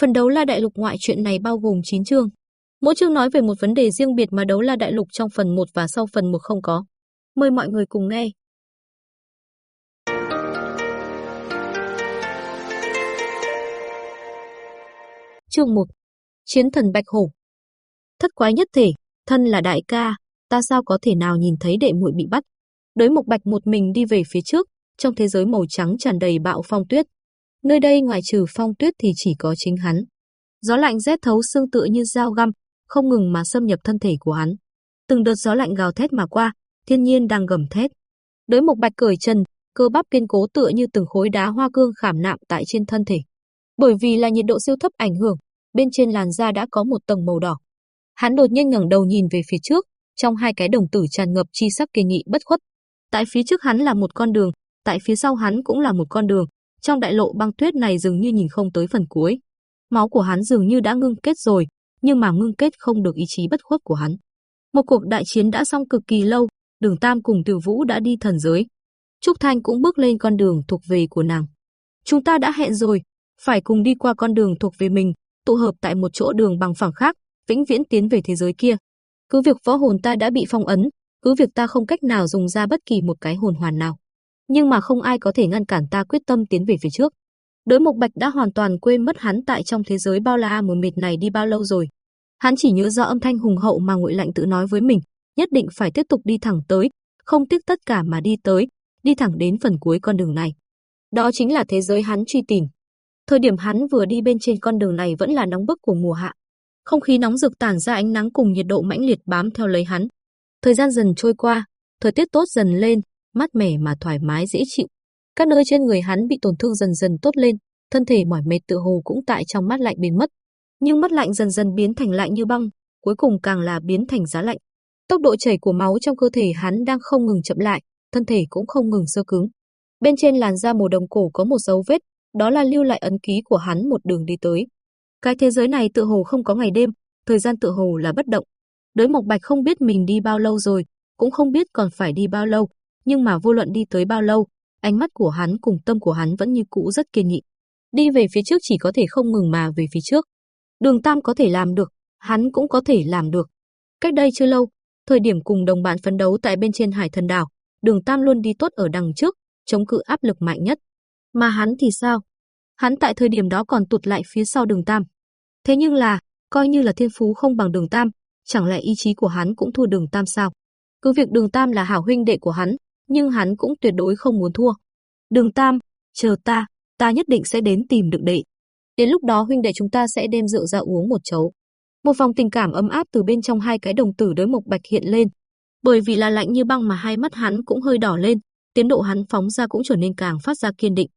Phần đấu la đại lục ngoại truyện này bao gồm 9 chương. Mỗi chương nói về một vấn đề riêng biệt mà đấu la đại lục trong phần 1 và sau phần 1 không có. Mời mọi người cùng nghe. Chương 1 Chiến thần Bạch Hổ Thất quái nhất thể, thân là đại ca, ta sao có thể nào nhìn thấy đệ muội bị bắt. Đối mục bạch một mình đi về phía trước, trong thế giới màu trắng tràn đầy bạo phong tuyết. Nơi đây ngoài trừ phong tuyết thì chỉ có chính hắn. Gió lạnh rét thấu xương tựa như dao găm, không ngừng mà xâm nhập thân thể của hắn. Từng đợt gió lạnh gào thét mà qua, thiên nhiên đang gầm thét. Đối mục bạch cởi chân, cơ bắp kiên cố tựa như từng khối đá hoa cương khảm nạm tại trên thân thể. Bởi vì là nhiệt độ siêu thấp ảnh hưởng, bên trên làn da đã có một tầng màu đỏ. Hắn đột nhiên ngẩng đầu nhìn về phía trước, trong hai cái đồng tử tràn ngập chi sắc kỳ nghị bất khuất. Tại phía trước hắn là một con đường, tại phía sau hắn cũng là một con đường, trong đại lộ băng tuyết này dường như nhìn không tới phần cuối. Máu của hắn dường như đã ngưng kết rồi, nhưng mà ngưng kết không được ý chí bất khuất của hắn. Một cuộc đại chiến đã xong cực kỳ lâu, Đường Tam cùng Từ Vũ đã đi thần giới. Trúc Thanh cũng bước lên con đường thuộc về của nàng. Chúng ta đã hẹn rồi, phải cùng đi qua con đường thuộc về mình, tụ hợp tại một chỗ đường bằng phẳng khác, vĩnh viễn tiến về thế giới kia. Cứ việc võ hồn ta đã bị phong ấn, cứ việc ta không cách nào dùng ra bất kỳ một cái hồn hoàn nào, nhưng mà không ai có thể ngăn cản ta quyết tâm tiến về phía trước. Đối Mộc Bạch đã hoàn toàn quên mất hắn tại trong thế giới bao la mờ mịt này đi bao lâu rồi. Hắn chỉ nhớ rõ âm thanh hùng hậu mà Ngụy Lạnh tự nói với mình, nhất định phải tiếp tục đi thẳng tới, không tiếc tất cả mà đi tới, đi thẳng đến phần cuối con đường này. Đó chính là thế giới hắn truy tìm. Thời điểm hắn vừa đi bên trên con đường này vẫn là nóng bức của mùa hạ. Không khí nóng rực tản ra ánh nắng cùng nhiệt độ mãnh liệt bám theo lấy hắn. Thời gian dần trôi qua, thời tiết tốt dần lên, mát mẻ mà thoải mái dễ chịu. Các nơi trên người hắn bị tổn thương dần dần tốt lên, thân thể mỏi mệt tự hồ cũng tại trong mát lạnh biến mất. Nhưng mắt lạnh dần dần biến thành lạnh như băng, cuối cùng càng là biến thành giá lạnh. Tốc độ chảy của máu trong cơ thể hắn đang không ngừng chậm lại, thân thể cũng không ngừng sơ cứng. Bên trên làn da màu đồng cổ có một dấu vết, đó là lưu lại ấn ký của hắn một đường đi tới. Cái thế giới này tự hồ không có ngày đêm, thời gian tự hồ là bất động. Đới Mộc Bạch không biết mình đi bao lâu rồi, cũng không biết còn phải đi bao lâu, nhưng mà vô luận đi tới bao lâu, ánh mắt của hắn cùng tâm của hắn vẫn như cũ rất kiên nghị. Đi về phía trước chỉ có thể không ngừng mà về phía trước. Đường Tam có thể làm được, hắn cũng có thể làm được. Cách đây chưa lâu, thời điểm cùng đồng bạn phấn đấu tại bên trên Hải Thần Đảo, Đường Tam luôn đi tốt ở đằng trước, chống cự áp lực mạnh nhất. Mà hắn thì sao? Hắn tại thời điểm đó còn tụt lại phía sau Đường Tam. Thế nhưng là, coi như là thiên phú không bằng Đường Tam, chẳng lẽ ý chí của hắn cũng thua Đường Tam sao? Cứ việc Đường Tam là hảo huynh đệ của hắn, nhưng hắn cũng tuyệt đối không muốn thua. Đường Tam, chờ ta, ta nhất định sẽ đến tìm được đệ. Đến lúc đó huynh đệ chúng ta sẽ đem rượu ra uống một chấu. Một vòng tình cảm ấm áp từ bên trong hai cái đồng tử đối mộc bạch hiện lên. Bởi vì là lạnh như băng mà hai mắt hắn cũng hơi đỏ lên, tiến độ hắn phóng ra cũng trở nên càng phát ra kiên định.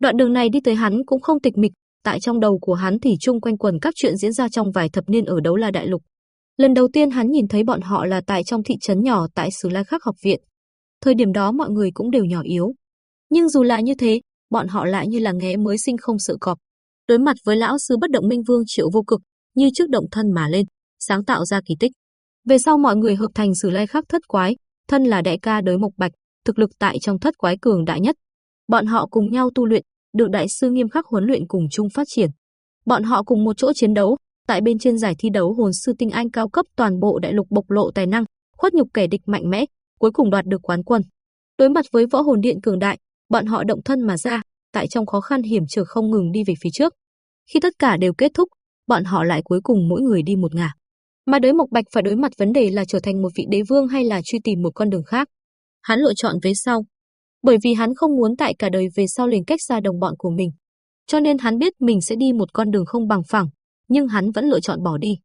Đoạn đường này đi tới hắn cũng không tịch mịch, tại trong đầu của hắn thì chung quanh quần các chuyện diễn ra trong vài thập niên ở đấu la đại lục. Lần đầu tiên hắn nhìn thấy bọn họ là tại trong thị trấn nhỏ tại Sử La Khắc học viện. Thời điểm đó mọi người cũng đều nhỏ yếu. Nhưng dù là như thế, bọn họ lại như là nghé mới sinh không sợ cọp. Đối mặt với lão sư bất động minh vương triệu vô cực, như trước động thân mà lên, sáng tạo ra kỳ tích. Về sau mọi người hợp thành Sử Lai Khắc thất quái, thân là đại ca đới mộc bạch, thực lực tại trong thất quái cường đại nhất. Bọn họ cùng nhau tu luyện, được đại sư nghiêm khắc huấn luyện cùng chung phát triển. Bọn họ cùng một chỗ chiến đấu, tại bên trên giải thi đấu hồn sư tinh anh cao cấp toàn bộ đại lục bộc lộ tài năng, khuất nhục kẻ địch mạnh mẽ, cuối cùng đoạt được quán quân. Đối mặt với võ hồn điện cường đại, bọn họ động thân mà ra, tại trong khó khăn hiểm trở không ngừng đi về phía trước. Khi tất cả đều kết thúc, bọn họ lại cuối cùng mỗi người đi một ngả. Mà đối Mộc Bạch phải đối mặt vấn đề là trở thành một vị đế vương hay là truy tìm một con đường khác. Hắn lựa chọn về sau, bởi vì hắn không muốn tại cả đời về sau liền cách xa đồng bọn của mình. Cho nên hắn biết mình sẽ đi một con đường không bằng phẳng, nhưng hắn vẫn lựa chọn bỏ đi.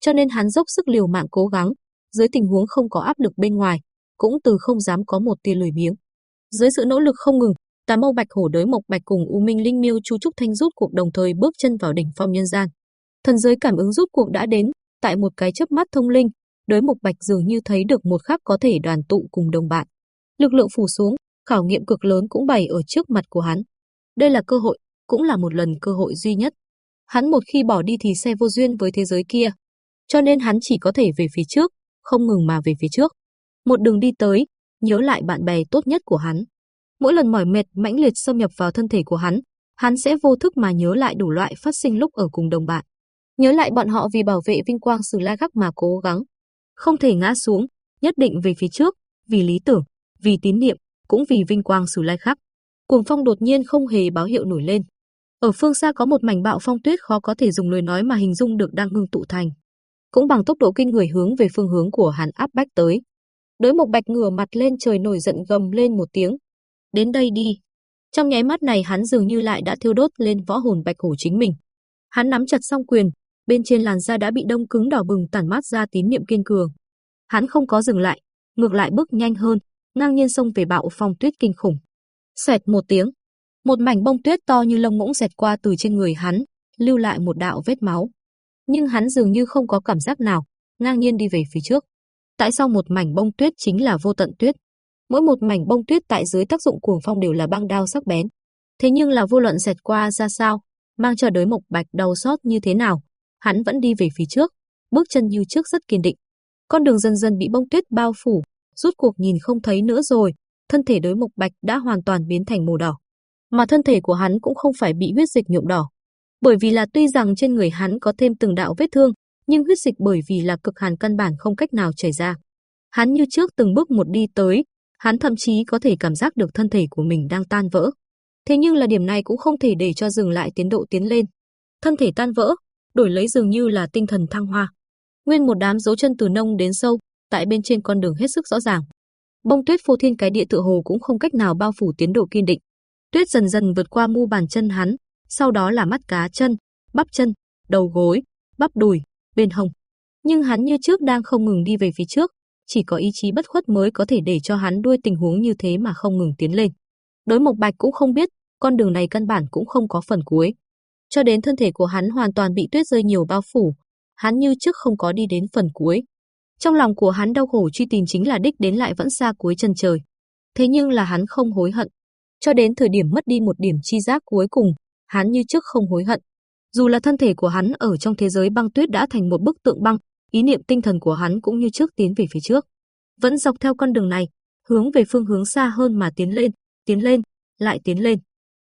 Cho nên hắn dốc sức liều mạng cố gắng, dưới tình huống không có áp lực bên ngoài, cũng từ không dám có một tia lười biếng. Dưới sự nỗ lực không ngừng, Tà Mâu Bạch Hổ đối Mộc Bạch cùng U Minh Linh Miêu Chu Trúc Thanh rút cuộc đồng thời bước chân vào đỉnh phong nhân gian. Thần giới cảm ứng rút cuộc đã đến, tại một cái chớp mắt thông linh, đối Mộc Bạch dường như thấy được một khắc có thể đoàn tụ cùng đồng bạn. Lực lượng phủ xuống, khảo nghiệm cực lớn cũng bày ở trước mặt của hắn. Đây là cơ hội, cũng là một lần cơ hội duy nhất. Hắn một khi bỏ đi thì xe vô duyên với thế giới kia, cho nên hắn chỉ có thể về phía trước, không ngừng mà về phía trước. Một đường đi tới, nhớ lại bạn bè tốt nhất của hắn. Mỗi lần mỏi mệt mãnh liệt xâm nhập vào thân thể của hắn, hắn sẽ vô thức mà nhớ lại đủ loại phát sinh lúc ở cùng đồng bạn. Nhớ lại bọn họ vì bảo vệ vinh quang Sử Lai Gác mà cố gắng, không thể ngã xuống, nhất định về phía trước, vì lý tưởng, vì tín niệm, cũng vì vinh quang Sử Lai Khắc. Cuồng phong đột nhiên không hề báo hiệu nổi lên. Ở phương xa có một mảnh bạo phong tuyết khó có thể dùng lời nói mà hình dung được đang ngưng tụ thành. Cũng bằng tốc độ kinh người hướng về phương hướng của hắn áp bách tới. Đối mục Bạch ngửa mặt lên trời nổi giận gầm lên một tiếng. Đến đây đi. Trong nháy mắt này hắn dường như lại đã thiêu đốt lên võ hồn Bạch Hổ chính mình. Hắn nắm chặt song quyền, bên trên làn da đã bị đông cứng đỏ bừng tản mát ra tín niệm kiên cường. Hắn không có dừng lại, ngược lại bước nhanh hơn, ngang nhiên xông về bạo phong tuyết kinh khủng. Xoẹt một tiếng, một mảnh bông tuyết to như lông ngỗng xẹt qua từ trên người hắn, lưu lại một đạo vết máu. Nhưng hắn dường như không có cảm giác nào, ngang nhiên đi về phía trước. Tại sao một mảnh bông tuyết chính là vô tận tuyết? Mỗi một mảnh bông tuyết tại dưới tác dụng cuồng phong đều là băng đao sắc bén. Thế nhưng là vô luận xẹt qua ra sao, mang cho đới mộc bạch đau xót như thế nào, hắn vẫn đi về phía trước, bước chân như trước rất kiên định. Con đường dần dần bị bông tuyết bao phủ, rút cuộc nhìn không thấy nữa rồi, thân thể đối mộc bạch đã hoàn toàn biến thành màu đỏ. Mà thân thể của hắn cũng không phải bị huyết dịch nhuộm đỏ. Bởi vì là tuy rằng trên người hắn có thêm từng đạo vết thương, nhưng huyết dịch bởi vì là cực hàn căn bản không cách nào chảy ra. Hắn như trước từng bước một đi tới, hắn thậm chí có thể cảm giác được thân thể của mình đang tan vỡ. Thế nhưng là điểm này cũng không thể để cho dừng lại tiến độ tiến lên. Thân thể tan vỡ, đổi lấy dường như là tinh thần thăng hoa. Nguyên một đám dấu chân từ nông đến sâu, tại bên trên con đường hết sức rõ ràng. Bông tuyết phô thiên cái địa tự hồ cũng không cách nào bao phủ tiến độ kiên định. Tuyết dần dần vượt qua mu bàn chân hắn, sau đó là mắt cá chân, bắp chân, đầu gối, bắp đùi, bên hông. Nhưng hắn như trước đang không ngừng đi về phía trước, chỉ có ý chí bất khuất mới có thể để cho hắn đuôi tình huống như thế mà không ngừng tiến lên. Đối Mộc Bạch cũng không biết, con đường này căn bản cũng không có phần cuối. Cho đến thân thể của hắn hoàn toàn bị tuyết rơi nhiều bao phủ, hắn như trước không có đi đến phần cuối. Trong lòng của hắn đau khổ truy tìm chính là đích đến lại vẫn xa cuối chân trời. Thế nhưng là hắn không hối hận. Cho đến thời điểm mất đi một điểm chi giác cuối cùng, hắn như trước không hối hận. Dù là thân thể của hắn ở trong thế giới băng tuyết đã thành một bức tượng băng, ý niệm tinh thần của hắn cũng như trước tiến về phía trước. Vẫn dọc theo con đường này, hướng về phương hướng xa hơn mà tiến lên, tiến lên, lại tiến lên.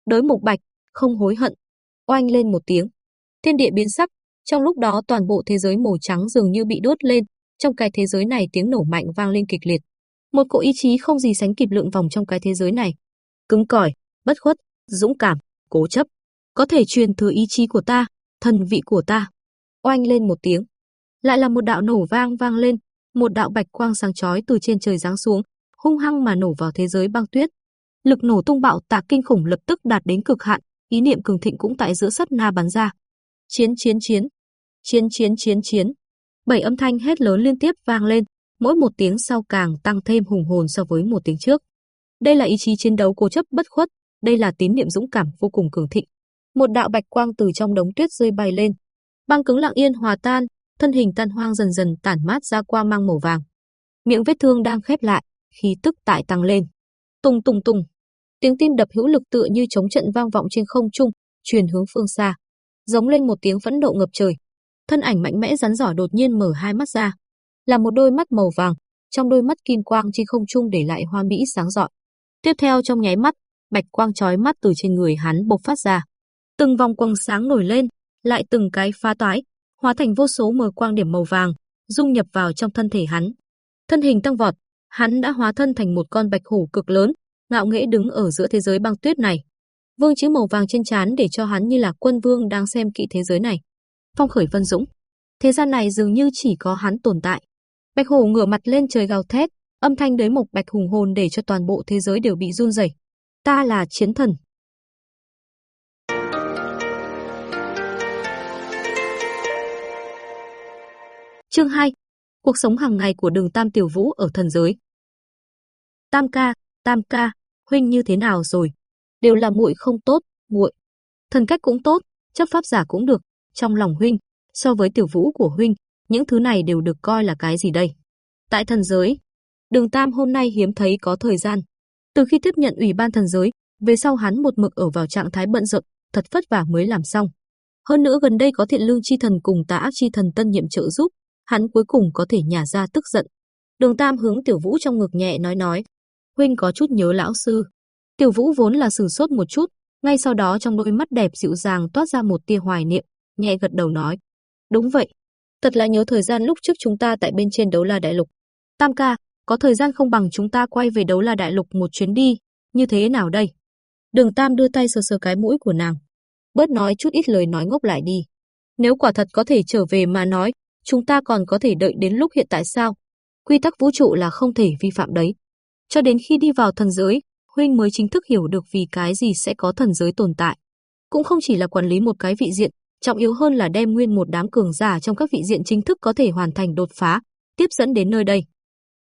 Đối mục bạch, không hối hận. Oanh lên một tiếng. Thiên địa biến sắc, trong lúc đó toàn bộ thế giới màu trắng dường như bị đốt lên, trong cái thế giới này tiếng nổ mạnh vang lên kịch liệt. Một cỗ ý chí không gì sánh kịp lượng vòng trong cái thế giới này. Cứng cỏi, bất khuất, dũng cảm, cố chấp, có thể truyền thừa ý chí của ta, thần vị của ta. Oanh lên một tiếng, lại là một đạo nổ vang vang lên, một đạo bạch quang sáng chói từ trên trời giáng xuống, hung hăng mà nổ vào thế giới băng tuyết. Lực nổ tung bạo tạc kinh khủng lập tức đạt đến cực hạn, ý niệm cường thịnh cũng tại giữa sắt na bắn ra. Chiến chiến chiến, chiến chiến chiến chiến. Bảy âm thanh hét lớn liên tiếp vang lên, mỗi một tiếng sau càng tăng thêm hùng hồn so với một tiếng trước. Đây là ý chí chiến đấu cố chấp bất khuất, đây là tín niệm dũng cảm vô cùng cường thịnh. Một đạo bạch quang từ trong đống tuyết rơi bay lên, băng cứng lặng yên hòa tan, thân hình tan hoang dần dần tản mát ra qua mang màu vàng. Miệng vết thương đang khép lại, khí tức tại tăng lên. tùng tùng tùng tiếng tim đập hữu lực tựa như chống trận vang vọng trên không trung, truyền hướng phương xa, giống lên một tiếng phẫn nộ ngập trời. Thân ảnh mạnh mẽ rắn giỏi đột nhiên mở hai mắt ra, là một đôi mắt màu vàng, trong đôi mắt kim quang trên không trung để lại hoa mỹ sáng rọi. Tiếp theo trong nháy mắt, bạch quang chói mắt từ trên người hắn bộc phát ra. Từng vòng quang sáng nổi lên, lại từng cái phá toái, hóa thành vô số mờ quang điểm màu vàng, dung nhập vào trong thân thể hắn. Thân hình tăng vọt, hắn đã hóa thân thành một con bạch hổ cực lớn, ngạo nghễ đứng ở giữa thế giới băng tuyết này. Vương chữ màu vàng trên trán để cho hắn như là quân vương đang xem kỵ thế giới này. Phong khởi vân dũng, thế gian này dường như chỉ có hắn tồn tại. Bạch hổ ngửa mặt lên trời gào thét, âm thanh đới mộc bạch hùng hồn để cho toàn bộ thế giới đều bị run rẩy. Ta là chiến thần, Chương 2. Cuộc sống hàng ngày của Đường Tam Tiểu Vũ ở thần giới. Tam ca, Tam ca, huynh như thế nào rồi? Đều là muội không tốt, muội. Thần cách cũng tốt, chấp pháp giả cũng được, trong lòng huynh, so với Tiểu Vũ của huynh, những thứ này đều được coi là cái gì đây? Tại thần giới, Đường Tam hôm nay hiếm thấy có thời gian. Từ khi tiếp nhận ủy ban thần giới, về sau hắn một mực ở vào trạng thái bận rộn, thật vất vả mới làm xong. Hơn nữa gần đây có thiện lương chi thần cùng tả ác chi thần tân nhiệm trợ giúp, hắn cuối cùng có thể nhả ra tức giận. Đường Tam hướng Tiểu Vũ trong ngực nhẹ nói nói, huynh có chút nhớ lão sư. Tiểu Vũ vốn là sừng sốt một chút, Ngay sau đó trong đôi mắt đẹp dịu dàng toát ra một tia hoài niệm, nhẹ gật đầu nói. Đúng vậy. Thật là nhớ thời gian lúc trước chúng ta tại bên trên đấu la đại lục. Tam ca, có thời gian không bằng chúng ta quay về đấu la đại lục một chuyến đi, như thế nào đây? Đường Tam đưa tay sờ sờ cái mũi của nàng. Bớt nói chút ít lời nói ngốc lại đi. Nếu quả thật có thể trở về mà nói, chúng ta còn có thể đợi đến lúc hiện tại sao? Quy tắc vũ trụ là không thể vi phạm đấy. Cho đến khi đi vào thần giới, huynh mới chính thức hiểu được vì cái gì sẽ có thần giới tồn tại. Cũng không chỉ là quản lý một cái vị diện, trọng yếu hơn là đem nguyên một đám cường giả trong các vị diện chính thức có thể hoàn thành đột phá, tiếp dẫn đến nơi đây.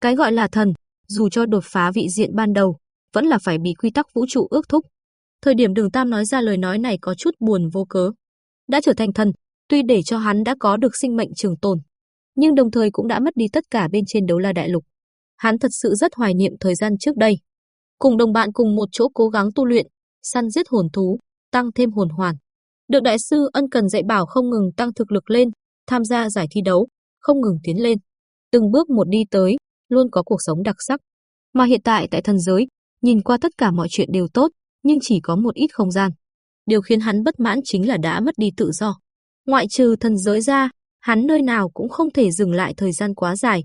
Cái gọi là thần, dù cho đột phá vị diện ban đầu, vẫn là phải bị quy tắc vũ trụ ước thúc. Thời điểm Đường Tam nói ra lời nói này có chút buồn vô cớ. Đã trở thành thần, tuy để cho hắn đã có được sinh mệnh trường tồn, nhưng đồng thời cũng đã mất đi tất cả bên trên đấu la đại lục. Hắn thật sự rất hoài niệm thời gian trước đây. Cùng đồng bạn cùng một chỗ cố gắng tu luyện, săn giết hồn thú, tăng thêm hồn hoàn. Được đại sư ân cần dạy bảo không ngừng tăng thực lực lên, tham gia giải thi đấu, không ngừng tiến lên. Từng bước một đi tới, luôn có cuộc sống đặc sắc. Mà hiện tại tại thần giới, nhìn qua tất cả mọi chuyện đều tốt, nhưng chỉ có một ít không gian. Điều khiến hắn bất mãn chính là đã mất đi tự do. Ngoại trừ thần giới ra, hắn nơi nào cũng không thể dừng lại thời gian quá dài.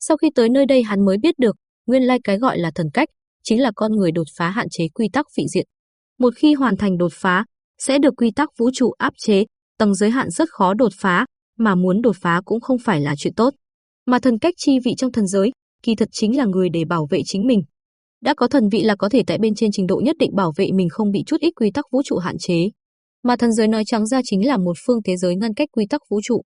Sau khi tới nơi đây hắn mới biết được, nguyên lai cái gọi là thần cách, chính là con người đột phá hạn chế quy tắc vị diện. Một khi hoàn thành đột phá, sẽ được quy tắc vũ trụ áp chế, tầng giới hạn rất khó đột phá, mà muốn đột phá cũng không phải là chuyện tốt. Mà thần cách chi vị trong thần giới, kỳ thật chính là người để bảo vệ chính mình. Đã có thần vị là có thể tại bên trên trình độ nhất định bảo vệ mình không bị chút ít quy tắc vũ trụ hạn chế. Mà thần giới nói trắng ra chính là một phương thế giới ngăn cách quy tắc vũ trụ.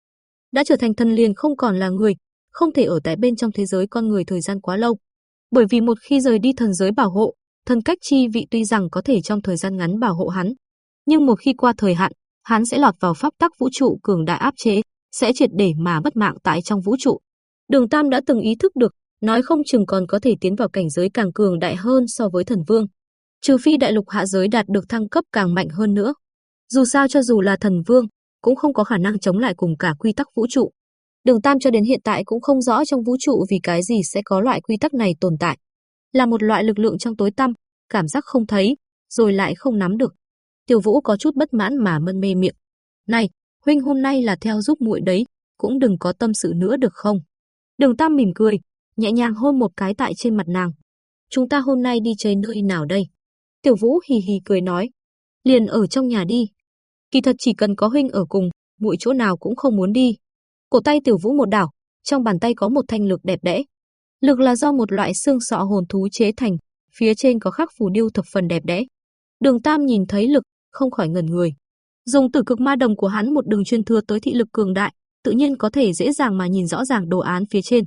Đã trở thành thần liền không còn là người, không thể ở tại bên trong thế giới con người thời gian quá lâu. Bởi vì một khi rời đi thần giới bảo hộ, thần cách chi vị tuy rằng có thể trong thời gian ngắn bảo hộ hắn, nhưng một khi qua thời hạn, hắn sẽ lọt vào pháp tắc vũ trụ cường đại áp chế, sẽ triệt để mà mất mạng tại trong vũ trụ. Đường Tam đã từng ý thức được, nói không chừng còn có thể tiến vào cảnh giới càng cường đại hơn so với thần vương. Trừ phi đại lục hạ giới đạt được thăng cấp càng mạnh hơn nữa. Dù sao cho dù là thần vương, cũng không có khả năng chống lại cùng cả quy tắc vũ trụ. Đường Tam cho đến hiện tại cũng không rõ trong vũ trụ vì cái gì sẽ có loại quy tắc này tồn tại. Là một loại lực lượng trong tối tăm, cảm giác không thấy, rồi lại không nắm được. Tiểu Vũ có chút bất mãn mà mân mê miệng. "Này, huynh hôm nay là theo giúp muội đấy, cũng đừng có tâm sự nữa được không?" Đường Tam mỉm cười, nhẹ nhàng hôn một cái tại trên mặt nàng. "Chúng ta hôm nay đi chơi nơi nào đây?" Tiểu Vũ hì hì cười nói, "Liền ở trong nhà đi. Kỳ thật chỉ cần có huynh ở cùng, muội chỗ nào cũng không muốn đi." Cổ tay Tiểu Vũ một đảo, trong bàn tay có một thanh lực đẹp đẽ. Lực là do một loại xương sọ hồn thú chế thành, phía trên có khắc phù điêu thập phần đẹp đẽ. Đường Tam nhìn thấy lực, không khỏi ngẩn người. Dùng tử cực ma đồng của hắn một đường chuyên thừa tới thị lực cường đại, tự nhiên có thể dễ dàng mà nhìn rõ ràng đồ án phía trên.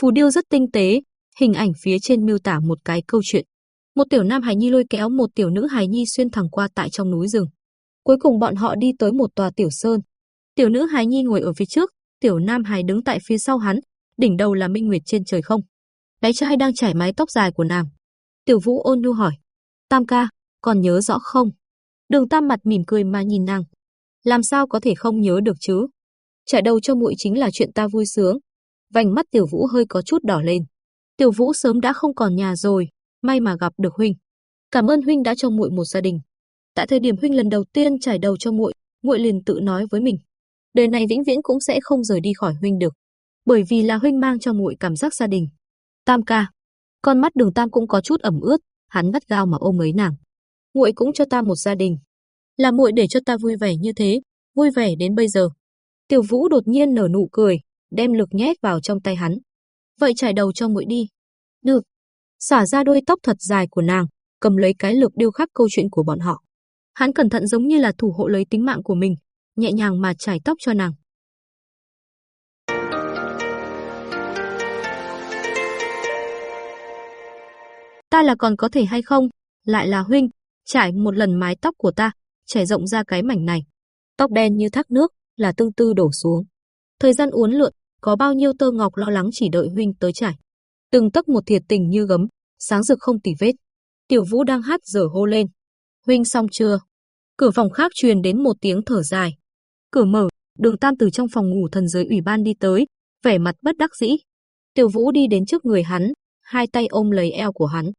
Phù điêu rất tinh tế, hình ảnh phía trên miêu tả một cái câu chuyện. Một tiểu nam hài nhi lôi kéo một tiểu nữ hài nhi xuyên thẳng qua tại trong núi rừng. Cuối cùng bọn họ đi tới một tòa tiểu sơn. Tiểu nữ hài nhi ngồi ở phía trước, tiểu nam hài đứng tại phía sau hắn, đỉnh đầu là minh nguyệt trên trời không. Bé trai đang chải mái tóc dài của nàng. Tiểu Vũ ôn nhu hỏi: "Tam ca, còn nhớ rõ không?" Đường Tam mặt mỉm cười mà nhìn nàng. Làm sao có thể không nhớ được chứ? trải đầu cho muội chính là chuyện ta vui sướng. Vành mắt Tiểu Vũ hơi có chút đỏ lên. Tiểu Vũ sớm đã không còn nhà rồi, may mà gặp được huynh. Cảm ơn huynh đã cho muội một gia đình. Tại thời điểm huynh lần đầu tiên trải đầu cho muội, muội liền tự nói với mình, đời này vĩnh viễn cũng sẽ không rời đi khỏi huynh được, bởi vì là huynh mang cho muội cảm giác gia đình. Tam ca, con mắt Đường Tam cũng có chút ẩm ướt, hắn gắt gao mà ôm lấy nàng muội cũng cho ta một gia đình. Là muội để cho ta vui vẻ như thế, vui vẻ đến bây giờ. Tiểu Vũ đột nhiên nở nụ cười, đem lực nhét vào trong tay hắn. Vậy trải đầu cho muội đi. Được. Xả ra đôi tóc thật dài của nàng, cầm lấy cái lược điêu khắc câu chuyện của bọn họ. Hắn cẩn thận giống như là thủ hộ lấy tính mạng của mình, nhẹ nhàng mà trải tóc cho nàng. Ta là còn có thể hay không? Lại là huynh, trải một lần mái tóc của ta, trải rộng ra cái mảnh này. Tóc đen như thác nước, là tương tư đổ xuống. Thời gian uốn lượn, có bao nhiêu tơ ngọc lo lắng chỉ đợi huynh tới trải. Từng tấc một thiệt tình như gấm, sáng rực không tỉ vết. Tiểu Vũ đang hát dở hô lên. Huynh xong chưa? Cửa phòng khác truyền đến một tiếng thở dài. Cửa mở, Đường Tam từ trong phòng ngủ thần giới ủy ban đi tới, vẻ mặt bất đắc dĩ. Tiểu Vũ đi đến trước người hắn, hai tay ôm lấy eo của hắn,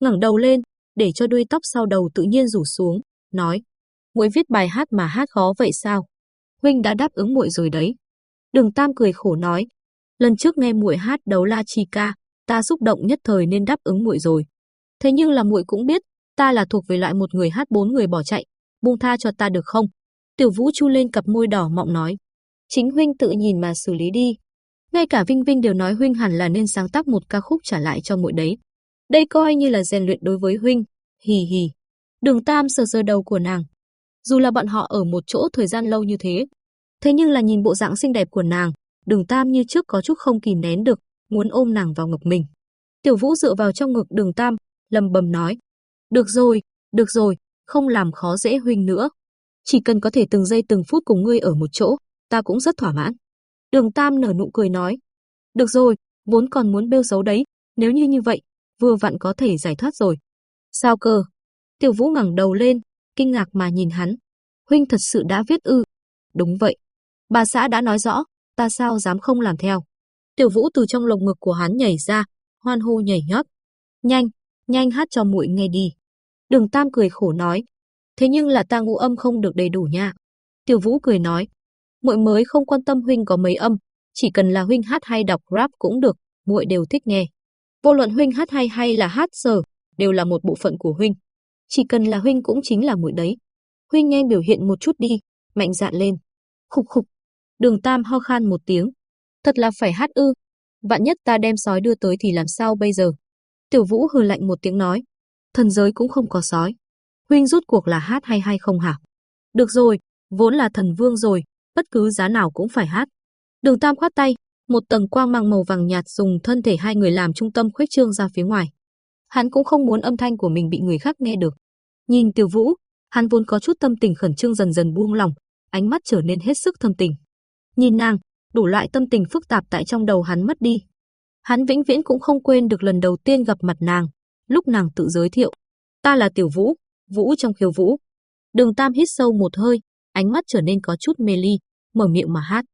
ngẩng đầu lên, để cho đuôi tóc sau đầu tự nhiên rủ xuống, nói: "Muội viết bài hát mà hát khó vậy sao? Huynh đã đáp ứng muội rồi đấy." Đường Tam cười khổ nói: "Lần trước nghe muội hát đấu La Chi ca, ta xúc động nhất thời nên đáp ứng muội rồi. Thế nhưng là muội cũng biết, ta là thuộc về loại một người hát bốn người bỏ chạy, buông tha cho ta được không?" Tiểu Vũ chu lên cặp môi đỏ mọng nói: "Chính huynh tự nhìn mà xử lý đi." Ngay cả Vinh Vinh đều nói huynh hẳn là nên sáng tác một ca khúc trả lại cho muội đấy. Đây coi như là rèn luyện đối với huynh. Hì hì. Đường Tam sờ sờ đầu của nàng. Dù là bọn họ ở một chỗ thời gian lâu như thế, thế nhưng là nhìn bộ dạng xinh đẹp của nàng, Đường Tam như trước có chút không kìm nén được, muốn ôm nàng vào ngực mình. Tiểu Vũ dựa vào trong ngực Đường Tam, lầm bầm nói: "Được rồi, được rồi, không làm khó dễ huynh nữa. Chỉ cần có thể từng giây từng phút cùng ngươi ở một chỗ, ta cũng rất thỏa mãn." Đường Tam nở nụ cười nói, được rồi, vốn còn muốn bêu xấu đấy, nếu như như vậy, vừa vặn có thể giải thoát rồi. Sao cơ? Tiểu Vũ ngẩng đầu lên, kinh ngạc mà nhìn hắn. Huynh thật sự đã viết ư? Đúng vậy. Bà xã đã nói rõ, ta sao dám không làm theo. Tiểu Vũ từ trong lồng ngực của hắn nhảy ra, hoan hô nhảy nhót. Nhanh, nhanh hát cho muội nghe đi. Đường Tam cười khổ nói. Thế nhưng là ta ngũ âm không được đầy đủ nha. Tiểu Vũ cười nói, muội mới không quan tâm huynh có mấy âm, chỉ cần là huynh hát hay đọc rap cũng được, muội đều thích nghe. Vô luận huynh hát hay hay là hát sờ, đều là một bộ phận của huynh. Chỉ cần là huynh cũng chính là muội đấy. Huynh nhanh biểu hiện một chút đi, mạnh dạn lên. Khục khục. Đường Tam ho khan một tiếng. Thật là phải hát ư? Vạn nhất ta đem sói đưa tới thì làm sao bây giờ? Tiểu Vũ hừ lạnh một tiếng nói. Thần giới cũng không có sói. Huynh rút cuộc là hát hay hay không hả? Được rồi, vốn là thần vương rồi, bất cứ giá nào cũng phải hát. Đường Tam khoát tay, một tầng quang mang màu vàng nhạt dùng thân thể hai người làm trung tâm khuếch trương ra phía ngoài. Hắn cũng không muốn âm thanh của mình bị người khác nghe được. Nhìn Tiểu Vũ, hắn vốn có chút tâm tình khẩn trương dần dần buông lòng, ánh mắt trở nên hết sức thâm tình. Nhìn nàng, đủ loại tâm tình phức tạp tại trong đầu hắn mất đi. Hắn vĩnh viễn cũng không quên được lần đầu tiên gặp mặt nàng, lúc nàng tự giới thiệu, "Ta là Tiểu Vũ, Vũ trong khiêu vũ." Đường Tam hít sâu một hơi, ánh mắt trở nên có chút mê ly, mở miệng mà hát.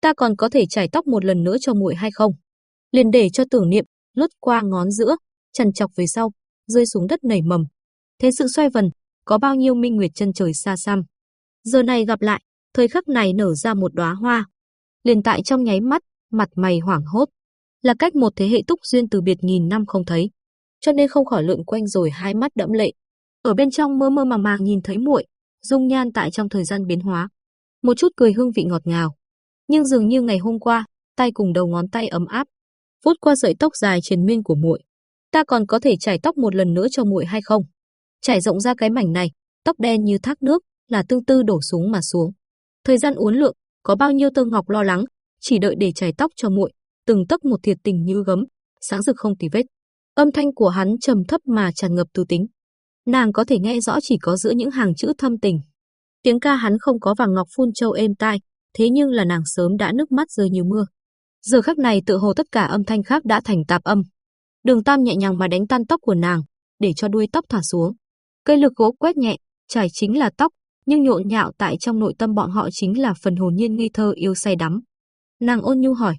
Ta còn có thể chải tóc một lần nữa cho muội hay không? Liền để cho tưởng niệm lướt qua ngón giữa, chần chọc về sau, rơi xuống đất nảy mầm. Thế sự xoay vần, có bao nhiêu minh nguyệt chân trời xa xăm. Giờ này gặp lại, thời khắc này nở ra một đóa hoa. Liền tại trong nháy mắt, mặt mày hoảng hốt, là cách một thế hệ túc duyên từ biệt nghìn năm không thấy, cho nên không khỏi lượn quanh rồi hai mắt đẫm lệ. Ở bên trong mơ mơ màng màng nhìn thấy muội, dung nhan tại trong thời gian biến hóa, một chút cười hương vị ngọt ngào. Nhưng dường như ngày hôm qua, tay cùng đầu ngón tay ấm áp, vuốt qua sợi tóc dài triền miên của muội. Ta còn có thể chải tóc một lần nữa cho muội hay không? Trải rộng ra cái mảnh này, tóc đen như thác nước, là tương tư đổ xuống mà xuống. Thời gian uốn lượn, có bao nhiêu tơ ngọc lo lắng, chỉ đợi để chải tóc cho muội, từng tấc một thiệt tình như gấm, sáng rực không tì vết. Âm thanh của hắn trầm thấp mà tràn ngập tư tính. Nàng có thể nghe rõ chỉ có giữa những hàng chữ thâm tình. Tiếng ca hắn không có vàng ngọc phun châu êm tai, thế nhưng là nàng sớm đã nước mắt rơi như mưa. Giờ khắc này tự hồ tất cả âm thanh khác đã thành tạp âm. Đường Tam nhẹ nhàng mà đánh tan tóc của nàng, để cho đuôi tóc thả xuống. Cây lực gỗ quét nhẹ, trải chính là tóc, nhưng nhộn nhạo tại trong nội tâm bọn họ chính là phần hồn nhiên ngây thơ yêu say đắm. Nàng ôn nhu hỏi,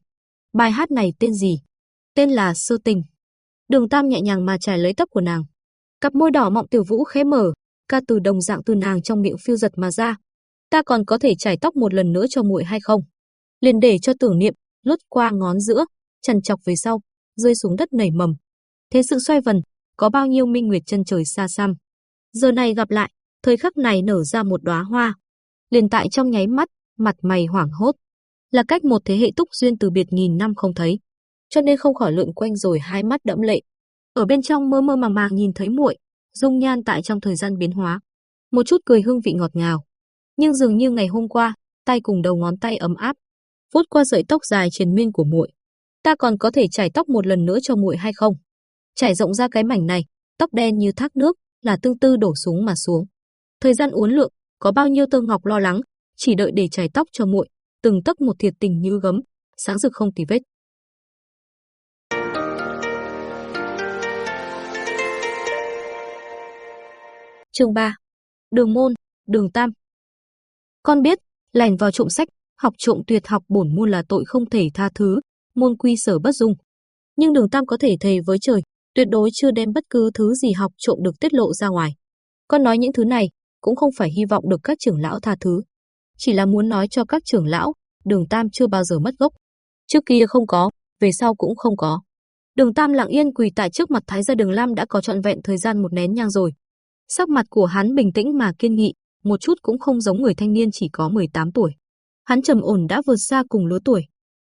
bài hát này tên gì? Tên là Sơ Tình. Đường Tam nhẹ nhàng mà trải lấy tóc của nàng. Cặp môi đỏ mọng tiểu vũ khẽ mở, ca từ đồng dạng từ nàng trong miệng phiêu giật mà ra. Ta còn có thể trải tóc một lần nữa cho muội hay không? Liền để cho tưởng niệm lướt qua ngón giữa, chằn chọc về sau, rơi xuống đất nảy mầm. Thế sự xoay vần, có bao nhiêu minh nguyệt chân trời xa xăm. Giờ này gặp lại, thời khắc này nở ra một đóa hoa. Liền tại trong nháy mắt, mặt mày hoảng hốt. Là cách một thế hệ túc duyên từ biệt nghìn năm không thấy. Cho nên không khỏi lượn quanh rồi hai mắt đẫm lệ. Ở bên trong mơ mơ màng màng nhìn thấy muội, dung nhan tại trong thời gian biến hóa, một chút cười hương vị ngọt ngào. Nhưng dường như ngày hôm qua, tay cùng đầu ngón tay ấm áp, vuốt qua sợi tóc dài triền miên của muội. Ta còn có thể chải tóc một lần nữa cho muội hay không? Trải rộng ra cái mảnh này, tóc đen như thác nước, là tương tư đổ xuống mà xuống. Thời gian uốn lượn, có bao nhiêu tơ ngọc lo lắng, chỉ đợi để chải tóc cho muội, từng tấc một thiệt tình như gấm, sáng rực không tì vết. Chương 3. Đường môn, Đường Tam. Con biết, lẻn vào trộm sách, học trộm tuyệt học bổn môn là tội không thể tha thứ, môn quy sở bất dung. Nhưng Đường Tam có thể thề với trời, tuyệt đối chưa đem bất cứ thứ gì học trộm được tiết lộ ra ngoài. Con nói những thứ này, cũng không phải hy vọng được các trưởng lão tha thứ, chỉ là muốn nói cho các trưởng lão, Đường Tam chưa bao giờ mất gốc. Trước kia không có, về sau cũng không có. Đường Tam lặng yên quỳ tại trước mặt Thái gia Đường Lam đã có trọn vẹn thời gian một nén nhang rồi. Sắc mặt của hắn bình tĩnh mà kiên nghị, một chút cũng không giống người thanh niên chỉ có 18 tuổi. Hắn trầm ổn đã vượt xa cùng lứa tuổi.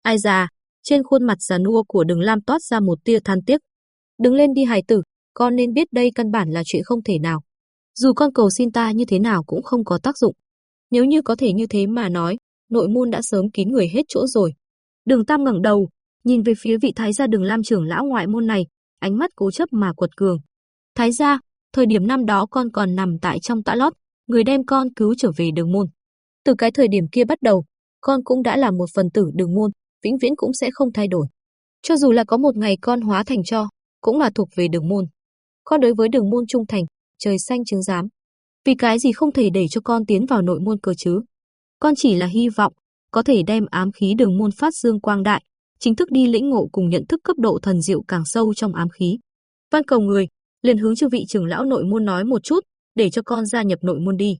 Ai già, trên khuôn mặt già nua của Đường Lam toát ra một tia than tiếc. Đứng lên đi hài tử, con nên biết đây căn bản là chuyện không thể nào. Dù con cầu xin ta như thế nào cũng không có tác dụng. Nếu như có thể như thế mà nói, nội môn đã sớm kín người hết chỗ rồi. Đường Tam ngẩng đầu, nhìn về phía vị thái gia Đường Lam trưởng lão ngoại môn này, ánh mắt cố chấp mà quật cường. Thái gia, thời điểm năm đó con còn nằm tại trong tã lót, người đem con cứu trở về đường môn. Từ cái thời điểm kia bắt đầu, con cũng đã là một phần tử đường môn, vĩnh viễn cũng sẽ không thay đổi. Cho dù là có một ngày con hóa thành cho, cũng là thuộc về đường môn. Con đối với đường môn trung thành, trời xanh chứng giám. Vì cái gì không thể để cho con tiến vào nội môn cơ chứ? Con chỉ là hy vọng có thể đem ám khí đường môn phát dương quang đại, chính thức đi lĩnh ngộ cùng nhận thức cấp độ thần diệu càng sâu trong ám khí. Van cầu người, liền hướng chư vị trưởng lão nội môn nói một chút, để cho con gia nhập nội môn đi.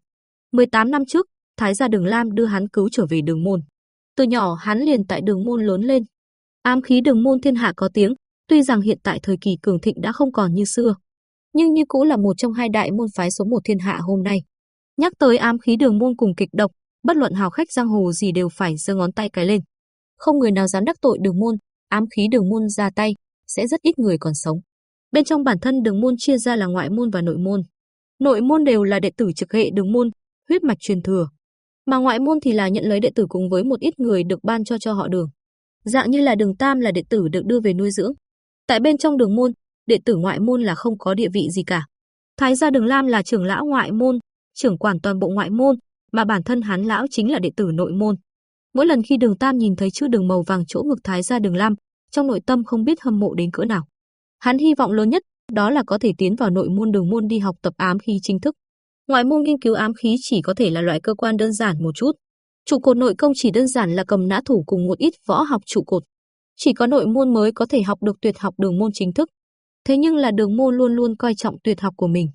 18 năm trước, Thái gia Đường Lam đưa hắn cứu trở về đường môn. Từ nhỏ hắn liền tại đường môn lớn lên. Ám khí đường môn thiên hạ có tiếng, tuy rằng hiện tại thời kỳ cường thịnh đã không còn như xưa, nhưng như cũ là một trong hai đại môn phái số một thiên hạ hôm nay. Nhắc tới ám khí đường môn cùng kịch độc, bất luận hào khách giang hồ gì đều phải giơ ngón tay cái lên. Không người nào dám đắc tội đường môn, ám khí đường môn ra tay, sẽ rất ít người còn sống. Bên trong bản thân đường môn chia ra là ngoại môn và nội môn. Nội môn đều là đệ tử trực hệ đường môn, huyết mạch truyền thừa. Mà ngoại môn thì là nhận lấy đệ tử cùng với một ít người được ban cho cho họ đường. Dạng như là đường tam là đệ tử được đưa về nuôi dưỡng. Tại bên trong đường môn, đệ tử ngoại môn là không có địa vị gì cả. Thái gia Đường Lam là trưởng lão ngoại môn, trưởng quản toàn bộ ngoại môn, mà bản thân hắn lão chính là đệ tử nội môn. Mỗi lần khi Đường Tam nhìn thấy chữ đường màu vàng chỗ ngực Thái gia Đường Lam, trong nội tâm không biết hâm mộ đến cỡ nào. Hắn hy vọng lớn nhất đó là có thể tiến vào nội môn đường môn đi học tập ám khí chính thức. Ngoại môn nghiên cứu ám khí chỉ có thể là loại cơ quan đơn giản một chút. Trụ cột nội công chỉ đơn giản là cầm nã thủ cùng một ít võ học trụ cột. Chỉ có nội môn mới có thể học được tuyệt học đường môn chính thức. Thế nhưng là đường môn luôn luôn coi trọng tuyệt học của mình.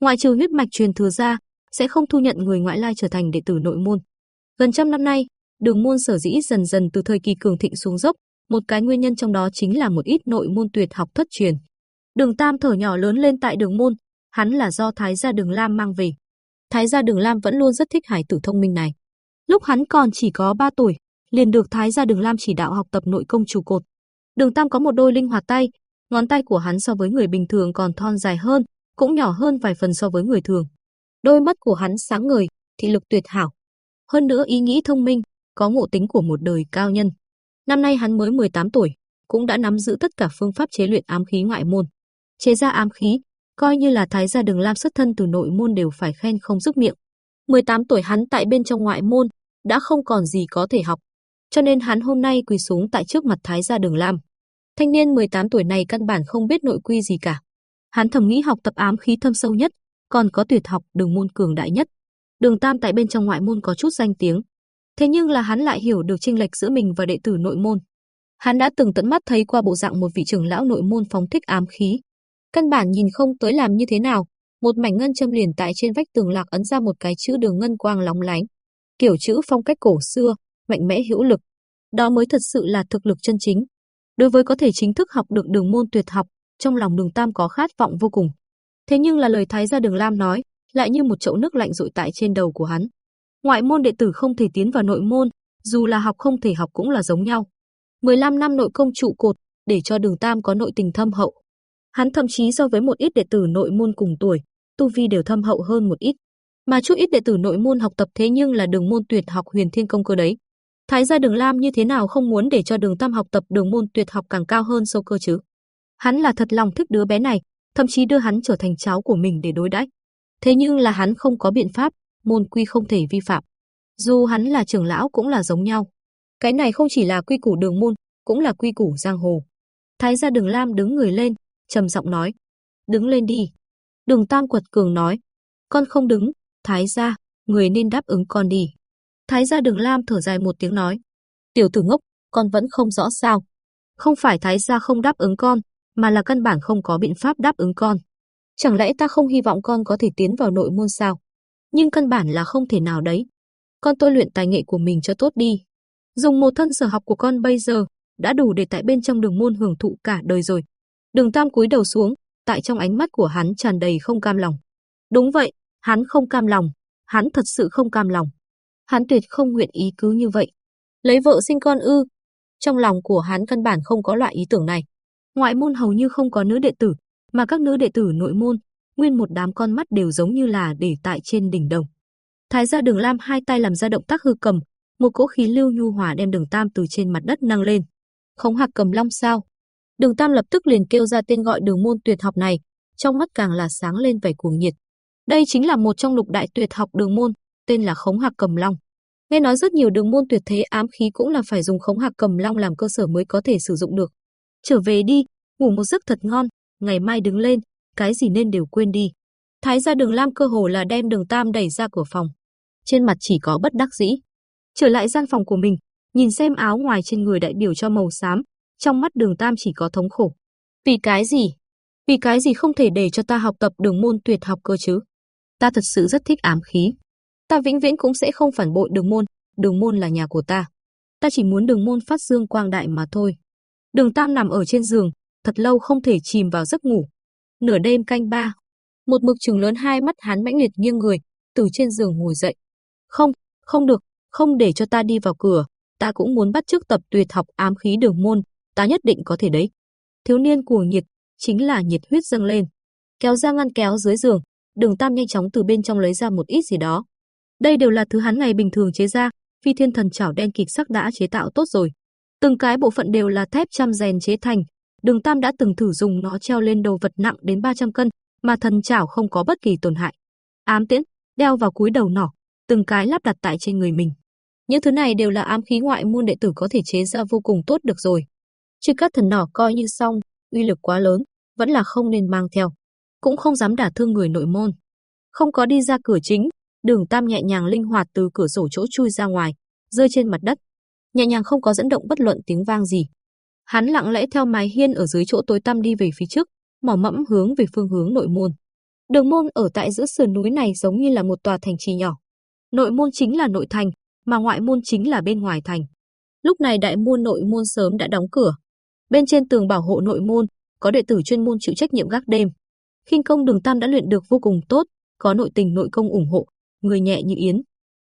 Ngoại trừ huyết mạch truyền thừa ra, sẽ không thu nhận người ngoại lai trở thành đệ tử nội môn. Gần trăm năm nay, đường môn sở dĩ dần dần từ thời kỳ cường thịnh xuống dốc, một cái nguyên nhân trong đó chính là một ít nội môn tuyệt học thất truyền. Đường Tam thở nhỏ lớn lên tại đường môn, hắn là do Thái gia Đường Lam mang về. Thái gia Đường Lam vẫn luôn rất thích hải tử thông minh này. Lúc hắn còn chỉ có 3 tuổi, liền được Thái gia Đường Lam chỉ đạo học tập nội công trụ cột. Đường Tam có một đôi linh hoạt tay, ngón tay của hắn so với người bình thường còn thon dài hơn, cũng nhỏ hơn vài phần so với người thường. Đôi mắt của hắn sáng ngời, thị lực tuyệt hảo. Hơn nữa ý nghĩ thông minh, có ngộ tính của một đời cao nhân. Năm nay hắn mới 18 tuổi, cũng đã nắm giữ tất cả phương pháp chế luyện ám khí ngoại môn. Chế ra ám khí, coi như là thái gia Đường Lam xuất thân từ nội môn đều phải khen không dứt miệng. 18 tuổi hắn tại bên trong ngoại môn, đã không còn gì có thể học, cho nên hắn hôm nay quỳ xuống tại trước mặt thái gia Đường Lam. Thanh niên 18 tuổi này căn bản không biết nội quy gì cả. Hắn thầm nghĩ học tập ám khí thâm sâu nhất, còn có tuyệt học đường môn cường đại nhất. Đường Tam tại bên trong ngoại môn có chút danh tiếng. Thế nhưng là hắn lại hiểu được chênh lệch giữa mình và đệ tử nội môn. Hắn đã từng tận mắt thấy qua bộ dạng một vị trưởng lão nội môn phóng thích ám khí. Căn bản nhìn không tới làm như thế nào, một mảnh ngân châm liền tại trên vách tường lạc ấn ra một cái chữ đường ngân quang lóng lánh. Kiểu chữ phong cách cổ xưa, mạnh mẽ hữu lực. Đó mới thật sự là thực lực chân chính. Đối với có thể chính thức học được đường môn tuyệt học, trong lòng Đường Tam có khát vọng vô cùng. Thế nhưng là lời thái gia Đường Lam nói, lại như một chậu nước lạnh rội tại trên đầu của hắn. Ngoại môn đệ tử không thể tiến vào nội môn, dù là học không thể học cũng là giống nhau. 15 năm nội công trụ cột, để cho Đường Tam có nội tình thâm hậu. Hắn thậm chí so với một ít đệ tử nội môn cùng tuổi, tu vi đều thâm hậu hơn một ít. Mà chút ít đệ tử nội môn học tập thế nhưng là đường môn tuyệt học Huyền Thiên công cơ đấy. Thái gia Đường Lam như thế nào không muốn để cho Đường Tam học tập đường môn tuyệt học càng cao hơn sâu cơ chứ? Hắn là thật lòng thích đứa bé này, thậm chí đưa hắn trở thành cháu của mình để đối đãi. Thế nhưng là hắn không có biện pháp, môn quy không thể vi phạm. Dù hắn là trưởng lão cũng là giống nhau. Cái này không chỉ là quy củ đường môn, cũng là quy củ giang hồ. Thái gia Đường Lam đứng người lên, trầm giọng nói: "Đứng lên đi." Đường Tam quật cường nói: "Con không đứng, Thái gia, người nên đáp ứng con đi." Thái gia Đường Lam thở dài một tiếng nói, tiểu tử ngốc, con vẫn không rõ sao. Không phải Thái gia không đáp ứng con, mà là căn bản không có biện pháp đáp ứng con. Chẳng lẽ ta không hy vọng con có thể tiến vào nội môn sao? nhưng căn bản là không thể nào đấy. Con tôi luyện tài nghệ của mình cho tốt đi. Dùng một thân sở học của con bây giờ, đã đủ để tại bên trong đường môn hưởng thụ cả đời rồi. Đường Tam cúi đầu xuống, tại trong ánh mắt của hắn tràn đầy không cam lòng. Đúng vậy, hắn không cam lòng, hắn thật sự không cam lòng. Hắn tuyệt không nguyện ý cứ như vậy. Lấy vợ sinh con ư? Trong lòng của hắn căn bản không có loại ý tưởng này. Ngoại môn hầu như không có nữ đệ tử, mà các nữ đệ tử nội môn, nguyên một đám con mắt đều giống như là để tại trên đỉnh đồng. Thái gia Đường Lam hai tay làm ra động tác hư cầm, một cỗ khí lưu nhu hòa đem Đường Tam từ trên mặt đất nâng lên. Khống Hạc cầm long sao? Đường Tam lập tức liền kêu ra tên gọi đường môn tuyệt học này, trong mắt càng là sáng lên vẻ cuồng nhiệt. Đây chính là một trong lục đại tuyệt học đường môn, tên là Khống Hạc cầm long. Nghe nói rất nhiều đường môn tuyệt thế ám khí cũng là phải dùng Khống Hạc cầm long làm cơ sở mới có thể sử dụng được. Trở về đi, ngủ một giấc thật ngon, ngày mai đứng lên, cái gì nên đều quên đi. Thái gia Đường Lam cơ hồ là đem Đường Tam đẩy ra cửa phòng. Trên mặt chỉ có bất đắc dĩ. Trở lại gian phòng của mình, nhìn xem áo ngoài trên người đại biểu cho màu xám, trong mắt Đường Tam chỉ có thống khổ. Vì cái gì? Vì cái gì không thể để cho ta học tập đường môn tuyệt học cơ chứ? Ta thật sự rất thích ám khí. Ta vĩnh viễn cũng sẽ không phản bội đường môn, đường môn là nhà của ta. Ta chỉ muốn đường môn phát dương quang đại mà thôi. Đường Tam nằm ở trên giường, thật lâu không thể chìm vào giấc ngủ. Nửa đêm canh ba, một mực trừng lớn hai mắt hắn mãnh liệt nghiêng người, từ trên giường ngồi dậy. Không, không được, không để cho ta đi vào cửa, ta cũng muốn bắt chước tập tuyệt học ám khí đường môn, ta nhất định có thể đấy. Thiếu niên cuồng nhiệt, chính là nhiệt huyết dâng lên. Kéo ra ngăn kéo dưới giường, Đường Tam nhanh chóng từ bên trong lấy ra một ít gì đó. Đây đều là thứ hắn ngày bình thường chế ra, Phi Thiên Thần chảo đen kịch sắc đã chế tạo tốt rồi. Từng cái bộ phận đều là thép trăm rèn chế thành, Đường Tam đã từng thử dùng nó treo lên đồ vật nặng đến 300 cân, mà thần chảo không có bất kỳ tổn hại. Ám tiễn, đeo vào cúi đầu nỏ, từng cái lắp đặt tại trên người mình. Những thứ này đều là ám khí ngoại môn đệ tử có thể chế ra vô cùng tốt được rồi. Chứ các thần nỏ coi như xong, uy lực quá lớn, vẫn là không nên mang theo. Cũng không dám đả thương người nội môn. Không có đi ra cửa chính, đường tam nhẹ nhàng linh hoạt từ cửa sổ chỗ chui ra ngoài, rơi trên mặt đất. Nhẹ nhàng không có dẫn động bất luận tiếng vang gì. Hắn lặng lẽ theo mái hiên ở dưới chỗ tối tăm đi về phía trước, mỏ mẫm hướng về phương hướng nội môn. Đường môn ở tại giữa sườn núi này giống như là một tòa thành trì nhỏ. Nội môn chính là nội thành, mà ngoại môn chính là bên ngoài thành. Lúc này đại môn nội môn sớm đã đóng cửa. Bên trên tường bảo hộ nội môn, có đệ tử chuyên môn chịu trách nhiệm gác đêm. Khinh công Đường Tam đã luyện được vô cùng tốt, có nội tình nội công ủng hộ, người nhẹ như yến.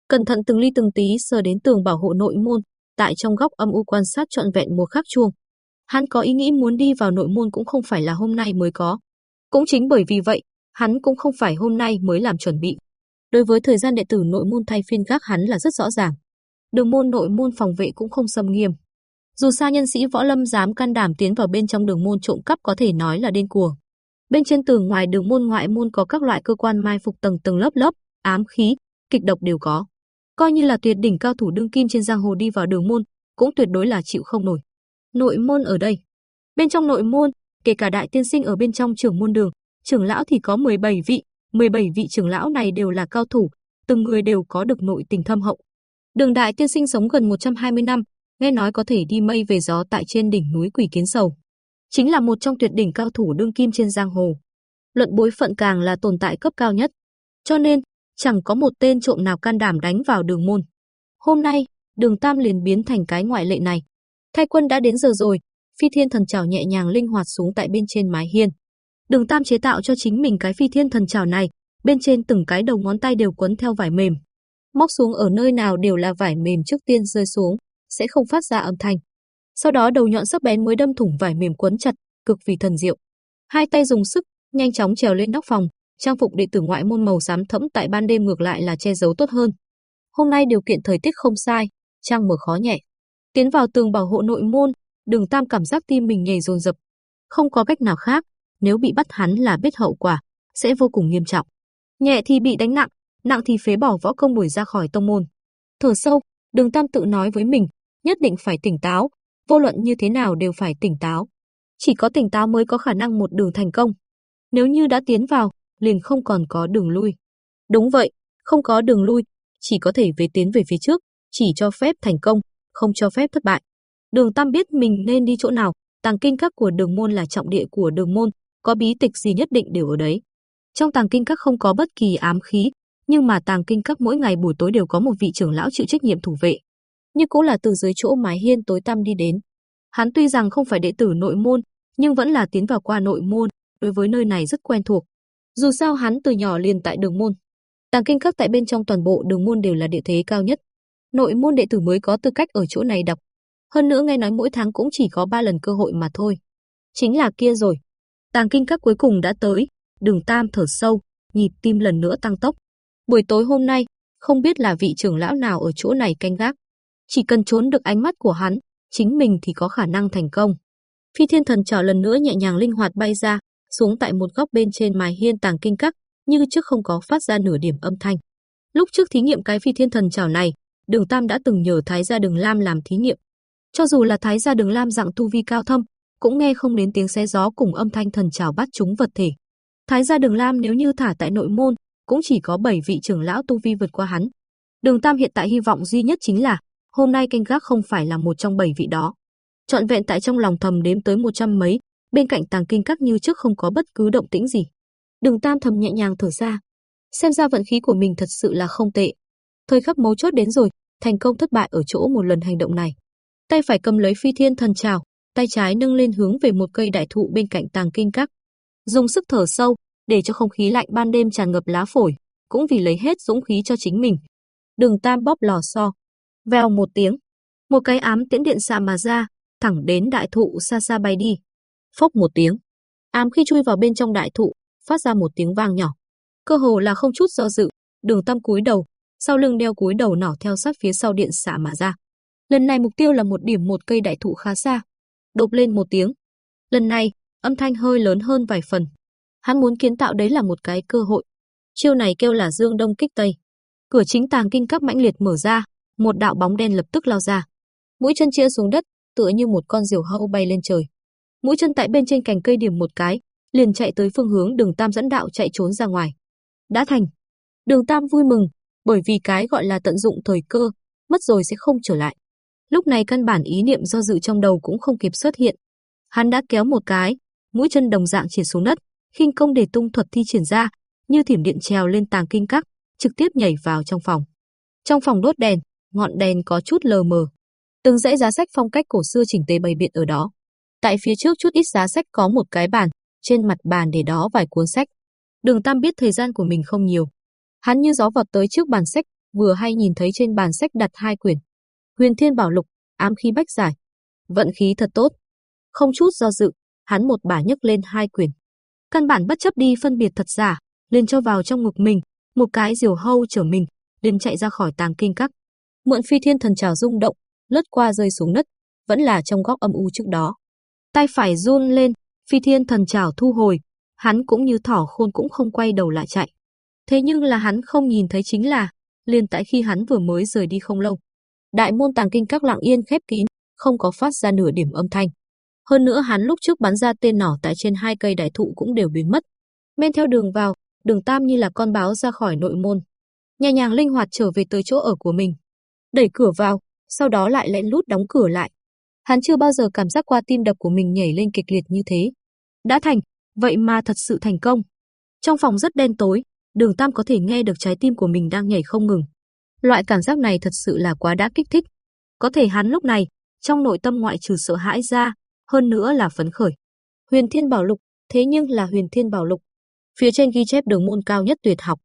Cẩn thận từng ly từng tí sờ đến tường bảo hộ nội môn, tại trong góc âm u quan sát trọn vẹn một khắc chuông. Hắn có ý nghĩ muốn đi vào nội môn cũng không phải là hôm nay mới có. Cũng chính bởi vì vậy, hắn cũng không phải hôm nay mới làm chuẩn bị. Đối với thời gian đệ tử nội môn thay phiên gác hắn là rất rõ ràng. Đường môn nội môn phòng vệ cũng không xâm nghiêm. Dù sao nhân sĩ võ lâm dám can đảm tiến vào bên trong đường môn trộm cắp có thể nói là điên cuồng. Bên trên tường ngoài đường môn ngoại môn có các loại cơ quan mai phục tầng tầng lớp lớp, ám khí, kịch độc đều có. Coi như là tuyệt đỉnh cao thủ đương kim trên giang hồ đi vào đường môn, cũng tuyệt đối là chịu không nổi. Nội môn ở đây. Bên trong nội môn, kể cả đại tiên sinh ở bên trong trưởng môn đường, trưởng lão thì có 17 vị, 17 vị trưởng lão này đều là cao thủ, từng người đều có được nội tình thâm hậu. Đường đại tiên sinh sống gần 120 năm, nghe nói có thể đi mây về gió tại trên đỉnh núi Quỷ Kiến Sầu. Chính là một trong tuyệt đỉnh cao thủ đương kim trên giang hồ. Luận bối phận càng là tồn tại cấp cao nhất. Cho nên, chẳng có một tên trộm nào can đảm đánh vào đường môn. Hôm nay, đường Tam liền biến thành cái ngoại lệ này. Thay quân đã đến giờ rồi, phi thiên thần trào nhẹ nhàng linh hoạt xuống tại bên trên mái hiên. Đường Tam chế tạo cho chính mình cái phi thiên thần trào này, bên trên từng cái đầu ngón tay đều quấn theo vải mềm. Móc xuống ở nơi nào đều là vải mềm trước tiên rơi xuống, sẽ không phát ra âm thanh. Sau đó đầu nhọn sắc bén mới đâm thủng vải mềm quấn chặt, cực vì thần diệu. Hai tay dùng sức, nhanh chóng trèo lên nóc phòng, trang phục đệ tử ngoại môn màu xám thẫm tại ban đêm ngược lại là che giấu tốt hơn. Hôm nay điều kiện thời tiết không sai, trang mở khó nhẹ. Tiến vào tường bảo hộ nội môn, Đường Tam cảm giác tim mình nhảy dồn dập. Không có cách nào khác, nếu bị bắt hắn là biết hậu quả, sẽ vô cùng nghiêm trọng. Nhẹ thì bị đánh nặng, nặng thì phế bỏ võ công đuổi ra khỏi tông môn. Thở sâu, Đường Tam tự nói với mình, nhất định phải tỉnh táo, vô luận như thế nào đều phải tỉnh táo. Chỉ có tỉnh táo mới có khả năng một đường thành công. Nếu như đã tiến vào, liền không còn có đường lui. Đúng vậy, không có đường lui, chỉ có thể về tiến về phía trước, chỉ cho phép thành công, không cho phép thất bại. Đường Tam biết mình nên đi chỗ nào, tàng kinh các của đường môn là trọng địa của đường môn, có bí tịch gì nhất định đều ở đấy. Trong tàng kinh các không có bất kỳ ám khí, nhưng mà tàng kinh các mỗi ngày buổi tối đều có một vị trưởng lão chịu trách nhiệm thủ vệ. Như cũng là từ dưới chỗ mái hiên tối tăm đi đến. Hắn tuy rằng không phải đệ tử nội môn, nhưng vẫn là tiến vào qua nội môn, đối với nơi này rất quen thuộc. Dù sao hắn từ nhỏ liền tại đường môn. Tàng kinh các tại bên trong toàn bộ đường môn đều là địa thế cao nhất. Nội môn đệ tử mới có tư cách ở chỗ này đọc. Hơn nữa nghe nói mỗi tháng cũng chỉ có 3 lần cơ hội mà thôi. Chính là kia rồi. Tàng kinh các cuối cùng đã tới, đường tam thở sâu, nhịp tim lần nữa tăng tốc. Buổi tối hôm nay, không biết là vị trưởng lão nào ở chỗ này canh gác. Chỉ cần trốn được ánh mắt của hắn, chính mình thì có khả năng thành công. Phi thiên thần trảo lần nữa nhẹ nhàng linh hoạt bay ra, xuống tại một góc bên trên mái hiên tàng kinh các, như trước không có phát ra nửa điểm âm thanh. Lúc trước thí nghiệm cái phi thiên thần chảo này, Đường Tam đã từng nhờ Thái gia Đường Lam làm thí nghiệm. Cho dù là Thái gia Đường Lam dạng tu vi cao thâm, cũng nghe không đến tiếng xé gió cùng âm thanh thần chảo bắt chúng vật thể. Thái gia Đường Lam nếu như thả tại nội môn, cũng chỉ có 7 vị trưởng lão tu vi vượt qua hắn. Đường Tam hiện tại hy vọng duy nhất chính là hôm nay canh gác không phải là một trong 7 vị đó. Trọn vẹn tại trong lòng thầm đếm tới một trăm mấy, bên cạnh tàng kinh các như trước không có bất cứ động tĩnh gì. Đường Tam thầm nhẹ nhàng thở ra, xem ra vận khí của mình thật sự là không tệ. Thời khắc mấu chốt đến rồi, thành công thất bại ở chỗ một lần hành động này. Tay phải cầm lấy phi thiên thần trào, tay trái nâng lên hướng về một cây đại thụ bên cạnh tàng kinh các. Dùng sức thở sâu, để cho không khí lạnh ban đêm tràn ngập lá phổi, cũng vì lấy hết dũng khí cho chính mình. Đường Tam bóp lò xo. Vèo một tiếng, một cái ám tiễn điện xạ mà ra, thẳng đến đại thụ xa xa bay đi. Phốc một tiếng, ám khi chui vào bên trong đại thụ, phát ra một tiếng vang nhỏ. Cơ hồ là không chút do dự, Đường Tam cúi đầu, sau lưng đeo cúi đầu nỏ theo sát phía sau điện xạ mà ra. Lần này mục tiêu là một điểm một cây đại thụ khá xa. Đột lên một tiếng. Lần này, âm thanh hơi lớn hơn vài phần. Hắn muốn kiến tạo đấy là một cái cơ hội. Chiêu này kêu là Dương Đông kích Tây. Cửa chính tàng kinh các mãnh liệt mở ra, một đạo bóng đen lập tức lao ra. Mũi chân chia xuống đất, tựa như một con diều hâu bay lên trời. Mũi chân tại bên trên cành cây điểm một cái, liền chạy tới phương hướng Đường Tam dẫn đạo chạy trốn ra ngoài. Đã thành. Đường Tam vui mừng, bởi vì cái gọi là tận dụng thời cơ, mất rồi sẽ không trở lại. Lúc này căn bản ý niệm do dự trong đầu cũng không kịp xuất hiện. Hắn đã kéo một cái, mũi chân đồng dạng chỉ xuống đất, khinh công để tung thuật thi triển ra, như thiểm điện trèo lên tàng kinh các, trực tiếp nhảy vào trong phòng. Trong phòng đốt đèn, ngọn đèn có chút lờ mờ. Từng dãy giá sách phong cách cổ xưa chỉnh tề bày biện ở đó. Tại phía trước chút ít giá sách có một cái bàn, trên mặt bàn để đó vài cuốn sách. Đường Tam biết thời gian của mình không nhiều. Hắn như gió vọt tới trước bàn sách, vừa hay nhìn thấy trên bàn sách đặt hai quyển. Huyền Thiên Bảo Lục, Ám khí bách giải. Vận khí thật tốt. Không chút do dự, hắn một bà nhấc lên hai quyển. Căn bản bất chấp đi phân biệt thật giả, liền cho vào trong ngực mình, một cái diều hâu chở mình, liền chạy ra khỏi tàng kinh các. Mượn phi thiên thần trào rung động, lướt qua rơi xuống đất, vẫn là trong góc âm u trước đó. Tay phải run lên, phi thiên thần chảo thu hồi, hắn cũng như thỏ khôn cũng không quay đầu lại chạy. Thế nhưng là hắn không nhìn thấy chính là, liền tại khi hắn vừa mới rời đi không lâu. Đại môn tàng kinh các lặng yên khép kín, không có phát ra nửa điểm âm thanh. Hơn nữa hắn lúc trước bắn ra tên nỏ tại trên hai cây đại thụ cũng đều biến mất. Men theo đường vào, đường tam như là con báo ra khỏi nội môn. Nhẹ nhàng linh hoạt trở về tới chỗ ở của mình. Đẩy cửa vào, sau đó lại lén lút đóng cửa lại. Hắn chưa bao giờ cảm giác qua tim đập của mình nhảy lên kịch liệt như thế. Đã thành, vậy mà thật sự thành công. Trong phòng rất đen tối, đường tam có thể nghe được trái tim của mình đang nhảy không ngừng. Loại cảm giác này thật sự là quá đã kích thích. Có thể hắn lúc này, trong nội tâm ngoại trừ sợ hãi ra, hơn nữa là phấn khởi. Huyền Thiên Bảo Lục, thế nhưng là Huyền Thiên Bảo Lục. Phía trên ghi chép đường môn cao nhất tuyệt học.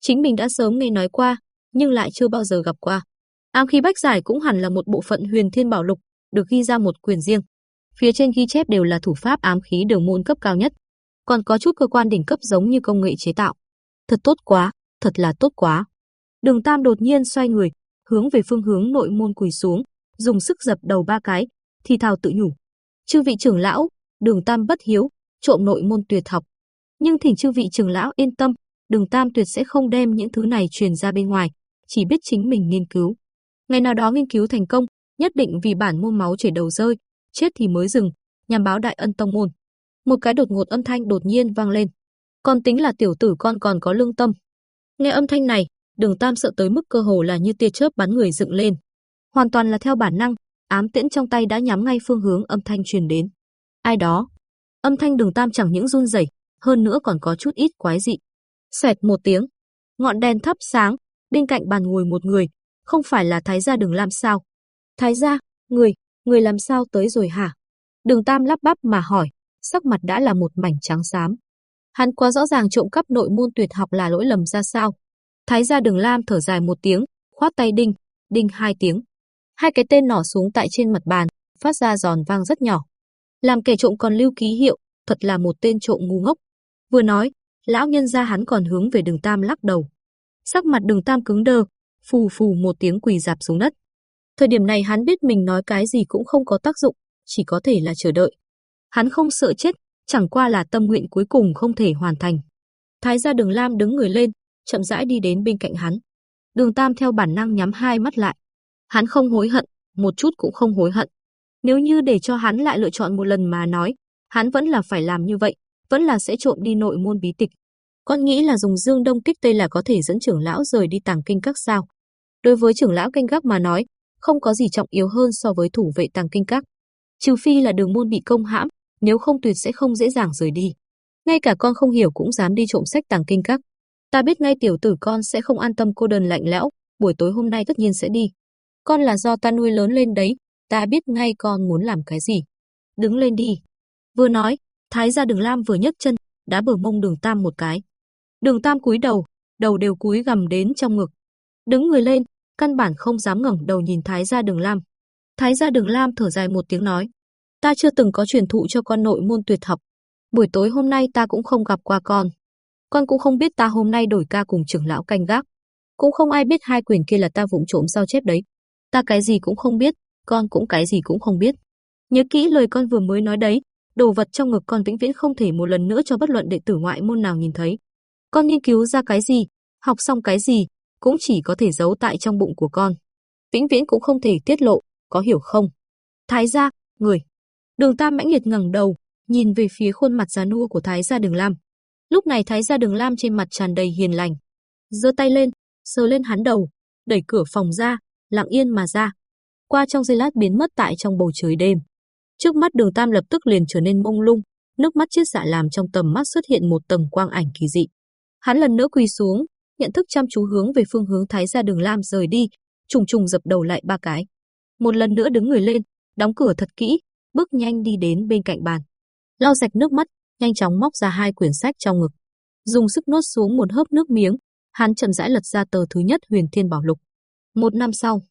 Chính mình đã sớm nghe nói qua, nhưng lại chưa bao giờ gặp qua. Ám khí bách giải cũng hẳn là một bộ phận Huyền Thiên Bảo Lục, được ghi ra một quyền riêng. Phía trên ghi chép đều là thủ pháp ám khí đường môn cấp cao nhất, còn có chút cơ quan đỉnh cấp giống như công nghệ chế tạo. Thật tốt quá, thật là tốt quá. Đường Tam đột nhiên xoay người, hướng về phương hướng nội môn quỳ xuống, dùng sức dập đầu ba cái, thì thào tự nhủ. Chư vị trưởng lão, đường Tam bất hiếu, trộm nội môn tuyệt học. Nhưng thỉnh chư vị trưởng lão yên tâm, đường Tam tuyệt sẽ không đem những thứ này truyền ra bên ngoài, chỉ biết chính mình nghiên cứu. Ngày nào đó nghiên cứu thành công, nhất định vì bản môn máu chảy đầu rơi, chết thì mới dừng, nhằm báo đại ân tông môn. Một cái đột ngột âm thanh đột nhiên vang lên. con tính là tiểu tử con còn có lương tâm. Nghe âm thanh này, Đường Tam sợ tới mức cơ hồ là như tia chớp bắn người dựng lên. Hoàn toàn là theo bản năng, ám tiễn trong tay đã nhắm ngay phương hướng âm thanh truyền đến. Ai đó? Âm thanh Đường Tam chẳng những run rẩy, hơn nữa còn có chút ít quái dị. Xẹt một tiếng, Ngọn đèn thắp sáng, bên cạnh bàn ngồi một người, không phải là Thái gia Đường Lam sao? Thái gia, người, người làm sao tới rồi hả? Đường Tam lắp bắp mà hỏi, sắc mặt đã là một mảnh trắng xám. Hắn quá rõ ràng trộm cắp nội môn tuyệt học là lỗi lầm ra sao. Thái gia Đường Lam thở dài một tiếng, khoát tay đinh, đinh hai tiếng. Hai cái tên nỏ xuống tại trên mặt bàn, phát ra giòn vang rất nhỏ. Làm kẻ trộm còn lưu ký hiệu, thật là một tên trộm ngu ngốc. Vừa nói, lão nhân gia hắn còn hướng về Đường Tam lắc đầu. Sắc mặt Đường Tam cứng đơ, phù phù một tiếng quỳ dạp xuống đất. Thời điểm này hắn biết mình nói cái gì cũng không có tác dụng, chỉ có thể là chờ đợi. Hắn không sợ chết, chẳng qua là tâm nguyện cuối cùng không thể hoàn thành. Thái gia Đường Lam đứng người lên, chậm rãi đi đến bên cạnh hắn. Đường Tam theo bản năng nhắm hai mắt lại. Hắn không hối hận, một chút cũng không hối hận. Nếu như để cho hắn lại lựa chọn một lần mà nói, hắn vẫn là phải làm như vậy, vẫn là sẽ trộm đi nội môn bí tịch. Con nghĩ là dùng dương đông kích tây là có thể dẫn trưởng lão rời đi tàng kinh các sao. Đối với trưởng lão canh gác mà nói, không có gì trọng yếu hơn so với thủ vệ tàng kinh các. Trừ phi là đường môn bị công hãm, nếu không tuyệt sẽ không dễ dàng rời đi. Ngay cả con không hiểu cũng dám đi trộm sách tàng kinh các. Ta biết ngay tiểu tử con sẽ không an tâm cô đơn lạnh lẽo, buổi tối hôm nay tất nhiên sẽ đi. Con là do ta nuôi lớn lên đấy, ta biết ngay con muốn làm cái gì. Đứng lên đi. Vừa nói, Thái gia Đường Lam vừa nhấc chân, đã bờ mông Đường Tam một cái. Đường Tam cúi đầu, đầu đều cúi gằm đến trong ngực. Đứng người lên, căn bản không dám ngẩng đầu nhìn Thái gia Đường Lam. Thái gia Đường Lam thở dài một tiếng nói, ta chưa từng có truyền thụ cho con nội môn tuyệt học. Buổi tối hôm nay ta cũng không gặp qua con. Con cũng không biết ta hôm nay đổi ca cùng trưởng lão canh gác. Cũng không ai biết hai quyền kia là ta vụng trộm sao chép đấy. Ta cái gì cũng không biết, con cũng cái gì cũng không biết. Nhớ kỹ lời con vừa mới nói đấy, đồ vật trong ngực con vĩnh viễn không thể một lần nữa cho bất luận đệ tử ngoại môn nào nhìn thấy. Con nghiên cứu ra cái gì, học xong cái gì, cũng chỉ có thể giấu tại trong bụng của con. Vĩnh viễn cũng không thể tiết lộ, có hiểu không? Thái gia, người. Đường Tam mãnh liệt ngẩng đầu, nhìn về phía khuôn mặt già nua của Thái gia Đường Lam. Lúc này Thái gia Đường Lam trên mặt tràn đầy hiền lành, giơ tay lên, sờ lên hắn đầu, đẩy cửa phòng ra, lặng yên mà ra. Qua trong giây lát biến mất tại trong bầu trời đêm. Trước mắt Đường Tam lập tức liền trở nên mông lung, nước mắt chiếc dạ làm trong tầm mắt xuất hiện một tầng quang ảnh kỳ dị. Hắn lần nữa quỳ xuống, nhận thức chăm chú hướng về phương hướng Thái gia Đường Lam rời đi, trùng trùng dập đầu lại ba cái. Một lần nữa đứng người lên, đóng cửa thật kỹ, bước nhanh đi đến bên cạnh bàn. Lau sạch nước mắt, nhanh chóng móc ra hai quyển sách trong ngực. Dùng sức nuốt xuống một hớp nước miếng, hắn chậm rãi lật ra tờ thứ nhất Huyền Thiên Bảo Lục. Một năm sau,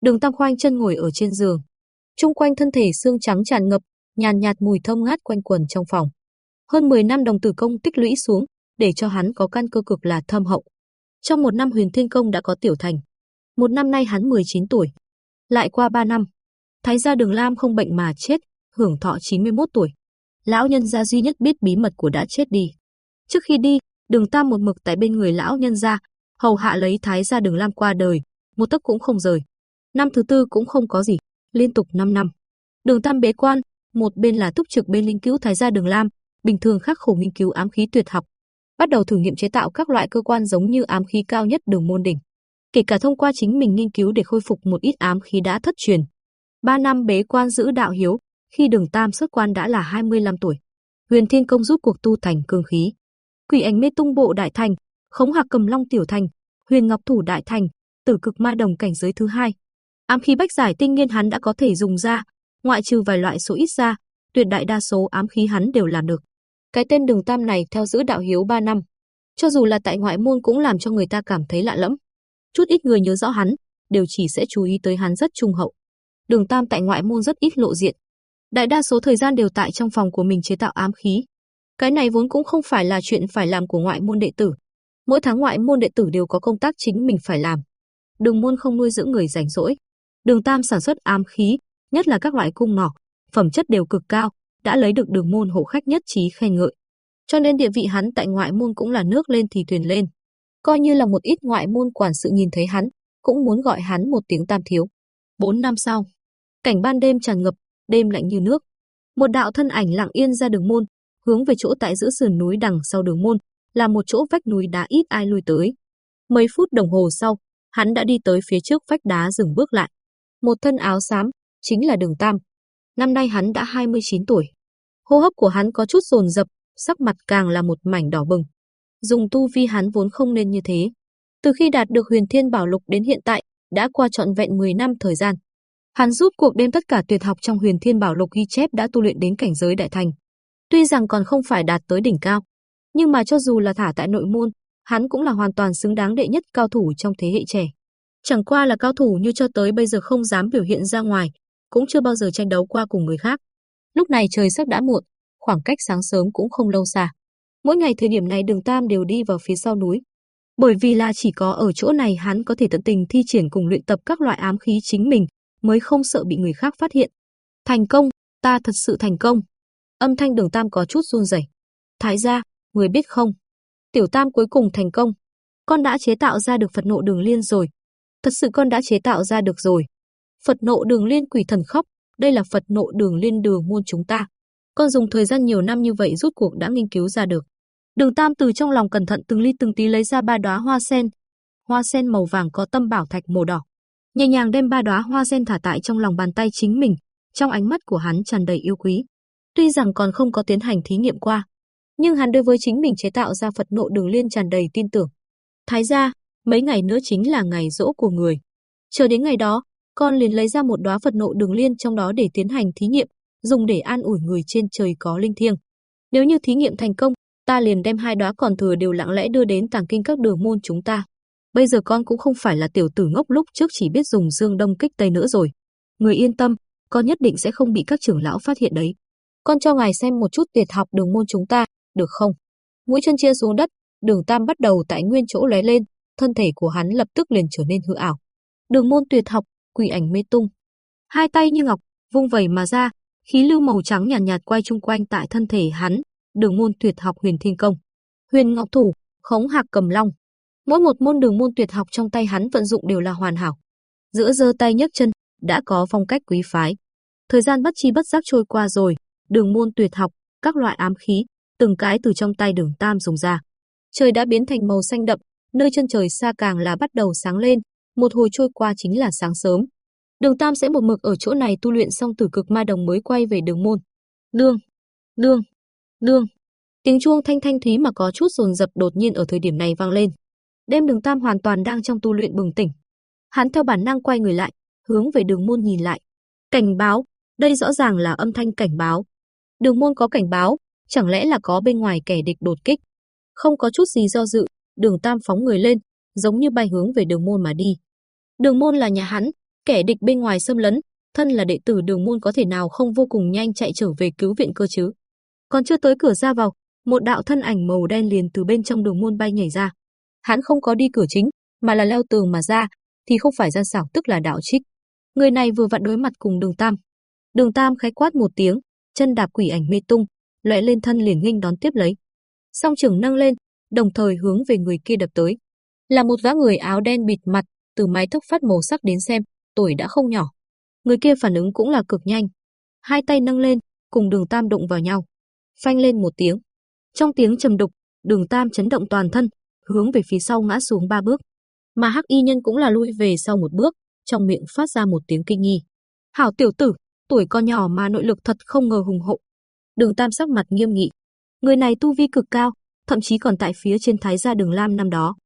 Đường Tam Khoanh chân ngồi ở trên giường, trung quanh thân thể xương trắng tràn ngập, nhàn nhạt mùi thơm ngát quanh quẩn trong phòng. Hơn 10 năm đồng tử công tích lũy xuống, để cho hắn có căn cơ cực là thâm hậu. Trong một năm Huyền Thiên Công đã có tiểu thành. Một năm nay hắn 19 tuổi. Lại qua 3 năm, Thái gia Đường Lam không bệnh mà chết, hưởng thọ 91 tuổi. Lão nhân gia duy nhất biết bí mật của đã chết đi. Trước khi đi, Đường Tam một mực tại bên người lão nhân gia, hầu hạ lấy Thái gia Đường Lam qua đời, một tấc cũng không rời. Năm thứ tư cũng không có gì, liên tục 5 năm. Đường Tam bế quan, một bên là túc trực bên linh cứu Thái gia Đường Lam, bình thường khắc khổ nghiên cứu ám khí tuyệt học, bắt đầu thử nghiệm chế tạo các loại cơ quan giống như ám khí cao nhất đường môn đỉnh, kể cả thông qua chính mình nghiên cứu để khôi phục một ít ám khí đã thất truyền. Ba năm bế quan giữ đạo hiếu, khi Đường Tam xuất quan đã là 25 tuổi. Huyền Thiên Công giúp cuộc tu thành cương khí. Quỷ ảnh mê tung bộ đại thành, khống hạc cầm long tiểu thành, huyền ngọc thủ đại thành, tử cực ma đồng cảnh giới thứ hai. Ám khí bách giải tinh nghiên hắn đã có thể dùng ra, ngoại trừ vài loại số ít ra, tuyệt đại đa số ám khí hắn đều làm được. Cái tên Đường Tam này theo giữ đạo hiếu 3 năm, cho dù là tại ngoại môn cũng làm cho người ta cảm thấy lạ lẫm. Chút ít người nhớ rõ hắn, đều chỉ sẽ chú ý tới hắn rất trung hậu. Đường Tam tại ngoại môn rất ít lộ diện. Đại đa số thời gian đều tại trong phòng của mình chế tạo ám khí. Cái này vốn cũng không phải là chuyện phải làm của ngoại môn đệ tử. Mỗi tháng ngoại môn đệ tử đều có công tác chính mình phải làm. Đường môn không nuôi dưỡng người rảnh rỗi. Đường Tam sản xuất ám khí, nhất là các loại cung nỏ, phẩm chất đều cực cao, đã lấy được đường môn hộ khách nhất trí khen ngợi. Cho nên địa vị hắn tại ngoại môn cũng là nước lên thì thuyền lên. Coi như là một ít ngoại môn quản sự nhìn thấy hắn, cũng muốn gọi hắn một tiếng tam thiếu. Bốn năm sau, cảnh ban đêm tràn ngập, đêm lạnh như nước. Một đạo thân ảnh lặng yên ra đường môn, hướng về chỗ tại giữa sườn núi đằng sau đường môn, là một chỗ vách núi đá ít ai lui tới. Mấy phút đồng hồ sau, hắn đã đi tới phía trước vách đá dừng bước lại. Một thân áo xám, chính là Đường Tam. Năm nay hắn đã 29 tuổi. Hô hấp của hắn có chút dồn dập, sắc mặt càng là một mảnh đỏ bừng. Dùng tu vi hắn vốn không nên như thế, Từ khi đạt được huyền thiên bảo lục đến hiện tại, đã qua trọn vẹn 10 năm thời gian. Hắn rút cuộc đem tất cả tuyệt học trong huyền thiên bảo lục ghi chép đã tu luyện đến cảnh giới đại thành. Tuy rằng còn không phải đạt tới đỉnh cao, nhưng mà cho dù là thả tại nội môn, hắn cũng là hoàn toàn xứng đáng đệ nhất cao thủ trong thế hệ trẻ. Chẳng qua là cao thủ như cho tới bây giờ không dám biểu hiện ra ngoài, cũng chưa bao giờ tranh đấu qua cùng người khác. Lúc này trời sắp đã muộn, khoảng cách sáng sớm cũng không lâu xa. Mỗi ngày thời điểm này Đường Tam đều đi vào phía sau núi. Bởi vì là chỉ có ở chỗ này hắn có thể tận tình thi triển cùng luyện tập các loại ám khí chính mình, mới không sợ bị người khác phát hiện. Thành công, ta thật sự thành công. Âm thanh Đường Tam có chút run rẩy. Thái gia, người biết không? Tiểu Tam cuối cùng thành công. Con đã chế tạo ra được Phật nộ đường liên rồi. Thật sự con đã chế tạo ra được rồi. Phật nộ đường liên quỷ thần khóc, đây là Phật nộ đường liên đường môn chúng ta. Con dùng thời gian nhiều năm như vậy rút cuộc đã nghiên cứu ra được. Đường Tam từ trong lòng cẩn thận từng ly từng tí lấy ra ba đóa hoa sen. Hoa sen màu vàng có tâm bảo thạch màu đỏ. Nhẹ nhàng đem ba đóa hoa sen thả tại trong lòng bàn tay chính mình, trong ánh mắt của hắn tràn đầy yêu quý. Tuy rằng còn không có tiến hành thí nghiệm qua, nhưng hắn đối với chính mình chế tạo ra Phật nộ đường liên tràn đầy tin tưởng. Thái gia, mấy ngày nữa chính là ngày rỗ của người. Chờ đến ngày đó, con liền lấy ra một đóa Phật nộ đường liên trong đó để tiến hành thí nghiệm, dùng để an ủi người trên trời có linh thiêng. Nếu như thí nghiệm thành công, ta liền đem hai đóa còn thừa đều lặng lẽ đưa đến tàng kinh các đường môn chúng ta. Bây giờ con cũng không phải là tiểu tử ngốc lúc trước chỉ biết dùng dương đông kích tây nữa rồi. Người yên tâm, con nhất định sẽ không bị các trưởng lão phát hiện đấy. Con cho ngài xem một chút tuyệt học đường môn chúng ta, được không? Mũi chân chia xuống đất, đường tam bắt đầu tại nguyên chỗ lóe lên, thân thể của hắn lập tức liền trở nên hư ảo. Đường môn tuyệt học, quỷ ảnh mê tung. Hai tay như ngọc, vung vẩy mà ra, khí lưu màu trắng nhàn nhạt, nhạt quay chung quanh tại thân thể hắn, đường môn tuyệt học huyền thiên công. Huyền ngọc thủ, khống hạc cầm long. Mỗi một môn đường môn tuyệt học trong tay hắn vận dụng đều là hoàn hảo. Giữa giơ tay nhấc chân, đã có phong cách quý phái. Thời gian bất chi bất giác trôi qua rồi, đường môn tuyệt học, các loại ám khí, từng cái từ trong tay đường tam dùng ra. Trời đã biến thành màu xanh đậm, nơi chân trời xa càng là bắt đầu sáng lên, một hồi trôi qua chính là sáng sớm. Đường Tam sẽ một mực ở chỗ này tu luyện xong tử cực ma đồng mới quay về đường môn. đường, đường, đường. Tiếng chuông thanh thanh thúy mà có chút dồn dập đột nhiên ở thời điểm này vang lên. Đêm đường Tam hoàn toàn đang trong tu luyện bừng tỉnh. Hắn theo bản năng quay người lại, hướng về đường môn nhìn lại. Cảnh báo, đây rõ ràng là âm thanh cảnh báo. Đường môn có cảnh báo, chẳng lẽ là có bên ngoài kẻ địch đột kích? Không có chút gì do dự, đường Tam phóng người lên, giống như bay hướng về đường môn mà đi. Đường môn là nhà hắn, kẻ địch bên ngoài xâm lấn, thân là đệ tử đường môn có thể nào không vô cùng nhanh chạy trở về cứu viện cơ chứ. Còn chưa tới cửa ra vào, một đạo thân ảnh màu đen liền từ bên trong đường môn bay nhảy ra. Hắn không có đi cửa chính, mà là leo tường mà ra, thì không phải gian xảo tức là đạo trích. Người này vừa vặn đối mặt cùng đường Tam. Đường Tam khái quát một tiếng, chân đạp quỷ ảnh mê tung, lóe lên thân liền nghênh đón tiếp lấy. Song trưởng nâng lên, đồng thời hướng về người kia đập tới. Là một gã người áo đen bịt mặt, từ mái tóc phát màu sắc đến xem, tuổi đã không nhỏ. Người kia phản ứng cũng là cực nhanh. Hai tay nâng lên, cùng đường tam đụng vào nhau. Phanh lên một tiếng. Trong tiếng trầm đục, đường tam chấn động toàn thân, hướng về phía sau ngã xuống ba bước. Mà hắc y nhân cũng là lui về sau một bước, trong miệng phát ra một tiếng kinh nghi. Hảo tiểu tử, tuổi con nhỏ mà nội lực thật không ngờ hùng hậu. Đường tam sắc mặt nghiêm nghị. Người này tu vi cực cao, thậm chí còn tại phía trên thái gia đường lam năm đó.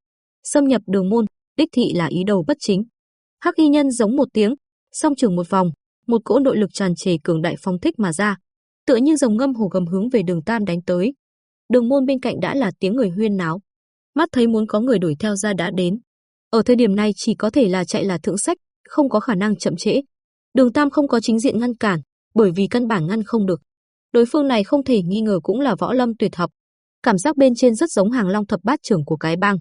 Xâm nhập đường môn, đích thị là ý đồ bất chính. Hắc y nhân giống một tiếng, song trường một vòng, một cỗ nội lực tràn trề cường đại phong thích mà ra, tựa như dòng ngâm hồ gầm hướng về đường Tam đánh tới. Đường môn bên cạnh đã là tiếng người huyên náo, mắt thấy muốn có người đuổi theo ra đã đến. Ở thời điểm này chỉ có thể là chạy là thượng sách, không có khả năng chậm trễ. Đường Tam không có chính diện ngăn cản, bởi vì căn bản ngăn không được. Đối phương này không thể nghi ngờ cũng là võ lâm tuyệt học. Cảm giác bên trên rất giống hàng long thập bát trưởng của cái bang.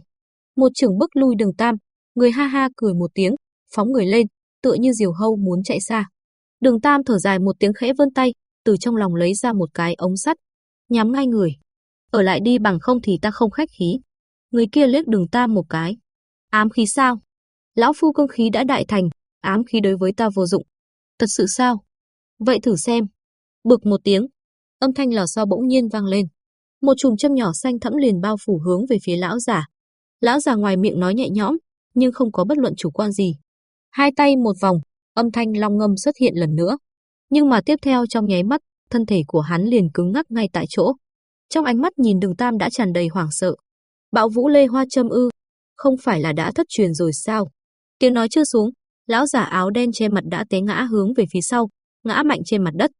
Một trưởng bức lui đường Tam, người ha ha cười một tiếng, phóng người lên, tựa như diều hâu muốn chạy xa. Đường Tam thở dài một tiếng khẽ vươn tay, từ trong lòng lấy ra một cái ống sắt, nhắm ngay người. Ở lại đi bằng không thì ta không khách khí. Người kia liếc Đường Tam một cái. Ám khí sao? Lão phu cương khí đã đại thành, ám khí đối với ta vô dụng. Thật sự sao? Vậy thử xem. Bực một tiếng, âm thanh lò xo bỗng nhiên vang lên. Một chùm châm nhỏ xanh thẫm liền bao phủ hướng về phía lão giả. Lão già ngoài miệng nói nhẹ nhõm, nhưng không có bất luận chủ quan gì. Hai tay một vòng, âm thanh long ngâm xuất hiện lần nữa. Nhưng mà tiếp theo trong nháy mắt, thân thể của hắn liền cứng ngắc ngay tại chỗ. Trong ánh mắt nhìn Đường Tam đã tràn đầy hoảng sợ. Bạo Vũ Lê Hoa châm ư? không phải là đã thất truyền rồi sao? Tiếng nói chưa xuống, lão giả áo đen che mặt đã té ngã hướng về phía sau, ngã mạnh trên mặt đất.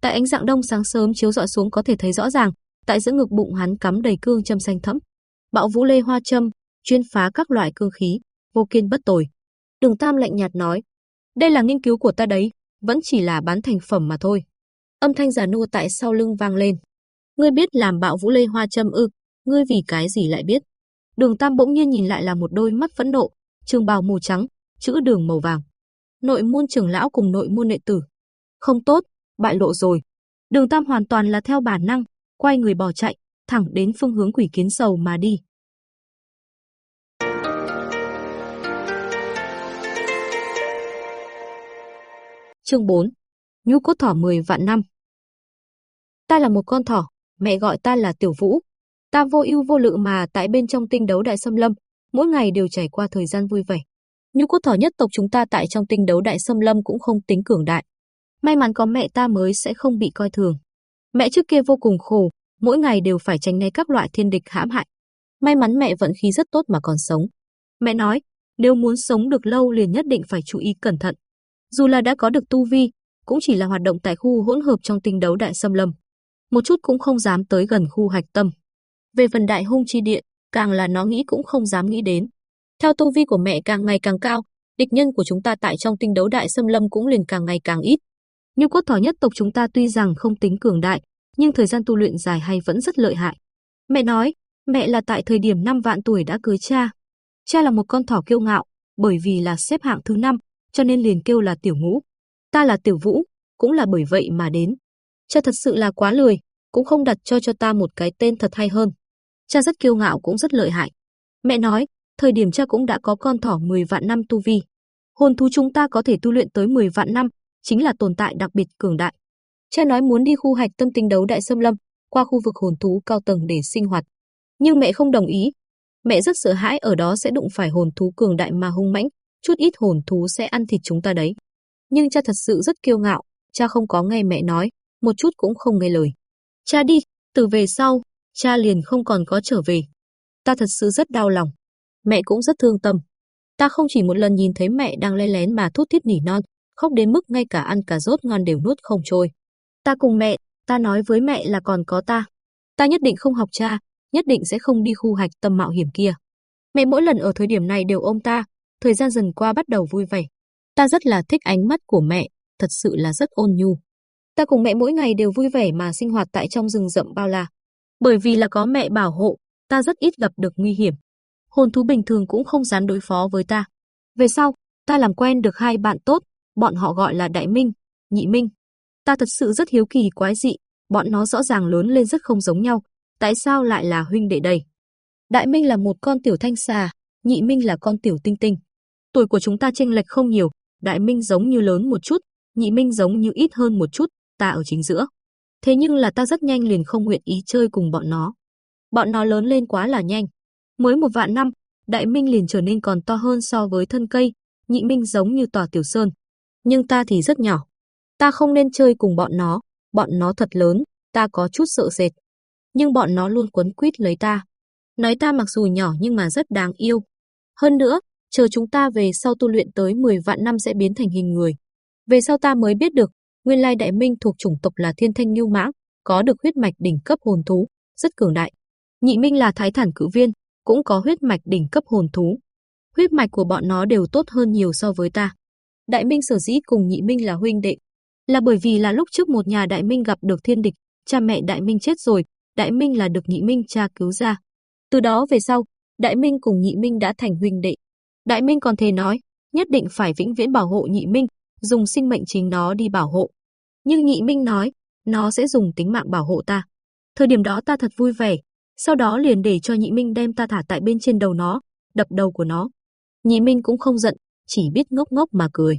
Tại ánh dạng đông sáng sớm chiếu rọi xuống có thể thấy rõ ràng, tại giữa ngực bụng hắn cắm đầy cương châm xanh thẫm. Bạo Vũ Lê Hoa châm, chuyên phá các loại cương khí, vô kiên bất tồi. Đường Tam lạnh nhạt nói, đây là nghiên cứu của ta đấy, vẫn chỉ là bán thành phẩm mà thôi. Âm thanh giả nua tại sau lưng vang lên. Ngươi biết làm Bạo Vũ Lê Hoa châm ư? Ngươi vì cái gì lại biết? Đường Tam bỗng nhiên nhìn lại là một đôi mắt phẫn nộ, trường bào màu trắng, chữ đường màu vàng. Nội môn trưởng lão cùng nội môn đệ tử. Không tốt, bại lộ rồi. Đường Tam hoàn toàn là theo bản năng, quay người bỏ chạy, thẳng đến phương hướng quỷ kiến sầu mà đi. Chương 4 Nhu cốt thỏ 10 vạn năm Ta là một con thỏ, mẹ gọi ta là Tiểu Vũ. Ta vô ưu vô lự mà tại bên trong tinh đấu đại xâm lâm, mỗi ngày đều trải qua thời gian vui vẻ. Nhu cốt thỏ nhất tộc chúng ta tại trong tinh đấu đại xâm lâm cũng không tính cường đại. May mắn có mẹ ta mới sẽ không bị coi thường. Mẹ trước kia vô cùng khổ, mỗi ngày đều phải tránh né các loại thiên địch hãm hại. May mắn mẹ vận khí rất tốt mà còn sống. Mẹ nói, nếu muốn sống được lâu liền nhất định phải chú ý cẩn thận. Dù là đã có được tu vi, cũng chỉ là hoạt động tại khu hỗn hợp trong tinh đấu đại xâm lâm. Một chút cũng không dám tới gần khu hạch tâm. Về phần đại hung chi điện, càng là nó nghĩ cũng không dám nghĩ đến. Theo tu vi của mẹ càng ngày càng cao, địch nhân của chúng ta tại trong tinh đấu đại xâm lâm cũng liền càng ngày càng ít. Như cốt thỏ nhất tộc chúng ta tuy rằng không tính cường đại, nhưng thời gian tu luyện dài hay vẫn rất lợi hại. Mẹ nói, mẹ là tại thời điểm 5 vạn tuổi đã cưới cha. Cha là một con thỏ kiêu ngạo, bởi vì là xếp hạng thứ 5, cho nên liền kêu là tiểu ngũ. Ta là tiểu vũ, cũng là bởi vậy mà đến. Cha thật sự là quá lười, cũng không đặt cho cho ta một cái tên thật hay hơn. Cha rất kiêu ngạo cũng rất lợi hại. Mẹ nói, thời điểm cha cũng đã có con thỏ 10 vạn năm tu vi. Hồn thú chúng ta có thể tu luyện tới 10 vạn năm, chính là tồn tại đặc biệt cường đại. Cha nói muốn đi khu hạch tâm tinh đấu đại xâm lâm, qua khu vực hồn thú cao tầng để sinh hoạt. Nhưng mẹ không đồng ý. Mẹ rất sợ hãi ở đó sẽ đụng phải hồn thú cường đại mà hung mãnh, chút ít hồn thú sẽ ăn thịt chúng ta đấy. Nhưng cha thật sự rất kiêu ngạo, cha không có nghe mẹ nói, một chút cũng không nghe lời. Cha đi, từ về sau, cha liền không còn có trở về. Ta thật sự rất đau lòng. Mẹ cũng rất thương tâm. Ta không chỉ một lần nhìn thấy mẹ đang lén lén mà thút thít nỉ non, khóc đến mức ngay cả ăn cà rốt ngon đều nuốt không trôi. Ta cùng mẹ, ta nói với mẹ là còn có ta. Ta nhất định không học cha, nhất định sẽ không đi khu hạch tâm mạo hiểm kia. Mẹ mỗi lần ở thời điểm này đều ôm ta, thời gian dần qua bắt đầu vui vẻ. Ta rất là thích ánh mắt của mẹ, thật sự là rất ôn nhu. Ta cùng mẹ mỗi ngày đều vui vẻ mà sinh hoạt tại trong rừng rậm bao la. Bởi vì là có mẹ bảo hộ, ta rất ít gặp được nguy hiểm. Hồn thú bình thường cũng không dám đối phó với ta. Về sau, ta làm quen được hai bạn tốt, bọn họ gọi là Đại Minh, Nhị Minh. Ta thật sự rất hiếu kỳ quái dị, bọn nó rõ ràng lớn lên rất không giống nhau, tại sao lại là huynh đệ đây? Đại Minh là một con tiểu thanh xà, Nhị Minh là con tiểu tinh tinh. Tuổi của chúng ta chênh lệch không nhiều, Đại Minh giống như lớn một chút, Nhị Minh giống như ít hơn một chút, ta ở chính giữa. Thế nhưng là ta rất nhanh liền không nguyện ý chơi cùng bọn nó. Bọn nó lớn lên quá là nhanh. Mới một vạn năm, Đại Minh liền trở nên còn to hơn so với thân cây, Nhị Minh giống như tòa tiểu sơn. Nhưng ta thì rất nhỏ. Ta không nên chơi cùng bọn nó, bọn nó thật lớn, ta có chút sợ sệt. Nhưng bọn nó luôn quấn quýt lấy ta. Nói ta mặc dù nhỏ nhưng mà rất đáng yêu. Hơn nữa, chờ chúng ta về sau tu luyện tới 10 vạn năm sẽ biến thành hình người. Về sau ta mới biết được, nguyên lai đại minh thuộc chủng tộc là thiên thanh lưu mã, có được huyết mạch đỉnh cấp hồn thú, rất cường đại. Nhị minh là thái thản cử viên, cũng có huyết mạch đỉnh cấp hồn thú. Huyết mạch của bọn nó đều tốt hơn nhiều so với ta. Đại minh sở dĩ cùng nhị minh là huynh đệ, là bởi vì là lúc trước một nhà đại minh gặp được thiên địch, cha mẹ đại minh chết rồi, đại minh là được nhị minh cha cứu ra. Từ đó về sau, đại minh cùng nhị minh đã thành huynh đệ. Đại minh còn thề nói, nhất định phải vĩnh viễn bảo hộ nhị minh, dùng sinh mệnh chính nó đi bảo hộ. Nhưng nhị minh nói, nó sẽ dùng tính mạng bảo hộ ta. Thời điểm đó ta thật vui vẻ, sau đó liền để cho nhị minh đem ta thả tại bên trên đầu nó, đập đầu của nó. Nhị minh cũng không giận, chỉ biết ngốc ngốc mà cười.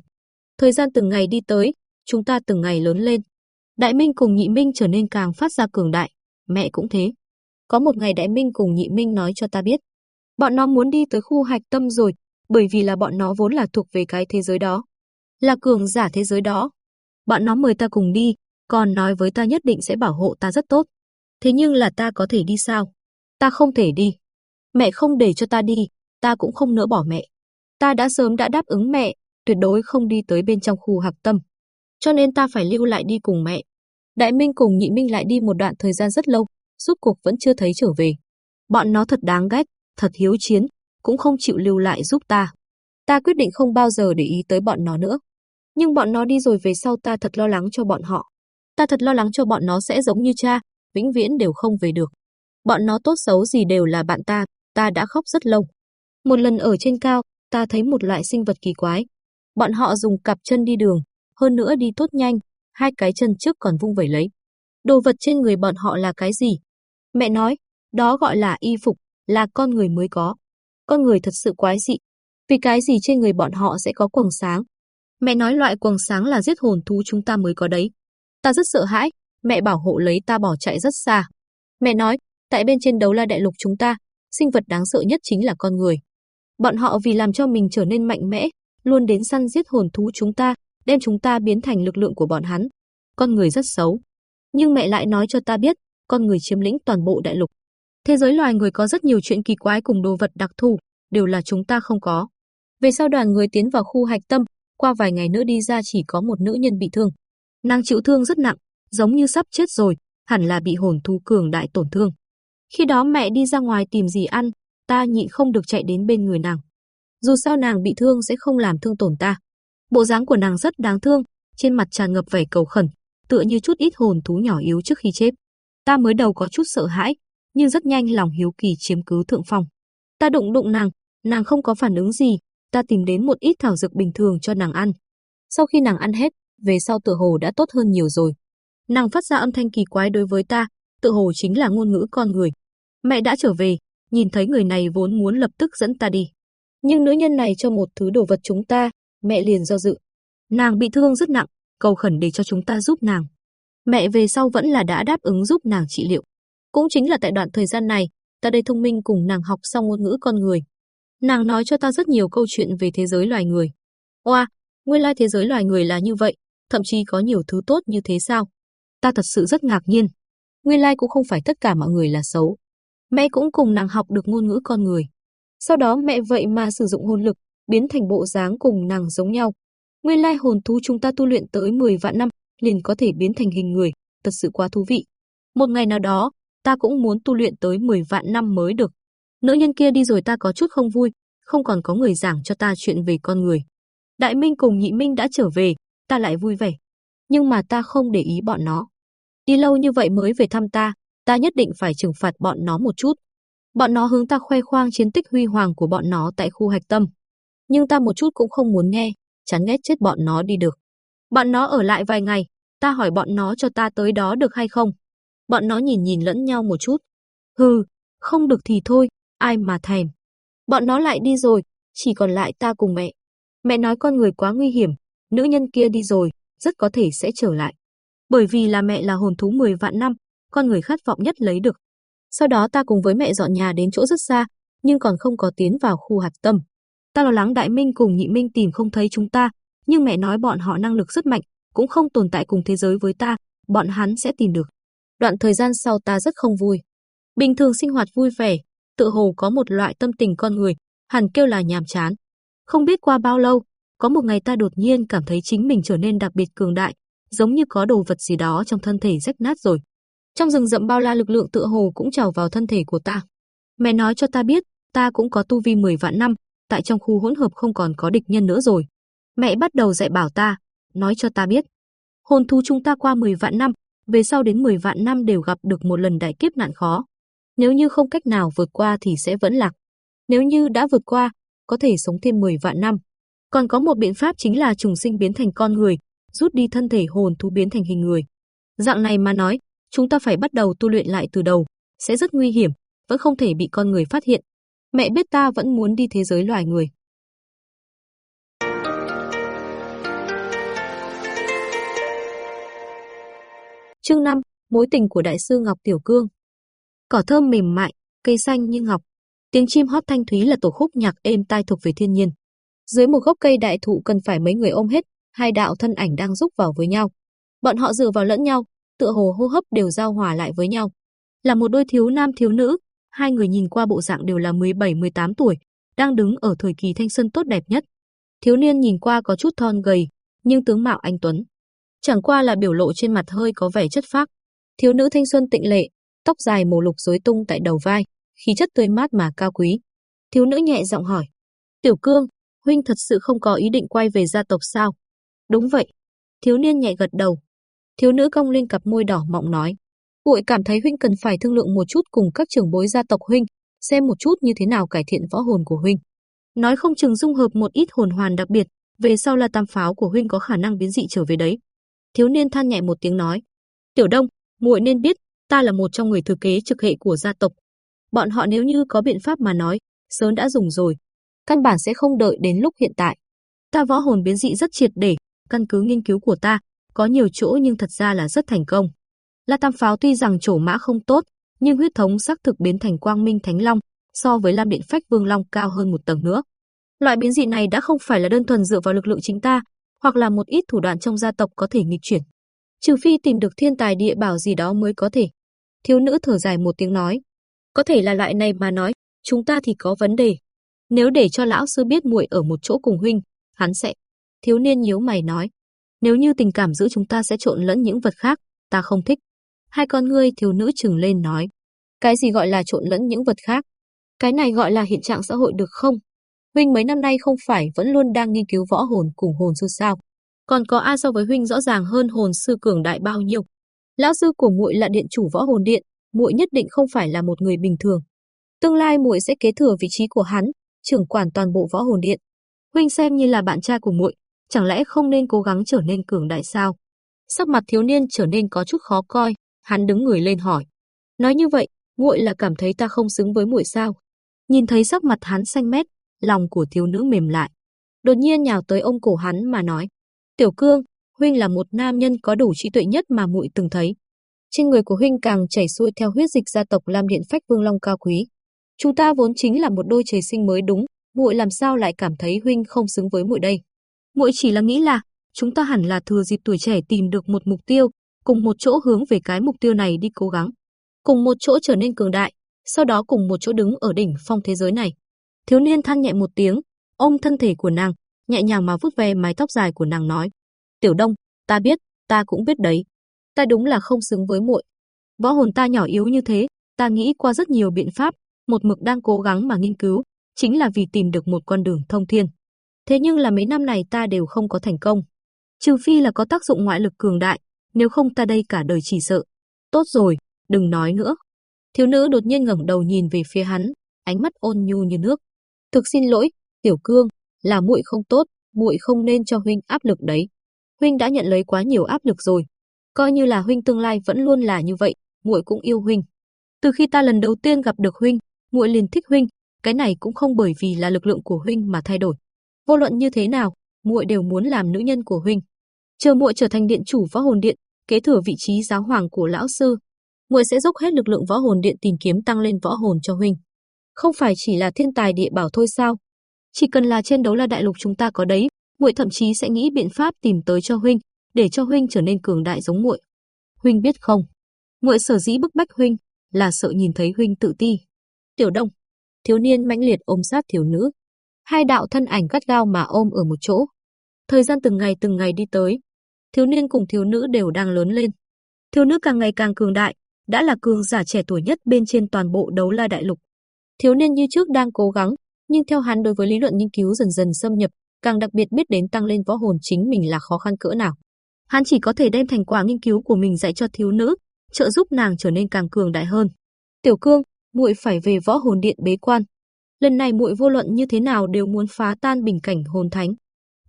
Thời gian từng ngày đi tới, chúng ta từng ngày lớn lên. Đại Minh cùng Nhị Minh trở nên càng phát ra cường đại, mẹ cũng thế. Có một ngày Đại Minh cùng Nhị Minh nói cho ta biết, bọn nó muốn đi tới khu hạch tâm rồi, bởi vì là bọn nó vốn là thuộc về cái thế giới đó, là cường giả thế giới đó. Bọn nó mời ta cùng đi, còn nói với ta nhất định sẽ bảo hộ ta rất tốt. Thế nhưng là ta có thể đi sao? Ta không thể đi. Mẹ không để cho ta đi, ta cũng không nỡ bỏ mẹ. Ta đã sớm đã đáp ứng mẹ, tuyệt đối không đi tới bên trong khu hạc tâm. Cho nên ta phải lưu lại đi cùng mẹ. Đại Minh cùng Nhị Minh lại đi một đoạn thời gian rất lâu, suốt cuộc vẫn chưa thấy trở về. Bọn nó thật đáng ghét, thật hiếu chiến, cũng không chịu lưu lại giúp ta. Ta quyết định không bao giờ để ý tới bọn nó nữa. Nhưng bọn nó đi rồi về sau ta thật lo lắng cho bọn họ. Ta thật lo lắng cho bọn nó sẽ giống như cha, vĩnh viễn đều không về được. Bọn nó tốt xấu gì đều là bạn ta, ta đã khóc rất lâu. Một lần ở trên cao, ta thấy một loại sinh vật kỳ quái. Bọn họ dùng cặp chân đi đường, hơn nữa đi tốt nhanh, hai cái chân trước còn vung vẩy lấy. Đồ vật trên người bọn họ là cái gì? Mẹ nói, đó gọi là y phục, là con người mới có. Con người thật sự quái dị. Vì cái gì trên người bọn họ sẽ có quầng sáng? Mẹ nói loại quầng sáng là giết hồn thú chúng ta mới có đấy. Ta rất sợ hãi, mẹ bảo hộ lấy ta bỏ chạy rất xa. Mẹ nói, tại bên trên đấu la đại lục chúng ta, sinh vật đáng sợ nhất chính là con người. Bọn họ vì làm cho mình trở nên mạnh mẽ, luôn đến săn giết hồn thú chúng ta, đem chúng ta biến thành lực lượng của bọn hắn. Con người rất xấu. Nhưng mẹ lại nói cho ta biết, con người chiếm lĩnh toàn bộ đại lục. Thế giới loài người có rất nhiều chuyện kỳ quái cùng đồ vật đặc thù, đều là chúng ta không có. Về sau đoàn người tiến vào khu hạch tâm, qua vài ngày nữa đi ra chỉ có một nữ nhân bị thương. Nàng chịu thương rất nặng, giống như sắp chết rồi, hẳn là bị hồn thú cường đại tổn thương. Khi đó mẹ đi ra ngoài tìm gì ăn, ta nhịn không được chạy đến bên người nàng. Dù sao nàng bị thương sẽ không làm thương tổn ta. Bộ dáng của nàng rất đáng thương, trên mặt tràn ngập vẻ cầu khẩn, tựa như chút ít hồn thú nhỏ yếu trước khi chết. Ta mới đầu có chút sợ hãi, nhưng rất nhanh lòng hiếu kỳ chiếm cứ thượng phong. Ta đụng đụng nàng, nàng không có phản ứng gì, ta tìm đến một ít thảo dược bình thường cho nàng ăn. Sau khi nàng ăn hết, về sau tựa hồ đã tốt hơn nhiều rồi. Nàng phát ra âm thanh kỳ quái đối với ta, tựa hồ chính là ngôn ngữ con người. Mẹ đã trở về, nhìn thấy người này vốn muốn lập tức dẫn ta đi. Nhưng nữ nhân này cho một thứ đồ vật chúng ta, mẹ liền do dự. Nàng bị thương rất nặng, cầu khẩn để cho chúng ta giúp nàng. Mẹ về sau vẫn là đã đáp ứng giúp nàng trị liệu. Cũng chính là tại đoạn thời gian này, ta đây thông minh cùng nàng học xong ngôn ngữ con người. Nàng nói cho ta rất nhiều câu chuyện về thế giới loài người. Oa, nguyên lai thế giới loài người là như vậy, thậm chí có nhiều thứ tốt như thế sao? Ta thật sự rất ngạc nhiên. Nguyên lai cũng không phải tất cả mọi người là xấu. Mẹ cũng cùng nàng học được ngôn ngữ con người. Sau đó mẹ vậy mà sử dụng hồn lực, biến thành bộ dáng cùng nàng giống nhau. Nguyên lai hồn thú chúng ta tu luyện tới 10 vạn năm, liền có thể biến thành hình người, thật sự quá thú vị. Một ngày nào đó, ta cũng muốn tu luyện tới 10 vạn năm mới được. Nữ nhân kia đi rồi ta có chút không vui, không còn có người giảng cho ta chuyện về con người. Đại Minh cùng Nhị Minh đã trở về, ta lại vui vẻ. Nhưng mà ta không để ý bọn nó. Đi lâu như vậy mới về thăm ta, ta nhất định phải trừng phạt bọn nó một chút. Bọn nó hướng ta khoe khoang chiến tích huy hoàng của bọn nó tại khu hạch tâm. Nhưng ta một chút cũng không muốn nghe, chán ghét chết bọn nó đi được. Bọn nó ở lại vài ngày, ta hỏi bọn nó cho ta tới đó được hay không. Bọn nó nhìn nhìn lẫn nhau một chút. Hừ, không được thì thôi, ai mà thèm. Bọn nó lại đi rồi, chỉ còn lại ta cùng mẹ. Mẹ nói con người quá nguy hiểm, nữ nhân kia đi rồi, rất có thể sẽ trở lại. Bởi vì là mẹ là hồn thú 10 vạn năm, con người khát vọng nhất lấy được. Sau đó ta cùng với mẹ dọn nhà đến chỗ rất xa, nhưng còn không có tiến vào khu hạt tâm. Ta lo lắng Đại Minh cùng Nhị Minh tìm không thấy chúng ta, nhưng mẹ nói bọn họ năng lực rất mạnh, cũng không tồn tại cùng thế giới với ta, bọn hắn sẽ tìm được. Đoạn thời gian sau ta rất không vui. Bình thường sinh hoạt vui vẻ, tự hồ có một loại tâm tình con người, hẳn kêu là nhàm chán. Không biết qua bao lâu, có một ngày ta đột nhiên cảm thấy chính mình trở nên đặc biệt cường đại, giống như có đồ vật gì đó trong thân thể rách nát rồi. Trong rừng rậm bao la lực lượng tựa hồ cũng trào vào thân thể của ta. Mẹ nói cho ta biết, ta cũng có tu vi 10 vạn năm, tại trong khu hỗn hợp không còn có địch nhân nữa rồi. Mẹ bắt đầu dạy bảo ta, nói cho ta biết. Hồn thú chúng ta qua 10 vạn năm, về sau đến 10 vạn năm đều gặp được một lần đại kiếp nạn khó. Nếu như không cách nào vượt qua thì sẽ vẫn lạc. Nếu như đã vượt qua, có thể sống thêm 10 vạn năm. Còn có một biện pháp chính là trùng sinh biến thành con người, rút đi thân thể hồn thú biến thành hình người. Dạng này mà nói, chúng ta phải bắt đầu tu luyện lại từ đầu, sẽ rất nguy hiểm, vẫn không thể bị con người phát hiện. Mẹ biết ta vẫn muốn đi thế giới loài người. Chương 5, mối tình của đại sư Ngọc Tiểu Cương. Cỏ thơm mềm mại, cây xanh như ngọc. Tiếng chim hót thanh thúy là tổ khúc nhạc êm tai thuộc về thiên nhiên. Dưới một gốc cây đại thụ cần phải mấy người ôm hết, hai đạo thân ảnh đang rúc vào với nhau. Bọn họ dựa vào lẫn nhau, tựa hồ hô hấp đều giao hòa lại với nhau. Là một đôi thiếu nam thiếu nữ, hai người nhìn qua bộ dạng đều là 17-18 tuổi, đang đứng ở thời kỳ thanh xuân tốt đẹp nhất. Thiếu niên nhìn qua có chút thon gầy, nhưng tướng mạo anh tuấn. Chẳng qua là biểu lộ trên mặt hơi có vẻ chất phác. Thiếu nữ thanh xuân tịnh lệ, tóc dài màu lục rối tung tại đầu vai, khí chất tươi mát mà cao quý. Thiếu nữ nhẹ giọng hỏi: "Tiểu Cương, huynh thật sự không có ý định quay về gia tộc sao?" "Đúng vậy." Thiếu niên nhẹ gật đầu. Thiếu nữ cong lên cặp môi đỏ mọng nói: "Muội cảm thấy huynh cần phải thương lượng một chút cùng các trưởng bối gia tộc huynh, xem một chút như thế nào cải thiện võ hồn của huynh. Nói không chừng dung hợp một ít hồn hoàn đặc biệt, về sau là tam pháo của huynh có khả năng biến dị trở về đấy." Thiếu niên than nhẹ một tiếng nói: "Tiểu Đông, muội nên biết, ta là một trong người thừa kế trực hệ của gia tộc. Bọn họ nếu như có biện pháp mà nói, sớm đã dùng rồi, căn bản sẽ không đợi đến lúc hiện tại. Ta võ hồn biến dị rất triệt để, căn cứ nghiên cứu của ta, có nhiều chỗ nhưng thật ra là rất thành công. La Tam Pháo tuy rằng trổ mã không tốt, nhưng huyết thống xác thực biến thành Quang Minh Thánh Long, so với Lam Điện Phách Vương Long cao hơn một tầng nữa. Loại biến dị này đã không phải là đơn thuần dựa vào lực lượng chính ta, hoặc là một ít thủ đoạn trong gia tộc có thể nghịch chuyển. Trừ phi tìm được thiên tài địa bảo gì đó mới có thể. Thiếu nữ thở dài một tiếng nói, có thể là loại này mà nói, chúng ta thì có vấn đề. Nếu để cho lão sư biết muội ở một chỗ cùng huynh, hắn sẽ. Thiếu niên nhíu mày nói, nếu như tình cảm giữa chúng ta sẽ trộn lẫn những vật khác, ta không thích. Hai con ngươi thiếu nữ trừng lên nói, cái gì gọi là trộn lẫn những vật khác? Cái này gọi là hiện trạng xã hội được không? Huynh mấy năm nay không phải vẫn luôn đang nghiên cứu võ hồn cùng hồn sư sao? Còn có ai so với huynh rõ ràng hơn hồn sư cường đại bao nhiêu? Lão sư của muội là điện chủ võ hồn điện, muội nhất định không phải là một người bình thường. Tương lai muội sẽ kế thừa vị trí của hắn, trưởng quản toàn bộ võ hồn điện. Huynh xem như là bạn trai của muội, chẳng lẽ không nên cố gắng trở nên cường đại sao? Sắc mặt thiếu niên trở nên có chút khó coi, hắn đứng người lên hỏi. Nói như vậy, muội là cảm thấy ta không xứng với muội sao? Nhìn thấy sắc mặt hắn xanh mét, lòng của thiếu nữ mềm lại. Đột nhiên nhào tới ôm cổ hắn mà nói: "Tiểu Cương, huynh là một nam nhân có đủ trí tuệ nhất mà muội từng thấy. Trên người của huynh càng chảy xuôi theo huyết dịch gia tộc Lam Điện Phách Vương Long cao quý. Chúng ta vốn chính là một đôi trời sinh mới đúng, muội làm sao lại cảm thấy huynh không xứng với muội đây? Muội chỉ là nghĩ là chúng ta hẳn là thừa dịp tuổi trẻ tìm được một mục tiêu, cùng một chỗ hướng về cái mục tiêu này đi cố gắng, cùng một chỗ trở nên cường đại, sau đó cùng một chỗ đứng ở đỉnh phong thế giới này. Thiếu niên than nhẹ một tiếng, ôm thân thể của nàng, nhẹ nhàng mà vuốt ve mái tóc dài của nàng nói: "Tiểu Đông, ta biết, ta cũng biết đấy, ta đúng là không xứng với muội. Võ hồn ta nhỏ yếu như thế, ta nghĩ qua rất nhiều biện pháp, một mực đang cố gắng mà nghiên cứu, chính là vì tìm được một con đường thông thiên. Thế nhưng là mấy năm này ta đều không có thành công. Trừ phi là có tác dụng ngoại lực cường đại, nếu không ta đây cả đời chỉ sợ. Tốt rồi, đừng nói nữa. Thiếu nữ đột nhiên ngẩng đầu nhìn về phía hắn, ánh mắt ôn nhu như nước. Thực xin lỗi, Tiểu Cương, là muội không tốt, muội không nên cho huynh áp lực đấy. Huynh đã nhận lấy quá nhiều áp lực rồi. Coi như là huynh tương lai vẫn luôn là như vậy, muội cũng yêu huynh. Từ khi ta lần đầu tiên gặp được huynh, muội liền thích huynh, cái này cũng không bởi vì là lực lượng của huynh mà thay đổi. Vô luận như thế nào, muội đều muốn làm nữ nhân của huynh. Chờ muội trở thành điện chủ võ hồn điện, kế thừa vị trí giáo hoàng của lão sư, muội sẽ dốc hết lực lượng võ hồn điện tìm kiếm tăng lên võ hồn cho huynh. Không phải chỉ là thiên tài địa bảo thôi sao? Chỉ cần là trên đấu la đại lục chúng ta có đấy, muội thậm chí sẽ nghĩ biện pháp tìm tới cho huynh, để cho huynh trở nên cường đại giống muội. Huynh biết không, muội sở dĩ bức bách huynh là sợ nhìn thấy huynh tự ti. Tiểu Đông, thiếu niên mãnh liệt ôm sát thiếu nữ. Hai đạo thân ảnh gắt gao mà ôm ở một chỗ. Thời gian từng ngày từng ngày đi tới, thiếu niên cùng thiếu nữ đều đang lớn lên. Thiếu nữ càng ngày càng cường đại, đã là cường giả trẻ tuổi nhất bên trên toàn bộ đấu la đại lục. Thiếu niên như trước đang cố gắng, nhưng theo hắn đối với lý luận nghiên cứu dần dần xâm nhập, càng đặc biệt biết đến tăng lên võ hồn chính mình là khó khăn cỡ nào. Hắn chỉ có thể đem thành quả nghiên cứu của mình dạy cho thiếu nữ, trợ giúp nàng trở nên càng cường đại hơn. Tiểu Cương, muội phải về võ hồn điện bế quan. Lần này muội vô luận như thế nào đều muốn phá tan bình cảnh hồn thánh.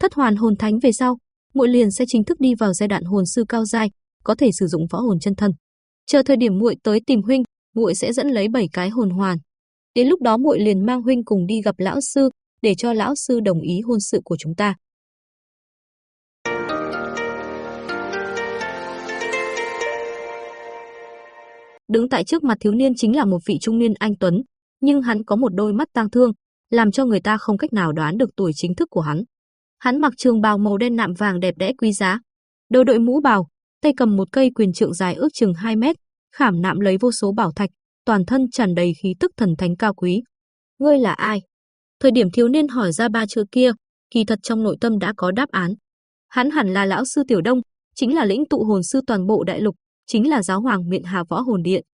Thất hoàn hồn thánh về sau, muội liền sẽ chính thức đi vào giai đoạn hồn sư cao giai, có thể sử dụng võ hồn chân thân. Chờ thời điểm muội tới tìm huynh, muội sẽ dẫn lấy bảy cái hồn hoàn. Đến lúc đó muội liền mang huynh cùng đi gặp lão sư, để cho lão sư đồng ý hôn sự của chúng ta. Đứng tại trước mặt thiếu niên chính là một vị trung niên anh tuấn, nhưng hắn có một đôi mắt tang thương, làm cho người ta không cách nào đoán được tuổi chính thức của hắn. Hắn mặc trường bào màu đen nạm vàng đẹp đẽ quý giá, đầu đội mũ bào, tay cầm một cây quyền trượng dài ước chừng 2 mét, khảm nạm lấy vô số bảo thạch, toàn thân tràn đầy khí tức thần thánh cao quý. Ngươi là ai? Thời điểm thiếu niên hỏi ra ba chữ kia, kỳ thật trong nội tâm đã có đáp án. Hắn hẳn là lão sư Tiểu Đông, chính là lĩnh tụ hồn sư toàn bộ đại lục, chính là giáo hoàng miện hà võ hồn điện.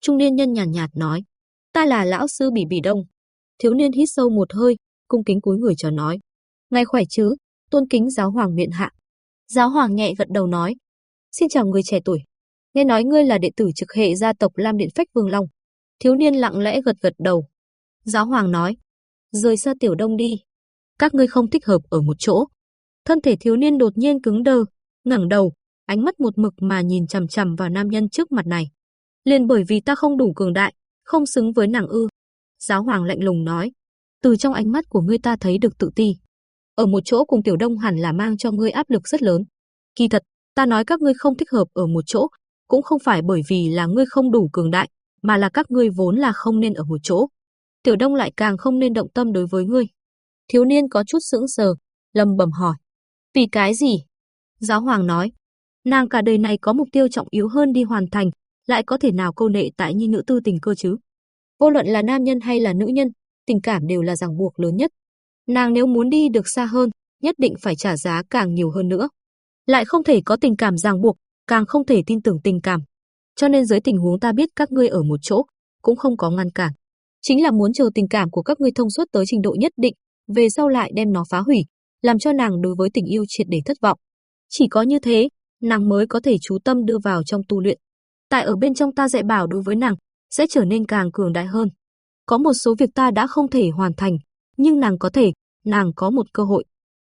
Trung niên nhân nhàn nhạt, nhạt nói, ta là lão sư Bỉ Bỉ Đông. Thiếu niên hít sâu một hơi, cung kính cúi người cho nói, ngài khỏe chứ, tôn kính giáo hoàng miện hạ. Giáo hoàng nhẹ gật đầu nói, xin chào người trẻ tuổi, nghe nói ngươi là đệ tử trực hệ gia tộc Lam Điện Phách Vương Long. Thiếu niên lặng lẽ gật gật đầu. Giáo hoàng nói, rời xa Tiểu Đông đi, các ngươi không thích hợp ở một chỗ. Thân thể thiếu niên đột nhiên cứng đơ, ngẩng đầu, ánh mắt một mực mà nhìn chằm chằm vào nam nhân trước mặt này. Liền bởi vì ta không đủ cường đại, không xứng với nàng ư. Giáo hoàng lạnh lùng nói, từ trong ánh mắt của ngươi ta thấy được tự ti. Ở một chỗ cùng Tiểu Đông hẳn là mang cho ngươi áp lực rất lớn. Kỳ thật, ta nói các ngươi không thích hợp ở một chỗ, cũng không phải bởi vì là ngươi không đủ cường đại, mà là các ngươi vốn là không nên ở một chỗ. Tiểu Đông lại càng không nên động tâm đối với ngươi. Thiếu niên có chút sững sờ, lầm bầm hỏi. Vì cái gì? Giáo hoàng nói. Nàng cả đời này có mục tiêu trọng yếu hơn đi hoàn thành, lại có thể nào câu nệ tại nhi nữ tư tình cơ chứ? Vô luận là nam nhân hay là nữ nhân, tình cảm đều là ràng buộc lớn nhất. Nàng nếu muốn đi được xa hơn, nhất định phải trả giá càng nhiều hơn nữa. Lại không thể có tình cảm ràng buộc, càng không thể tin tưởng tình cảm. Cho nên dưới tình huống ta biết các ngươi ở một chỗ, cũng không có ngăn cản. Chính là muốn chờ tình cảm của các ngươi thông suốt tới trình độ nhất định, về sau lại đem nó phá hủy, làm cho nàng đối với tình yêu triệt để thất vọng. Chỉ có như thế, nàng mới có thể chú tâm đưa vào trong tu luyện. Tại ở bên trong ta dạy bảo đối với nàng, sẽ trở nên càng cường đại hơn. Có một số việc ta đã không thể hoàn thành, nhưng nàng có thể, nàng có một cơ hội.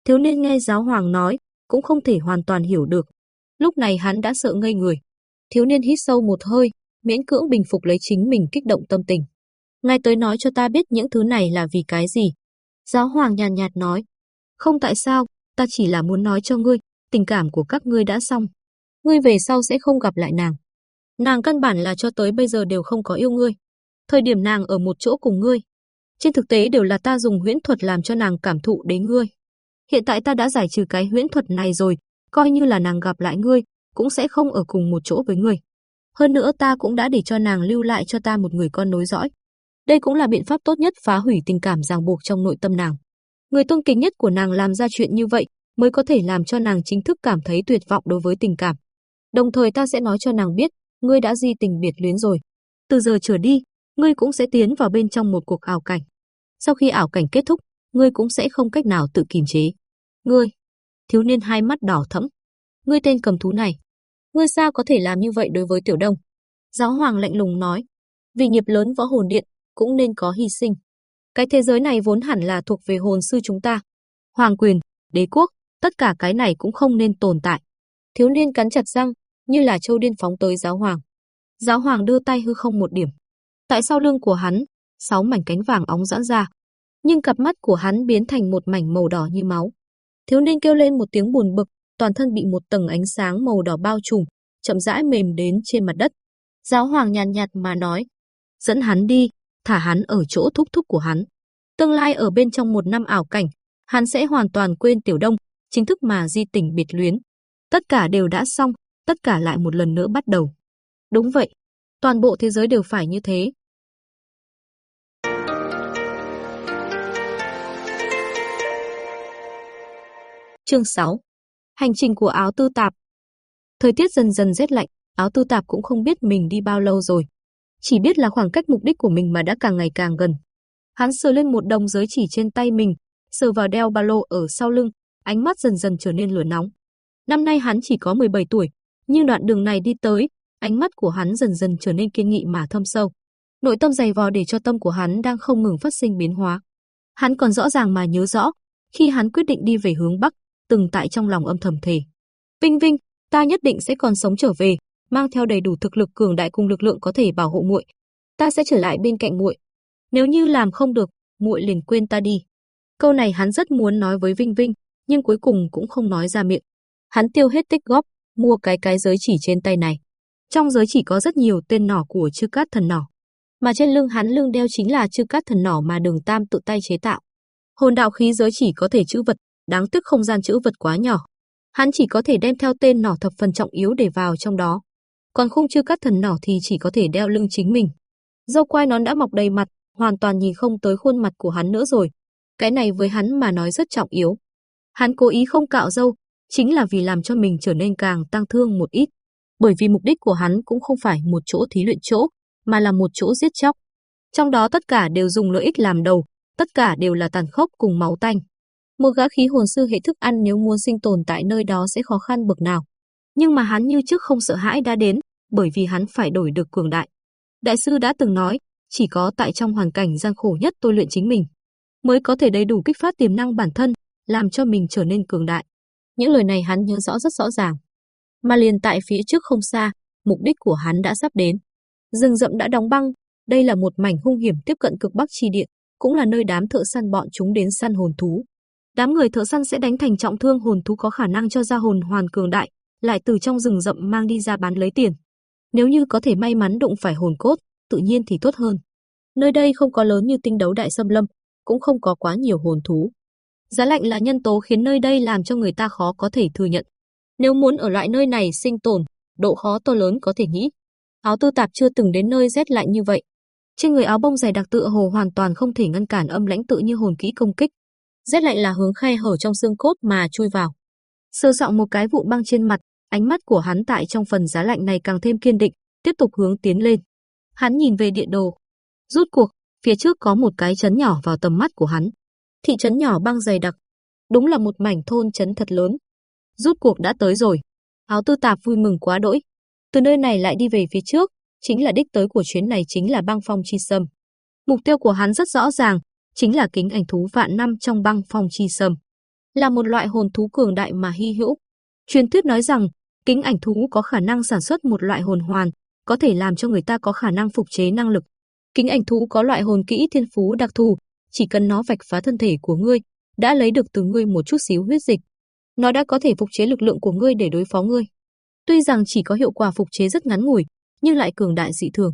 Thiếu niên nghe giáo hoàng nói, cũng không thể hoàn toàn hiểu được. Lúc này hắn đã sợ ngây người. Thiếu niên hít sâu một hơi, miễn cưỡng bình phục lấy chính mình kích động tâm tình. Ngài tới nói cho ta biết những thứ này là vì cái gì. Giáo hoàng nhàn nhạt, nhạt nói, không tại sao, ta chỉ là muốn nói cho ngươi, tình cảm của các ngươi đã xong. Ngươi về sau sẽ không gặp lại nàng. Nàng căn bản là cho tới bây giờ đều không có yêu ngươi. Thời điểm nàng ở một chỗ cùng ngươi. Trên thực tế đều là ta dùng huyễn thuật làm cho nàng cảm thụ đến ngươi. Hiện tại ta đã giải trừ cái huyễn thuật này rồi, coi như là nàng gặp lại ngươi, cũng sẽ không ở cùng một chỗ với người. Hơn nữa ta cũng đã để cho nàng lưu lại cho ta một người con nối dõi. Đây cũng là biện pháp tốt nhất phá hủy tình cảm ràng buộc trong nội tâm nàng. Người tôn kính nhất của nàng làm ra chuyện như vậy, mới có thể làm cho nàng chính thức cảm thấy tuyệt vọng đối với tình cảm. Đồng thời ta sẽ nói cho nàng biết, ngươi đã di tình biệt luyến rồi. Từ giờ trở đi, ngươi cũng sẽ tiến vào bên trong một cuộc ảo cảnh. Sau khi ảo cảnh kết thúc, ngươi cũng sẽ không cách nào tự kiềm chế. Ngươi, thiếu niên hai mắt đỏ thẫm. Ngươi tên cầm thú này, ngươi sao có thể làm như vậy đối với Tiểu Đông? Giáo hoàng lạnh lùng nói, vì nghiệp lớn võ hồn điện cũng nên có hy sinh. Cái thế giới này vốn hẳn là thuộc về hồn sư chúng ta. Hoàng quyền, đế quốc, tất cả cái này cũng không nên tồn tại. Thiếu niên cắn chặt răng, như là châu điên phóng tới giáo hoàng. Giáo hoàng đưa tay hư không một điểm. Tại sau lưng của hắn, sáu mảnh cánh vàng óng giãn ra, nhưng cặp mắt của hắn biến thành một mảnh màu đỏ như máu. Thiếu niên kêu lên một tiếng buồn bực, toàn thân bị một tầng ánh sáng màu đỏ bao trùm, chậm rãi mềm đến trên mặt đất. Giáo hoàng nhàn nhạt mà nói, dẫn hắn đi, thả hắn ở chỗ thúc thúc của hắn. Tương lai ở bên trong một năm ảo cảnh, hắn sẽ hoàn toàn quên Tiểu Đông, chính thức mà di tình biệt luyến. Tất cả đều đã xong, tất cả lại một lần nữa bắt đầu. Đúng vậy, toàn bộ thế giới đều phải như thế. Chương 6. Hành trình của áo tư tạp. Thời tiết dần dần rét lạnh, áo tư tạp cũng không biết mình đi bao lâu rồi. Chỉ biết là khoảng cách mục đích của mình mà đã càng ngày càng gần. Hắn sờ lên một đồng giới chỉ trên tay mình, sờ vào đeo ba lô ở sau lưng, ánh mắt dần dần trở nên lửa nóng. Năm nay hắn chỉ có 17 tuổi, nhưng đoạn đường này đi tới, ánh mắt của hắn dần dần trở nên kiên nghị mà thâm sâu. Nội tâm dày vò để cho tâm của hắn đang không ngừng phát sinh biến hóa. Hắn còn rõ ràng mà nhớ rõ, khi hắn quyết định đi về hướng Bắc, từng tại trong lòng âm thầm thề. Vinh Vinh, ta nhất định sẽ còn sống trở về, mang theo đầy đủ thực lực cường đại cùng lực lượng có thể bảo hộ muội. Ta sẽ trở lại bên cạnh muội. Nếu như làm không được, muội liền quên ta đi. Câu này hắn rất muốn nói với Vinh Vinh, nhưng cuối cùng cũng không nói ra miệng. Hắn tiêu hết tích góp, mua cái cái giới chỉ trên tay này. Trong giới chỉ có rất nhiều tên nỏ của chư cát thần nỏ, mà trên lưng hắn lưng đeo chính là chư cát thần nỏ mà Đường Tam tự tay chế tạo. Hồn đạo khí giới chỉ có thể chữ vật, đáng tiếc không gian chữ vật quá nhỏ. Hắn chỉ có thể đem theo tên nỏ thập phần trọng yếu để vào trong đó. Còn khung chư các thần nỏ thì chỉ có thể đeo lưng chính mình. Dâu quai nón đã mọc đầy mặt, hoàn toàn nhìn không tới khuôn mặt của hắn nữa rồi. Cái này với hắn mà nói rất trọng yếu. Hắn cố ý không cạo dâu chính là vì làm cho mình trở nên càng tăng thương một ít. Bởi vì mục đích của hắn cũng không phải một chỗ thí luyện chỗ, mà là một chỗ giết chóc. Trong đó tất cả đều dùng lợi ích làm đầu, tất cả đều là tàn khốc cùng máu tanh. Một gã khí hồn sư hệ thức ăn nếu muốn sinh tồn tại nơi đó sẽ khó khăn bậc nào. Nhưng mà hắn như trước không sợ hãi đã đến, bởi vì hắn phải đổi được cường đại. Đại sư đã từng nói, chỉ có tại trong hoàn cảnh gian khổ nhất tôi luyện chính mình, mới có thể đầy đủ kích phát tiềm năng bản thân, làm cho mình trở nên cường đại. Những lời này hắn nhớ rõ rất rõ ràng. Mà liền tại phía trước không xa, mục đích của hắn đã sắp đến. Rừng rậm đã đóng băng, đây là một mảnh hung hiểm tiếp cận cực bắc chi địa, cũng là nơi đám thợ săn bọn chúng đến săn hồn thú. Đám người thợ săn sẽ đánh thành trọng thương hồn thú có khả năng cho ra hồn hoàn cường đại, lại từ trong rừng rậm mang đi ra bán lấy tiền. Nếu như có thể may mắn đụng phải hồn cốt, tự nhiên thì tốt hơn. Nơi đây không có lớn như tinh đấu đại xâm lâm, cũng không có quá nhiều hồn thú. Giá lạnh là nhân tố khiến nơi đây làm cho người ta khó có thể thừa nhận. Nếu muốn ở loại nơi này sinh tồn, độ khó to lớn có thể nghĩ. Áo tư tạp chưa từng đến nơi rét lạnh như vậy. Trên người áo bông dày đặc tựa hồ hoàn toàn không thể ngăn cản âm lãnh tự như hồn kỹ công kích. Rét lạnh là hướng khe hở trong xương cốt mà chui vào. Sơ sọng một cái vụ băng trên mặt, ánh mắt của hắn tại trong phần giá lạnh này càng thêm kiên định, tiếp tục hướng tiến lên. Hắn nhìn về địa đồ. Rút cuộc, phía trước có một cái chấn nhỏ vào tầm mắt của hắn. Thị trấn nhỏ băng dày đặc. Đúng là một mảnh thôn trấn thật lớn. Rút cuộc đã tới rồi. Áo tư tạp vui mừng quá đỗi. Từ nơi này lại đi về phía trước, chính là đích tới của chuyến này chính là băng phong chi sâm. Mục tiêu của hắn rất rõ ràng, chính là kính ảnh thú vạn năm trong băng phong chi sầm Là một loại hồn thú cường đại mà hy hữu. Truyền thuyết nói rằng, kính ảnh thú có khả năng sản xuất một loại hồn hoàn, có thể làm cho người ta có khả năng phục chế năng lực. Kính ảnh thú có loại hồn kỹ thiên phú đặc thù, chỉ cần nó vạch phá thân thể của ngươi, đã lấy được từ ngươi một chút xíu huyết dịch. Nó đã có thể phục chế lực lượng của ngươi để đối phó ngươi. Tuy rằng chỉ có hiệu quả phục chế rất ngắn ngủi, nhưng lại cường đại dị thường.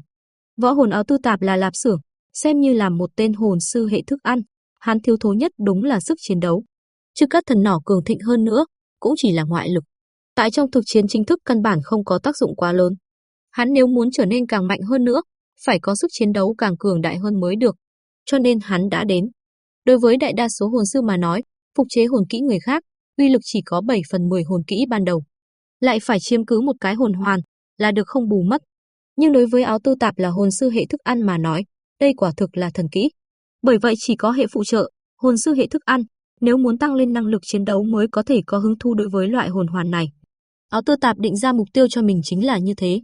Võ hồn áo tư tạp là lạp xưởng, xem như là một tên hồn sư hệ thức ăn, hắn thiếu thốn nhất đúng là sức chiến đấu. Chứ các thần nỏ cường thịnh hơn nữa, cũng chỉ là ngoại lực. Tại trong thực chiến chính thức căn bản không có tác dụng quá lớn. Hắn nếu muốn trở nên càng mạnh hơn nữa, phải có sức chiến đấu càng cường đại hơn mới được. Cho nên hắn đã đến. Đối với đại đa số hồn sư mà nói, phục chế hồn kỹ người khác, uy lực chỉ có 7 phần 10 hồn kỹ ban đầu. Lại phải chiếm cứ một cái hồn hoàn, là được không bù mất. Nhưng đối với áo tư tạp là hồn sư hệ thức ăn mà nói, đây quả thực là thần kỹ. Bởi vậy chỉ có hệ phụ trợ, hồn sư hệ thức ăn, nếu muốn tăng lên năng lực chiến đấu mới có thể có hứng thu đối với loại hồn hoàn này. Áo tư tạp định ra mục tiêu cho mình chính là như thế.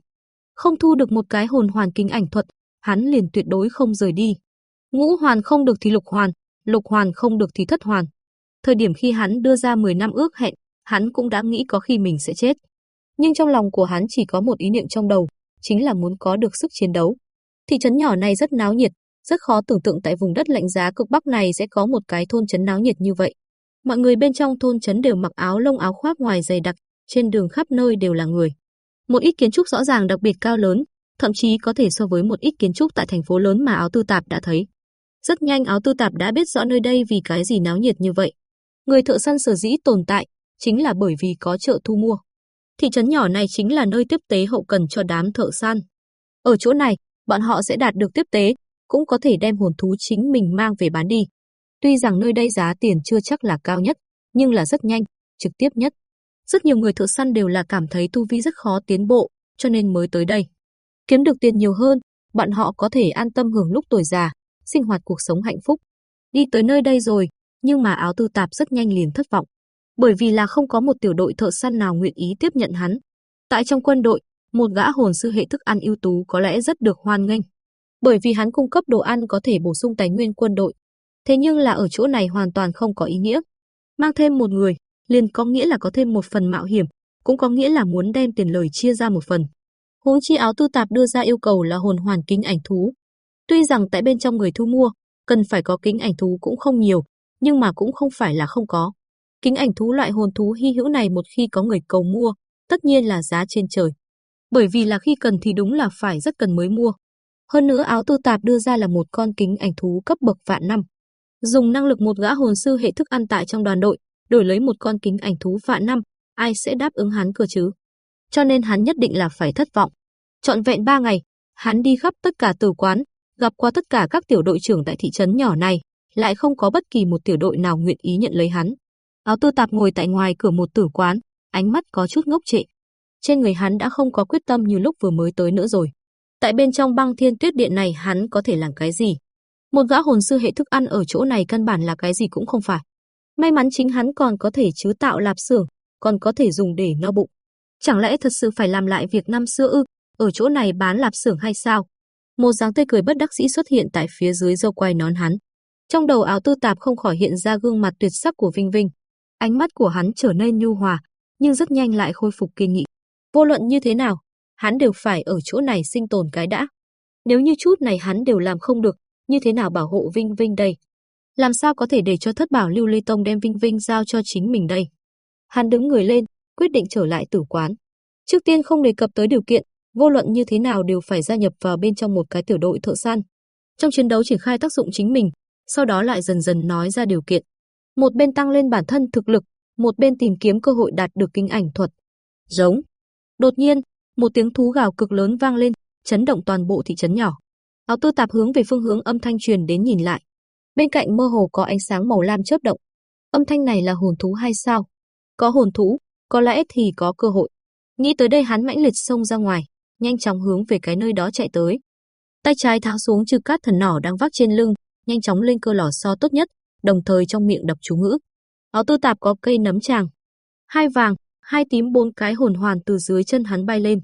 Không thu được một cái hồn hoàn kinh ảnh thuật, hắn liền tuyệt đối không rời đi. Ngũ hoàn không được thì lục hoàn, lục hoàn không được thì thất hoàn. Thời điểm khi hắn đưa ra 10 năm ước hẹn, hắn cũng đã nghĩ có khi mình sẽ chết. Nhưng trong lòng của hắn chỉ có một ý niệm trong đầu, chính là muốn có được sức chiến đấu. Thị trấn nhỏ này rất náo nhiệt, rất khó tưởng tượng tại vùng đất lạnh giá cực bắc này sẽ có một cái thôn trấn náo nhiệt như vậy. Mọi người bên trong thôn trấn đều mặc áo lông áo khoác ngoài dày đặc, trên đường khắp nơi đều là người. Một ít kiến trúc rõ ràng đặc biệt cao lớn, thậm chí có thể so với một ít kiến trúc tại thành phố lớn mà áo tư tạp đã thấy. Rất nhanh áo tư tạp đã biết rõ nơi đây vì cái gì náo nhiệt như vậy. Người thợ săn sở dĩ tồn tại, chính là bởi vì có chợ thu mua. Thị trấn nhỏ này chính là nơi tiếp tế hậu cần cho đám thợ săn. Ở chỗ này, bọn họ sẽ đạt được tiếp tế, cũng có thể đem hồn thú chính mình mang về bán đi. Tuy rằng nơi đây giá tiền chưa chắc là cao nhất, nhưng là rất nhanh, trực tiếp nhất. Rất nhiều người thợ săn đều là cảm thấy tu vi rất khó tiến bộ, cho nên mới tới đây. Kiếm được tiền nhiều hơn, bọn họ có thể an tâm hưởng lúc tuổi già, sinh hoạt cuộc sống hạnh phúc. Đi tới nơi đây rồi, nhưng mà áo tư tạp rất nhanh liền thất vọng. Bởi vì là không có một tiểu đội thợ săn nào nguyện ý tiếp nhận hắn. Tại trong quân đội, một gã hồn sư hệ thức ăn ưu tú có lẽ rất được hoan nghênh. Bởi vì hắn cung cấp đồ ăn có thể bổ sung tài nguyên quân đội. Thế nhưng là ở chỗ này hoàn toàn không có ý nghĩa. Mang thêm một người, liền có nghĩa là có thêm một phần mạo hiểm, cũng có nghĩa là muốn đem tiền lời chia ra một phần. Huống chi áo tư tạp đưa ra yêu cầu là hồn hoàn kính ảnh thú. Tuy rằng tại bên trong người thu mua, cần phải có kính ảnh thú cũng không nhiều, nhưng mà cũng không phải là không có. Kính ảnh thú loại hồn thú hy hữu này một khi có người cầu mua, tất nhiên là giá trên trời. Bởi vì là khi cần thì đúng là phải rất cần mới mua. Hơn nữa áo tư tạp đưa ra là một con kính ảnh thú cấp bậc vạn năm. Dùng năng lực một gã hồn sư hệ thức ăn tại trong đoàn đội, đổi lấy một con kính ảnh thú vạn năm, ai sẽ đáp ứng hắn cơ chứ? Cho nên hắn nhất định là phải thất vọng. Trọn vẹn ba ngày, hắn đi khắp tất cả tử quán, gặp qua tất cả các tiểu đội trưởng tại thị trấn nhỏ này, lại không có bất kỳ một tiểu đội nào nguyện ý nhận lấy hắn. Áo tư tạp ngồi tại ngoài cửa một tử quán, ánh mắt có chút ngốc trệ. Trên người hắn đã không có quyết tâm như lúc vừa mới tới nữa rồi. Tại bên trong băng thiên tuyết điện này hắn có thể làm cái gì? Một gã hồn sư hệ thức ăn ở chỗ này căn bản là cái gì cũng không phải. May mắn chính hắn còn có thể chứ tạo lạp xưởng, còn có thể dùng để no bụng. Chẳng lẽ thật sự phải làm lại việc năm xưa ư, ở chỗ này bán lạp xưởng hay sao? Một dáng tươi cười bất đắc dĩ xuất hiện tại phía dưới dâu quai nón hắn. Trong đầu áo tư tạp không khỏi hiện ra gương mặt tuyệt sắc của Vinh Vinh. Ánh mắt của hắn trở nên nhu hòa, nhưng rất nhanh lại khôi phục kiên nghị. Vô luận như thế nào, hắn đều phải ở chỗ này sinh tồn cái đã. Nếu như chút này hắn đều làm không được, như thế nào bảo hộ Vinh Vinh đây? Làm sao có thể để cho thất bảo lưu ly tông đem Vinh Vinh giao cho chính mình đây? Hắn đứng người lên, quyết định trở lại tử quán. Trước tiên không đề cập tới điều kiện, vô luận như thế nào đều phải gia nhập vào bên trong một cái tiểu đội thợ săn. Trong chiến đấu triển khai tác dụng chính mình, sau đó lại dần dần nói ra điều kiện. Một bên tăng lên bản thân thực lực, một bên tìm kiếm cơ hội đạt được kinh ảnh thuật. Giống. Đột nhiên, một tiếng thú gào cực lớn vang lên, chấn động toàn bộ thị trấn nhỏ. Áo tư tạp hướng về phương hướng âm thanh truyền đến nhìn lại. Bên cạnh mơ hồ có ánh sáng màu lam chớp động. Âm thanh này là hồn thú hay sao? Có hồn thú, có lẽ thì có cơ hội. Nghĩ tới đây hắn mãnh liệt xông ra ngoài, nhanh chóng hướng về cái nơi đó chạy tới. Tay trái tháo xuống trừ cát thần nỏ đang vác trên lưng, nhanh chóng lên cơ lò xo tốt nhất, đồng thời trong miệng đọc chú ngữ. Áo tư tạp có cây nấm tràng, hai vàng, hai tím bốn cái hồn hoàn từ dưới chân hắn bay lên.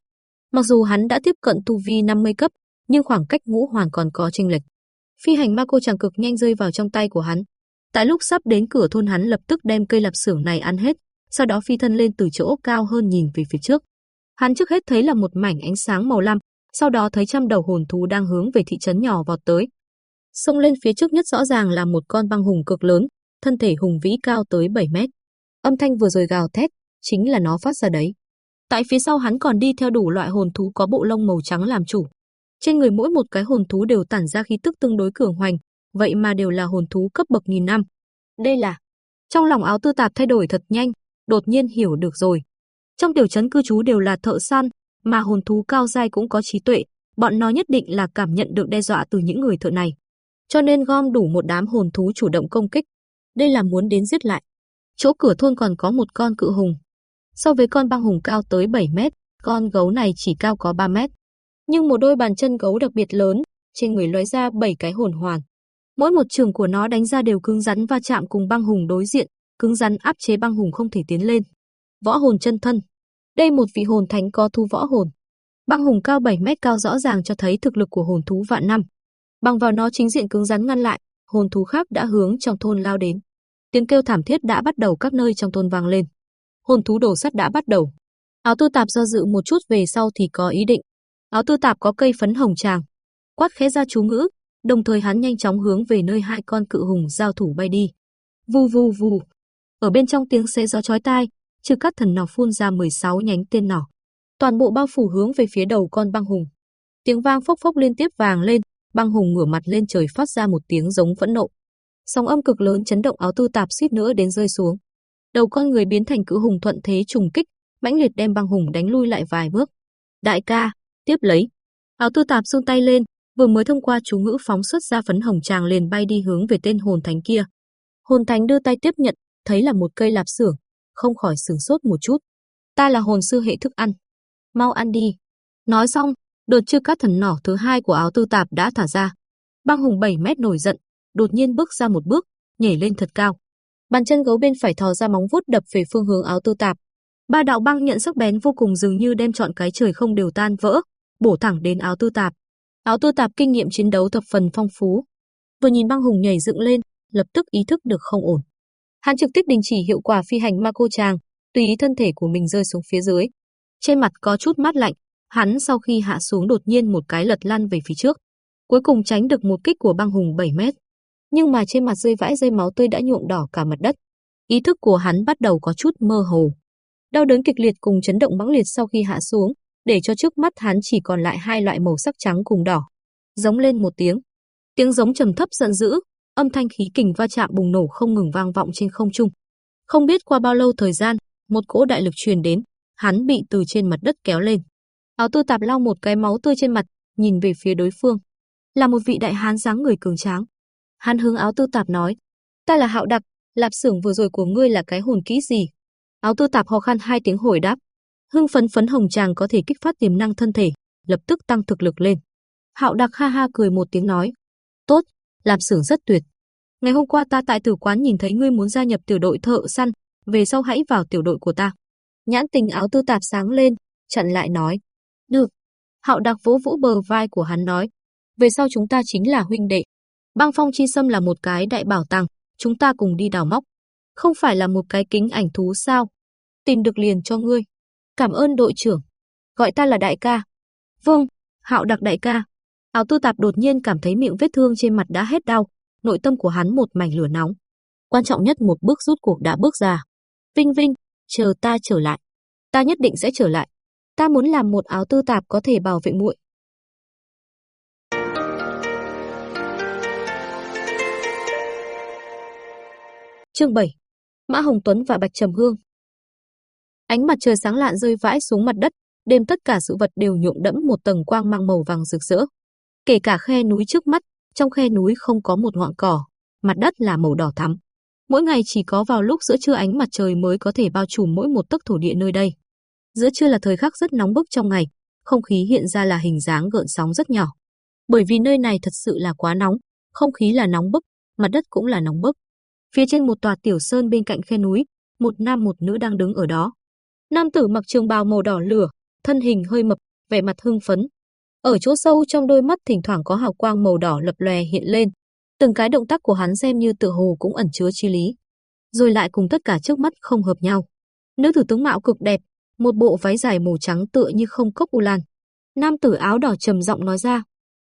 Mặc dù hắn đã tiếp cận tu vi 50 cấp, nhưng khoảng cách ngũ hoàn còn có chênh lệch. Phi hành ma cô chàng cực nhanh rơi vào trong tay của hắn. Tại lúc sắp đến cửa thôn hắn lập tức đem cây lạp xưởng này ăn hết, sau đó phi thân lên từ chỗ cao hơn nhìn về phía trước. Hắn trước hết thấy là một mảnh ánh sáng màu lam, sau đó thấy trăm đầu hồn thú đang hướng về thị trấn nhỏ vọt tới. Xông lên phía trước nhất rõ ràng là một con băng hùng cực lớn, thân thể hùng vĩ cao tới 7 mét. Âm thanh vừa rồi gào thét, chính là nó phát ra đấy. Tại phía sau hắn còn đi theo đủ loại hồn thú có bộ lông màu trắng làm chủ. Trên người mỗi một cái hồn thú đều tản ra khí tức tương đối cường hoành, vậy mà đều là hồn thú cấp bậc nghìn năm. Đây là Trong lòng áo tư tạp thay đổi thật nhanh, đột nhiên hiểu được rồi. Trong tiểu trấn cư trú đều là thợ săn, mà hồn thú cao giai cũng có trí tuệ, bọn nó nhất định là cảm nhận được đe dọa từ những người thợ này. Cho nên gom đủ một đám hồn thú chủ động công kích. Đây là muốn đến giết lại. Chỗ cửa thôn còn có một con cự hùng. So với con băng hùng cao tới 7 mét, con gấu này chỉ cao có 3 mét. Nhưng một đôi bàn chân gấu đặc biệt lớn, trên người lóe ra 7 cái hồn hoàn. Mỗi một trường của nó đánh ra đều cứng rắn va chạm cùng băng hùng đối diện, cứng rắn áp chế băng hùng không thể tiến lên. Võ hồn chân thân. Đây một vị hồn thánh có thu võ hồn. Băng hùng cao 7 mét cao rõ ràng cho thấy thực lực của hồn thú vạn năm. Bằng vào nó chính diện cứng rắn ngăn lại, hồn thú khác đã hướng trong thôn lao đến. Tiếng kêu thảm thiết đã bắt đầu các nơi trong thôn vang lên. Hồn thú đổ sắt đã bắt đầu. Áo tư tạp do dự một chút về sau thì có ý định. Áo tư tạp có cây phấn hồng tràng. Quát khẽ ra chú ngữ, đồng thời hắn nhanh chóng hướng về nơi hai con cự hùng giao thủ bay đi. Vù vù vù. Ở bên trong tiếng xé gió chói tai, trừ các thần nỏ phun ra 16 nhánh tên nỏ. Toàn bộ bao phủ hướng về phía đầu con băng hùng. Tiếng vang phốc phốc liên tiếp vàng lên, băng hùng ngửa mặt lên trời phát ra một tiếng giống phẫn nộ. Sóng âm cực lớn chấn động áo tư tạp suýt nữa đến rơi xuống. Đầu con người biến thành cự hùng thuận thế trùng kích, mãnh liệt đem băng hùng đánh lui lại vài bước. Đại ca, tiếp lấy. Áo tư tạp xung tay lên, vừa mới thông qua chú ngữ phóng xuất ra phấn hồng tràng liền bay đi hướng về tên hồn thánh kia. Hồn thánh đưa tay tiếp nhận, thấy là một cây lạp xưởng, không khỏi sửng sốt một chút. Ta là hồn sư hệ thức ăn. Mau ăn đi. Nói xong, đột chưa các thần nỏ thứ hai của áo tư tạp đã thả ra. Băng hùng 7 mét nổi giận, đột nhiên bước ra một bước, nhảy lên thật cao. Bàn chân gấu bên phải thò ra móng vuốt đập về phương hướng áo tư tạp. Ba đạo băng nhận sắc bén vô cùng dường như đem chọn cái trời không đều tan vỡ, bổ thẳng đến áo tư tạp. Áo tư tạp kinh nghiệm chiến đấu thập phần phong phú. Vừa nhìn băng hùng nhảy dựng lên, lập tức ý thức được không ổn. Hắn trực tiếp đình chỉ hiệu quả phi hành ma cô tràng, tùy ý thân thể của mình rơi xuống phía dưới. Trên mặt có chút mát lạnh, hắn sau khi hạ xuống đột nhiên một cái lật lăn về phía trước. Cuối cùng tránh được một kích của băng hùng 7 mét. Nhưng mà trên mặt rơi vãi dây máu tươi đã nhuộm đỏ cả mặt đất. Ý thức của hắn bắt đầu có chút mơ hồ. Đau đớn kịch liệt cùng chấn động mãnh liệt sau khi hạ xuống, để cho trước mắt hắn chỉ còn lại hai loại màu sắc trắng cùng đỏ. Giống lên một tiếng. Tiếng giống trầm thấp giận dữ, âm thanh khí kình va chạm bùng nổ không ngừng vang vọng trên không trung. Không biết qua bao lâu thời gian, một cỗ đại lực truyền đến, hắn bị từ trên mặt đất kéo lên. Áo tư tạp lau một cái máu tươi trên mặt, nhìn về phía đối phương. Là một vị đại hán dáng người cường tráng. Hắn hướng áo tư tạp nói, ta là hạo đặc, lạp xưởng vừa rồi của ngươi là cái hồn kỹ gì? Áo tư tạp ho khan hai tiếng hồi đáp, hưng phấn phấn hồng chàng có thể kích phát tiềm năng thân thể, lập tức tăng thực lực lên. Hạo đặc ha ha cười một tiếng nói, tốt, lạp xưởng rất tuyệt. Ngày hôm qua ta tại tử quán nhìn thấy ngươi muốn gia nhập tiểu đội thợ săn, về sau hãy vào tiểu đội của ta. Nhãn tình áo tư tạp sáng lên, chặn lại nói, được. Hạo đặc vỗ vỗ bờ vai của hắn nói, về sau chúng ta chính là huynh đệ. Băng phong chi sâm là một cái đại bảo tàng, chúng ta cùng đi đào móc. Không phải là một cái kính ảnh thú sao? Tìm được liền cho ngươi. Cảm ơn đội trưởng. Gọi ta là đại ca. Vâng, hạo đặc đại ca. Áo tư tạp đột nhiên cảm thấy miệng vết thương trên mặt đã hết đau, nội tâm của hắn một mảnh lửa nóng. Quan trọng nhất một bước rút cuộc đã bước ra. Vinh Vinh, chờ ta trở lại. Ta nhất định sẽ trở lại. Ta muốn làm một áo tư tạp có thể bảo vệ muội. Chương 7. Mã Hồng Tuấn và Bạch Trầm Hương. Ánh mặt trời sáng lạn rơi vãi xuống mặt đất, đêm tất cả sự vật đều nhuộm đẫm một tầng quang mang màu vàng rực rỡ. Kể cả khe núi trước mắt, trong khe núi không có một ngọn cỏ, mặt đất là màu đỏ thắm. Mỗi ngày chỉ có vào lúc giữa trưa ánh mặt trời mới có thể bao trùm mỗi một tấc thổ địa nơi đây. Giữa trưa là thời khắc rất nóng bức trong ngày, không khí hiện ra là hình dáng gợn sóng rất nhỏ. Bởi vì nơi này thật sự là quá nóng, không khí là nóng bức, mặt đất cũng là nóng bức. Phía trên một tòa tiểu sơn bên cạnh khe núi, một nam một nữ đang đứng ở đó. Nam tử mặc trường bào màu đỏ lửa, thân hình hơi mập, vẻ mặt hưng phấn. Ở chỗ sâu trong đôi mắt thỉnh thoảng có hào quang màu đỏ lập lòe hiện lên. Từng cái động tác của hắn xem như tự hồ cũng ẩn chứa chi lý. Rồi lại cùng tất cả trước mắt không hợp nhau. Nữ tử tướng mạo cực đẹp, một bộ váy dài màu trắng tựa như không cốc u lan. Nam tử áo đỏ trầm giọng nói ra,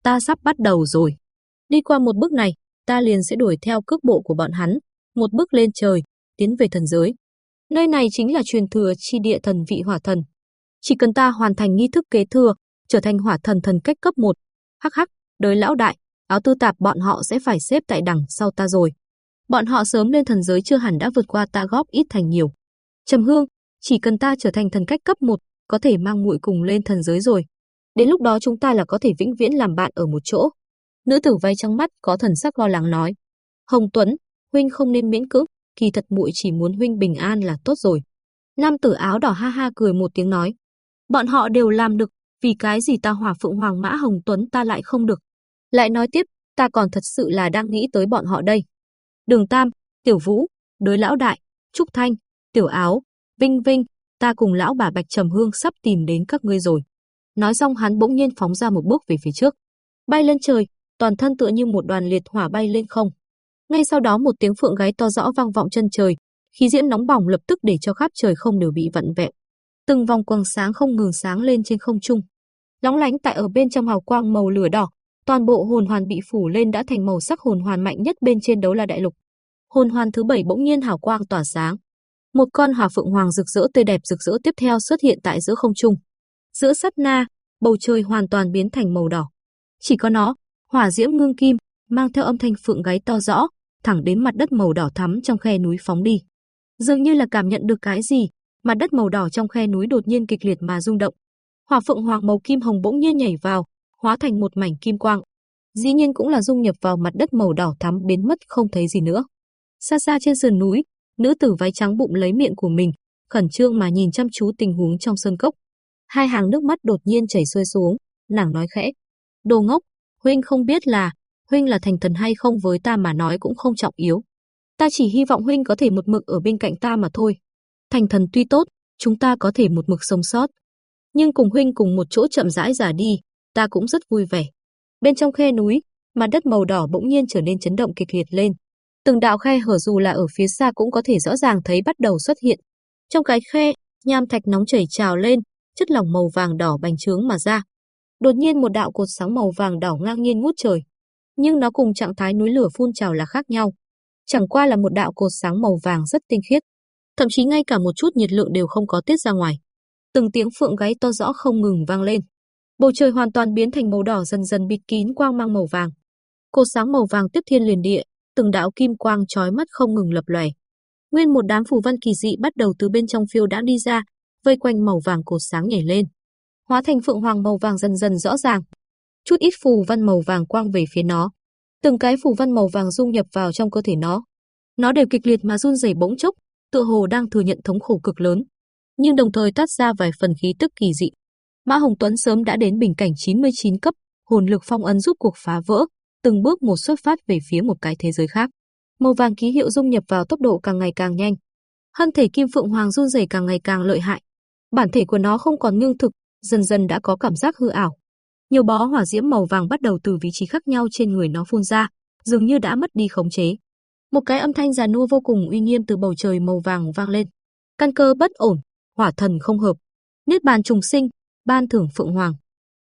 ta sắp bắt đầu rồi. Đi qua một bước này, ta liền sẽ đuổi theo cước bộ của bọn hắn, một bước lên trời, tiến về thần giới. Nơi này chính là truyền thừa chi địa thần vị hỏa thần. Chỉ cần ta hoàn thành nghi thức kế thừa, trở thành hỏa thần thần cách cấp 1. Hắc hắc, đời lão đại, áo tư tạp bọn họ sẽ phải xếp tại đằng sau ta rồi. Bọn họ sớm lên thần giới chưa hẳn đã vượt qua ta góp ít thành nhiều. Trầm Hương, chỉ cần ta trở thành thần cách cấp 1, có thể mang muội cùng lên thần giới rồi. Đến lúc đó chúng ta là có thể vĩnh viễn làm bạn ở một chỗ. Nữ tử váy trắng mắt có thần sắc lo lắng nói. Hồng Tuấn, huynh không nên miễn cưỡng, kỳ thật muội chỉ muốn huynh bình an là tốt rồi. Nam tử áo đỏ ha ha cười một tiếng nói. Bọn họ đều làm được, vì cái gì ta hỏa phượng hoàng mã Hồng Tuấn ta lại không được. Lại nói tiếp, ta còn thật sự là đang nghĩ tới bọn họ đây. Đường Tam, Tiểu Vũ, Đối Lão Đại, Trúc Thanh, Tiểu Áo, Vinh Vinh, ta cùng lão bà Bạch Trầm Hương sắp tìm đến các ngươi rồi. Nói xong hắn bỗng nhiên phóng ra một bước về phía trước. Bay lên trời, toàn thân tựa như một đoàn liệt hỏa bay lên không. Ngay sau đó một tiếng phượng gáy to rõ vang vọng chân trời, khí diễm nóng bỏng lập tức để cho khắp trời không đều bị vặn vẹo. Từng vòng quang sáng không ngừng sáng lên trên không trung. Lóng lánh tại ở bên trong hào quang màu lửa đỏ, toàn bộ hồn hoàn bị phủ lên đã thành màu sắc hồn hoàn mạnh nhất bên trên đấu la đại lục. Hồn hoàn thứ bảy bỗng nhiên hào quang tỏa sáng, một con hỏa phượng hoàng rực rỡ tươi đẹp rực rỡ tiếp theo xuất hiện tại giữa không trung. Giữa sát na, bầu trời hoàn toàn biến thành màu đỏ. Chỉ có nó, hỏa diễm ngưng kim, mang theo âm thanh phượng gáy to rõ, thẳng đến mặt đất màu đỏ thắm trong khe núi phóng đi. Dường như là cảm nhận được cái gì, mặt đất màu đỏ trong khe núi đột nhiên kịch liệt mà rung động. Hỏa phượng hoàng màu kim hồng bỗng nhiên nhảy vào, hóa thành một mảnh kim quang. Dĩ nhiên cũng là dung nhập vào mặt đất màu đỏ thắm biến mất không thấy gì nữa. Xa xa trên sườn núi, Nữ tử váy trắng bụng lấy miệng của mình, khẩn trương mà nhìn chăm chú tình huống trong sơn cốc. Hai hàng nước mắt đột nhiên chảy xuôi xuống, nàng nói khẽ: "Đồ ngốc, huynh không biết là huynh là thành thần hay không với ta mà nói cũng không trọng yếu. Ta chỉ hy vọng huynh có thể một mực ở bên cạnh ta mà thôi. Thành thần tuy tốt, chúng ta có thể một mực sống sót, nhưng cùng huynh cùng một chỗ chậm rãi già đi, ta cũng rất vui vẻ." Bên trong khe núi, mặt đất màu đỏ bỗng nhiên trở nên chấn động kịch liệt lên. Từng đạo khe hở dù là ở phía xa cũng có thể rõ ràng thấy bắt đầu xuất hiện. Trong cái khe, nham thạch nóng chảy trào lên, chất lỏng màu vàng đỏ bành trướng mà ra. Đột nhiên một đạo cột sáng màu vàng đỏ ngang nhiên ngút trời. Nhưng nó cùng trạng thái núi lửa phun trào là khác nhau. Chẳng qua là một đạo cột sáng màu vàng rất tinh khiết. Thậm chí ngay cả một chút nhiệt lượng đều không có tiết ra ngoài. Từng tiếng phượng gáy to rõ không ngừng vang lên. Bầu trời hoàn toàn biến thành màu đỏ dần dần bịt kín quang mang màu vàng. Cột sáng màu vàng tiếp thiên liền địa, từng đạo kim quang chói mắt không ngừng lập lòe. Nguyên một đám phù văn kỳ dị bắt đầu từ bên trong phiêu đã đi ra, vây quanh màu vàng cột sáng nhảy lên, hóa thành phượng hoàng màu vàng dần dần rõ ràng. Chút ít phù văn màu vàng quang về phía nó. Từng cái phù văn màu vàng dung nhập vào trong cơ thể nó. Nó đều kịch liệt mà run rẩy bỗng chốc, tựa hồ đang thừa nhận thống khổ cực lớn, nhưng đồng thời toát ra vài phần khí tức kỳ dị. Mã Hồng Tuấn sớm đã đến bình cảnh 99 cấp, hồn lực phong ấn giúp cuộc phá vỡ, từng bước một xuất phát về phía một cái thế giới khác. Màu vàng ký hiệu dung nhập vào tốc độ càng ngày càng nhanh. Thân thể Kim Phượng Hoàng run rẩy càng ngày càng lợi hại. Bản thể của nó không còn ngưng thực, dần dần đã có cảm giác hư ảo. Nhiều bó hỏa diễm màu vàng bắt đầu từ vị trí khác nhau trên người nó phun ra, dường như đã mất đi khống chế. Một cái âm thanh già nua vô cùng uy nghiêm từ bầu trời màu vàng vang lên. Căn cơ bất ổn, hỏa thần không hợp. Niết bàn trùng sinh, ban thưởng phượng hoàng.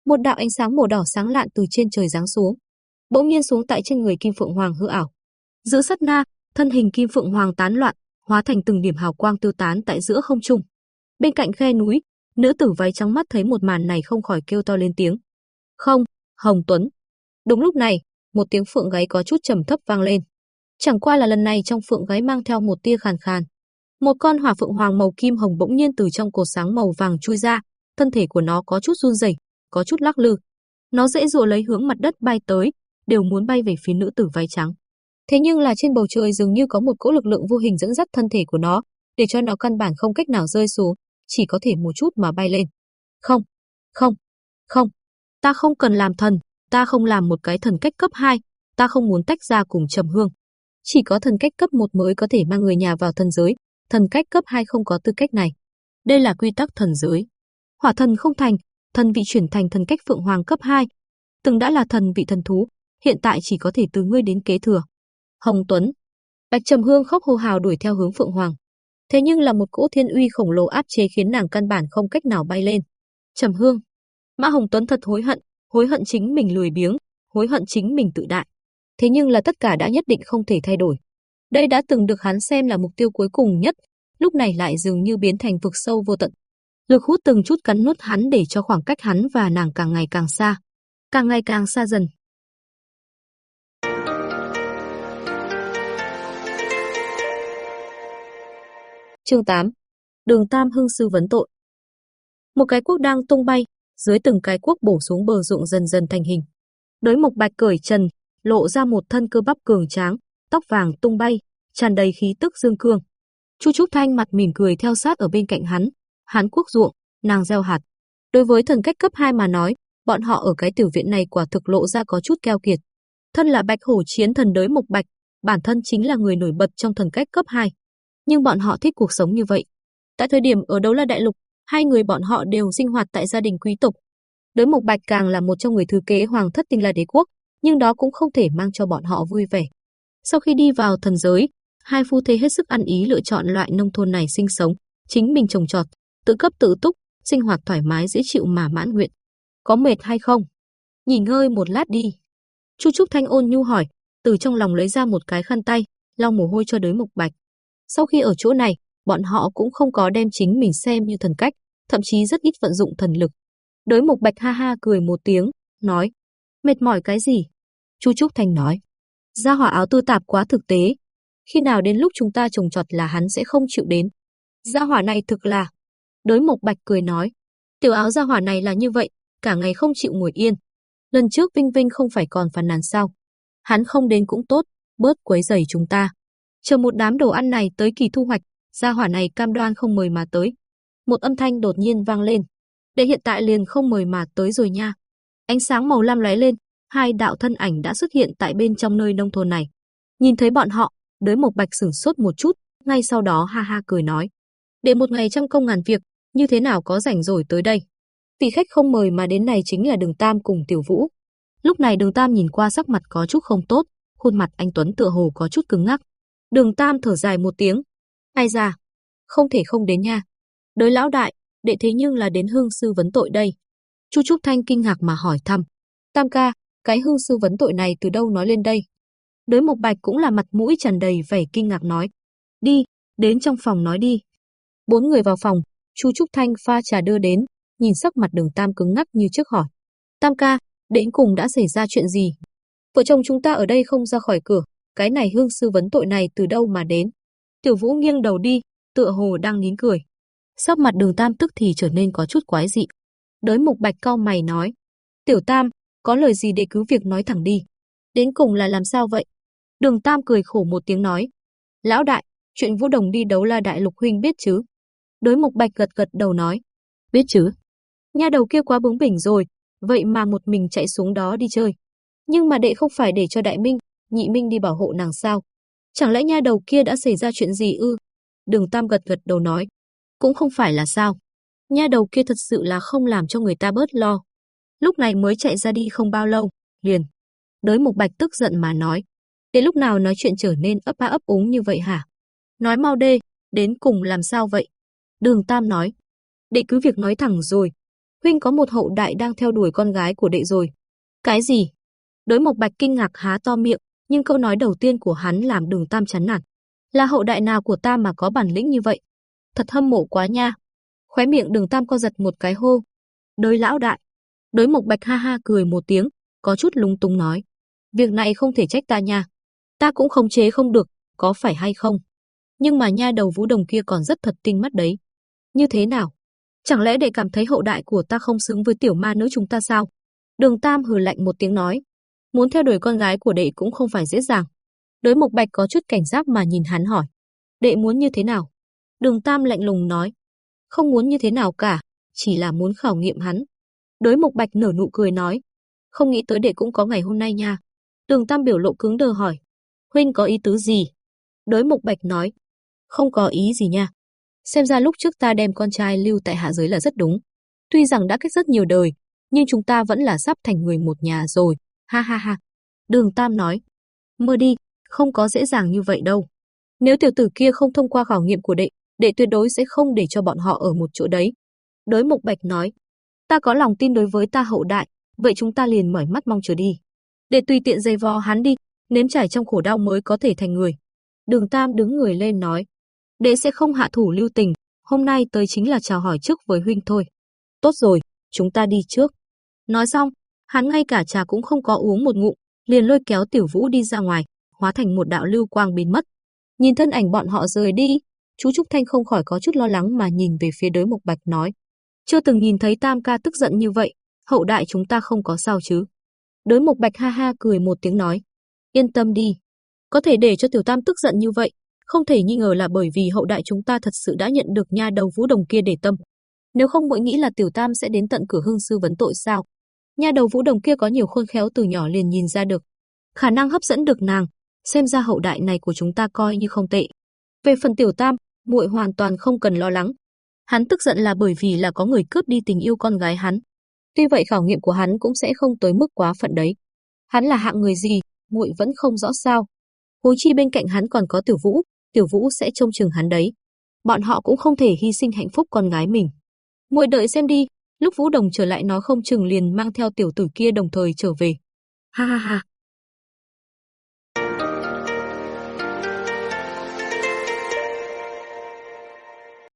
Một đạo ánh sáng màu đỏ sáng lạn từ trên trời giáng xuống, bỗng nhiên xuống tại trên người Kim Phượng Hoàng hư ảo. Giữa sát na, thân hình Kim Phượng Hoàng tán loạn, hóa thành từng điểm hào quang tiêu tán tại giữa không trung. Bên cạnh khe núi, nữ tử váy trắng mắt thấy một màn này không khỏi kêu to lên tiếng. "Không, Hồng Tuấn." Đúng lúc này, một tiếng phượng gáy có chút trầm thấp vang lên. Chẳng qua là lần này trong phượng gáy mang theo một tia khàn khàn. Một con hỏa phượng hoàng màu kim hồng bỗng nhiên từ trong cột sáng màu vàng chui ra, thân thể của nó có chút run rẩy, có chút lắc lư. Nó dễ dụa lấy hướng mặt đất bay tới, đều muốn bay về phía nữ tử váy trắng. Thế nhưng là trên bầu trời dường như có một cỗ lực lượng vô hình dẫn dắt thân thể của nó, để cho nó căn bản không cách nào rơi xuống, chỉ có thể một chút mà bay lên. Không, không, không, ta không cần làm thần, ta không làm một cái thần cách cấp 2, ta không muốn tách ra cùng Trầm Hương. Chỉ có thần cách cấp 1 mới có thể mang người nhà vào thần giới, thần cách cấp 2 không có tư cách này. Đây là quy tắc thần giới. Hỏa thần không thành, thần vị chuyển thành thần cách Phượng Hoàng cấp 2. Từng đã là thần vị thần thú, hiện tại chỉ có thể từ ngươi đến kế thừa. Hồng Tuấn, Bạch Trầm Hương khóc hô hào đuổi theo hướng Phượng Hoàng. Thế nhưng là một cỗ thiên uy khổng lồ áp chế khiến nàng căn bản không cách nào bay lên. Trầm Hương, Mã Hồng Tuấn thật hối hận, hối hận chính mình lười biếng, hối hận chính mình tự đại. Thế nhưng là tất cả đã nhất định không thể thay đổi. Đây đã từng được hắn xem là mục tiêu cuối cùng nhất, lúc này lại dường như biến thành vực sâu vô tận. Lực hút từng chút cắn nuốt hắn để cho khoảng cách hắn và nàng càng ngày càng xa, càng ngày càng xa dần. Chương 8. Đường Tam Hưng sư vấn tội. Một cái quốc đang tung bay, dưới từng cái quốc bổ xuống bờ ruộng dần dần thành hình. Đới Mộc Bạch cởi trần, lộ ra một thân cơ bắp cường tráng, tóc vàng tung bay, tràn đầy khí tức dương cương. Chu Trúc Thanh mặt mỉm cười theo sát ở bên cạnh hắn, hắn quốc ruộng, nàng gieo hạt. Đối với thần cách cấp 2 mà nói, bọn họ ở cái tiểu viện này quả thực lộ ra có chút keo kiệt. Thân là Bạch Hổ chiến thần đới Mộc Bạch, bản thân chính là người nổi bật trong thần cách cấp 2 nhưng bọn họ thích cuộc sống như vậy. Tại thời điểm ở đấu la đại lục, hai người bọn họ đều sinh hoạt tại gia đình quý tộc. Đới Mộc Bạch càng là một trong người thừa kế hoàng thất tinh la đế quốc, nhưng đó cũng không thể mang cho bọn họ vui vẻ. Sau khi đi vào thần giới, hai phu thê hết sức ăn ý lựa chọn loại nông thôn này sinh sống, chính mình trồng trọt, tự cấp tự túc, sinh hoạt thoải mái dễ chịu mà mãn nguyện. Có mệt hay không? Nghỉ ngơi một lát đi. Chu Trúc Thanh ôn nhu hỏi, từ trong lòng lấy ra một cái khăn tay, lau mồ hôi cho đới Mộc Bạch. Sau khi ở chỗ này, bọn họ cũng không có đem chính mình xem như thần cách, thậm chí rất ít vận dụng thần lực. đối mục Bạch ha ha cười một tiếng, nói, mệt mỏi cái gì? Chu Trúc Thành nói, gia hỏa áo tư tạp quá thực tế. Khi nào đến lúc chúng ta trồng trọt là hắn sẽ không chịu đến. Gia hỏa này thực là... đối mục Bạch cười nói, tiểu áo gia hỏa này là như vậy, cả ngày không chịu ngồi yên. Lần trước Vinh Vinh không phải còn phàn nàn sao? Hắn không đến cũng tốt, bớt quấy rầy chúng ta chờ một đám đồ ăn này tới kỳ thu hoạch, gia hỏa này cam đoan không mời mà tới. Một âm thanh đột nhiên vang lên. Để hiện tại liền không mời mà tới rồi nha. Ánh sáng màu lam lóe lên, hai đạo thân ảnh đã xuất hiện tại bên trong nơi nông thôn này. Nhìn thấy bọn họ, đới một bạch sửng sốt một chút, ngay sau đó ha ha cười nói. Để một ngày trăm công ngàn việc, như thế nào có rảnh rồi tới đây. Vị khách không mời mà đến này chính là đường Tam cùng Tiểu Vũ. Lúc này đường Tam nhìn qua sắc mặt có chút không tốt, khuôn mặt anh Tuấn tựa hồ có chút cứng ngắc. Đường Tam thở dài một tiếng. Ai ra, không thể không đến nha. Đới lão đại, đệ thế nhưng là đến hương sư vấn tội đây. Chu Trúc Thanh kinh ngạc mà hỏi thăm. Tam ca, cái hương sư vấn tội này từ đâu nói lên đây? Đới Mộc Bạch cũng là mặt mũi tràn đầy vẻ kinh ngạc nói. Đi, đến trong phòng nói đi. Bốn người vào phòng, Chu Trúc Thanh pha trà đưa đến, nhìn sắc mặt đường Tam cứng ngắc như trước hỏi. Tam ca, đến cùng đã xảy ra chuyện gì? Vợ chồng chúng ta ở đây không ra khỏi cửa, cái này hương sư vấn tội này từ đâu mà đến? Tiểu Vũ nghiêng đầu đi, tựa hồ đang nín cười. Sắc mặt Đường Tam tức thì trở nên có chút quái dị. Đới Mục Bạch cao mày nói: "Tiểu Tam, có lời gì để cứ việc nói thẳng đi." Đến cùng là làm sao vậy? Đường Tam cười khổ một tiếng nói. Lão đại, chuyện Vũ Đồng đi đấu la đại lục huynh biết chứ? Đối Mục Bạch gật gật đầu nói. Biết chứ. Nhà đầu kia quá bướng bỉnh rồi, vậy mà một mình chạy xuống đó đi chơi. Nhưng mà đệ không phải để cho Đại Minh, Nhị Minh đi bảo hộ nàng sao? Chẳng lẽ nha đầu kia đã xảy ra chuyện gì ư? Đường Tam gật gật đầu nói. Cũng không phải là sao. Nha đầu kia thật sự là không làm cho người ta bớt lo. Lúc này mới chạy ra đi không bao lâu, liền. Đới Mục Bạch tức giận mà nói. Đến lúc nào nói chuyện trở nên ấp a ấp úng như vậy hả? Nói mau đê, đến cùng làm sao vậy? Đường Tam nói. Đệ cứ việc nói thẳng rồi. Huynh có một hậu đại đang theo đuổi con gái của đệ rồi. Cái gì? Đối Mộc Bạch kinh ngạc há to miệng, nhưng câu nói đầu tiên của hắn làm Đường Tam chán nản. Là hậu đại nào của ta mà có bản lĩnh như vậy? Thật hâm mộ quá nha. Khóe miệng Đường Tam co giật một cái hô. Đối lão đại. Đối Mộc Bạch ha ha cười một tiếng, có chút lung tung nói. Việc này không thể trách ta nha. Ta cũng không chế không được, có phải hay không? Nhưng mà nha đầu Vũ Đồng kia còn rất thật tinh mắt đấy. Như thế nào? Chẳng lẽ để cảm thấy hậu đại của ta không xứng với tiểu ma nữ chúng ta sao? Đường Tam hừ lạnh một tiếng nói. Muốn theo đuổi con gái của đệ cũng không phải dễ dàng. Đối Mộc Bạch có chút cảnh giác mà nhìn hắn hỏi. Đệ muốn như thế nào? Đường Tam lạnh lùng nói. Không muốn như thế nào cả, chỉ là muốn khảo nghiệm hắn. Đối Mộc Bạch nở nụ cười nói. Không nghĩ tới đệ cũng có ngày hôm nay nha. Đường Tam biểu lộ cứng đờ hỏi. Huynh có ý tứ gì? Đối Mộc Bạch nói. Không có ý gì nha. Xem ra lúc trước ta đem con trai lưu tại hạ giới là rất đúng. Tuy rằng đã cách rất nhiều đời, nhưng chúng ta vẫn là sắp thành người một nhà rồi. Ha ha ha. Đường Tam nói. Mơ đi, không có dễ dàng như vậy đâu. Nếu tiểu tử kia không thông qua khảo nghiệm của đệ, để tuyệt đối sẽ không để cho bọn họ ở một chỗ đấy. Đối Mục Bạch nói. Ta có lòng tin đối với ta hậu đại, vậy chúng ta liền mở mắt mong chờ đi. Để tùy tiện dây vò hắn đi, nếm trải trong khổ đau mới có thể thành người. Đường Tam đứng người lên nói đệ sẽ không hạ thủ lưu tình, hôm nay tới chính là chào hỏi trước với huynh thôi. Tốt rồi, chúng ta đi trước. Nói xong, hắn ngay cả trà cũng không có uống một ngụm, liền lôi kéo Tiểu Vũ đi ra ngoài, hóa thành một đạo lưu quang biến mất. Nhìn thân ảnh bọn họ rời đi, chú Trúc Thanh không khỏi có chút lo lắng mà nhìn về phía đối mục Bạch nói. Chưa từng nhìn thấy Tam ca tức giận như vậy, hậu đại chúng ta không có sao chứ. Đối mục Bạch ha ha cười một tiếng nói. Yên tâm đi, có thể để cho Tiểu Tam tức giận như vậy, không thể nghi ngờ là bởi vì hậu đại chúng ta thật sự đã nhận được nha đầu Vũ Đồng kia để tâm. Nếu không mỗi nghĩ là Tiểu Tam sẽ đến tận cửa hương sư vấn tội sao? Nha đầu Vũ Đồng kia có nhiều khôn khéo từ nhỏ liền nhìn ra được, khả năng hấp dẫn được nàng, xem ra hậu đại này của chúng ta coi như không tệ. Về phần Tiểu Tam, muội hoàn toàn không cần lo lắng. Hắn tức giận là bởi vì là có người cướp đi tình yêu con gái hắn. Tuy vậy khảo nghiệm của hắn cũng sẽ không tới mức quá phận đấy. Hắn là hạng người gì, muội vẫn không rõ sao. Huống chi bên cạnh hắn còn có Tiểu Vũ, Tiểu Vũ sẽ trông chừng hắn đấy. Bọn họ cũng không thể hy sinh hạnh phúc con gái mình. Muội đợi xem đi, lúc Vũ Đồng trở lại nó không chừng liền mang theo tiểu tử kia đồng thời trở về. Ha ha ha.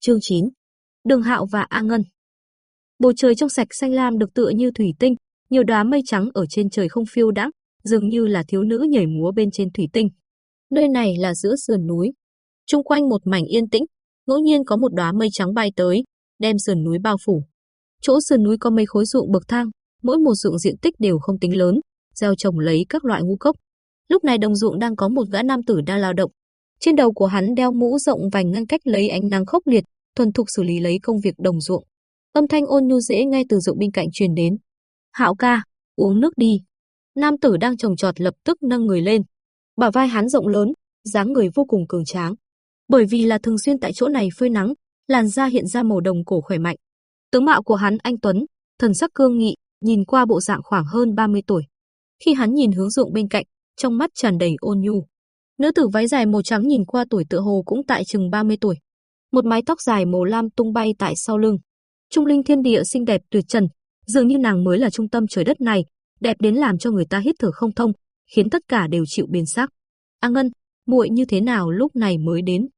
Chương 9. Đường Hạo và A Ngân. Bầu trời trong sạch xanh lam được tựa như thủy tinh, nhiều đóa mây trắng ở trên trời không phiêu đãng, dường như là thiếu nữ nhảy múa bên trên thủy tinh. Nơi này là giữa sườn núi, Trung quanh một mảnh yên tĩnh, ngẫu nhiên có một đóa mây trắng bay tới, đem sườn núi bao phủ. Chỗ sườn núi có mấy khối ruộng bậc thang, mỗi một ruộng diện tích đều không tính lớn, gieo trồng lấy các loại ngũ cốc. Lúc này đồng ruộng đang có một gã nam tử đang lao động. Trên đầu của hắn đeo mũ rộng vành ngăn cách lấy ánh nắng khốc liệt, thuần thục xử lý lấy công việc đồng ruộng. Âm thanh ôn nhu dễ nghe từ ruộng bên cạnh truyền đến. "Hạo ca, uống nước đi." Nam tử đang trồng trọt lập tức nâng người lên. Bả vai hắn rộng lớn, dáng người vô cùng cường tráng. Bởi vì là thường xuyên tại chỗ này phơi nắng, làn da hiện ra màu đồng cổ khỏe mạnh. Tướng mạo của hắn anh tuấn, thần sắc cương nghị, nhìn qua bộ dạng khoảng hơn 30 tuổi. Khi hắn nhìn hướng ruộng bên cạnh, trong mắt tràn đầy ôn nhu. Nữ tử váy dài màu trắng nhìn qua tuổi tựa hồ cũng tại chừng 30 tuổi. Một mái tóc dài màu lam tung bay tại sau lưng. Trung linh thiên địa xinh đẹp tuyệt trần, dường như nàng mới là trung tâm trời đất này, đẹp đến làm cho người ta hít thở không thông, khiến tất cả đều chịu biến sắc. A Ngân, muội như thế nào lúc này mới đến?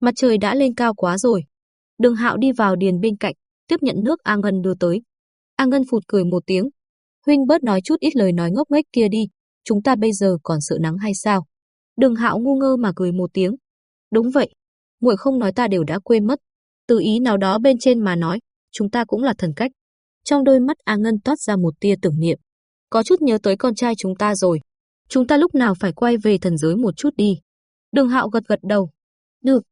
Mặt trời đã lên cao quá rồi. Đường Hạo đi vào điền bên cạnh, tiếp nhận nước A Ngân đưa tới. A Ngân phụt cười một tiếng. Huynh bớt nói chút ít lời nói ngốc nghếch kia đi, chúng ta bây giờ còn sợ nắng hay sao? Đường Hạo ngu ngơ mà cười một tiếng. Đúng vậy, muội không nói ta đều đã quên mất. Từ ý nào đó bên trên mà nói, chúng ta cũng là thần cách. Trong đôi mắt A Ngân toát ra một tia tưởng niệm. Có chút nhớ tới con trai chúng ta rồi. chúng ta lúc nào phải quay về thần giới một chút đi. Đường Hạo gật gật đầu. Được.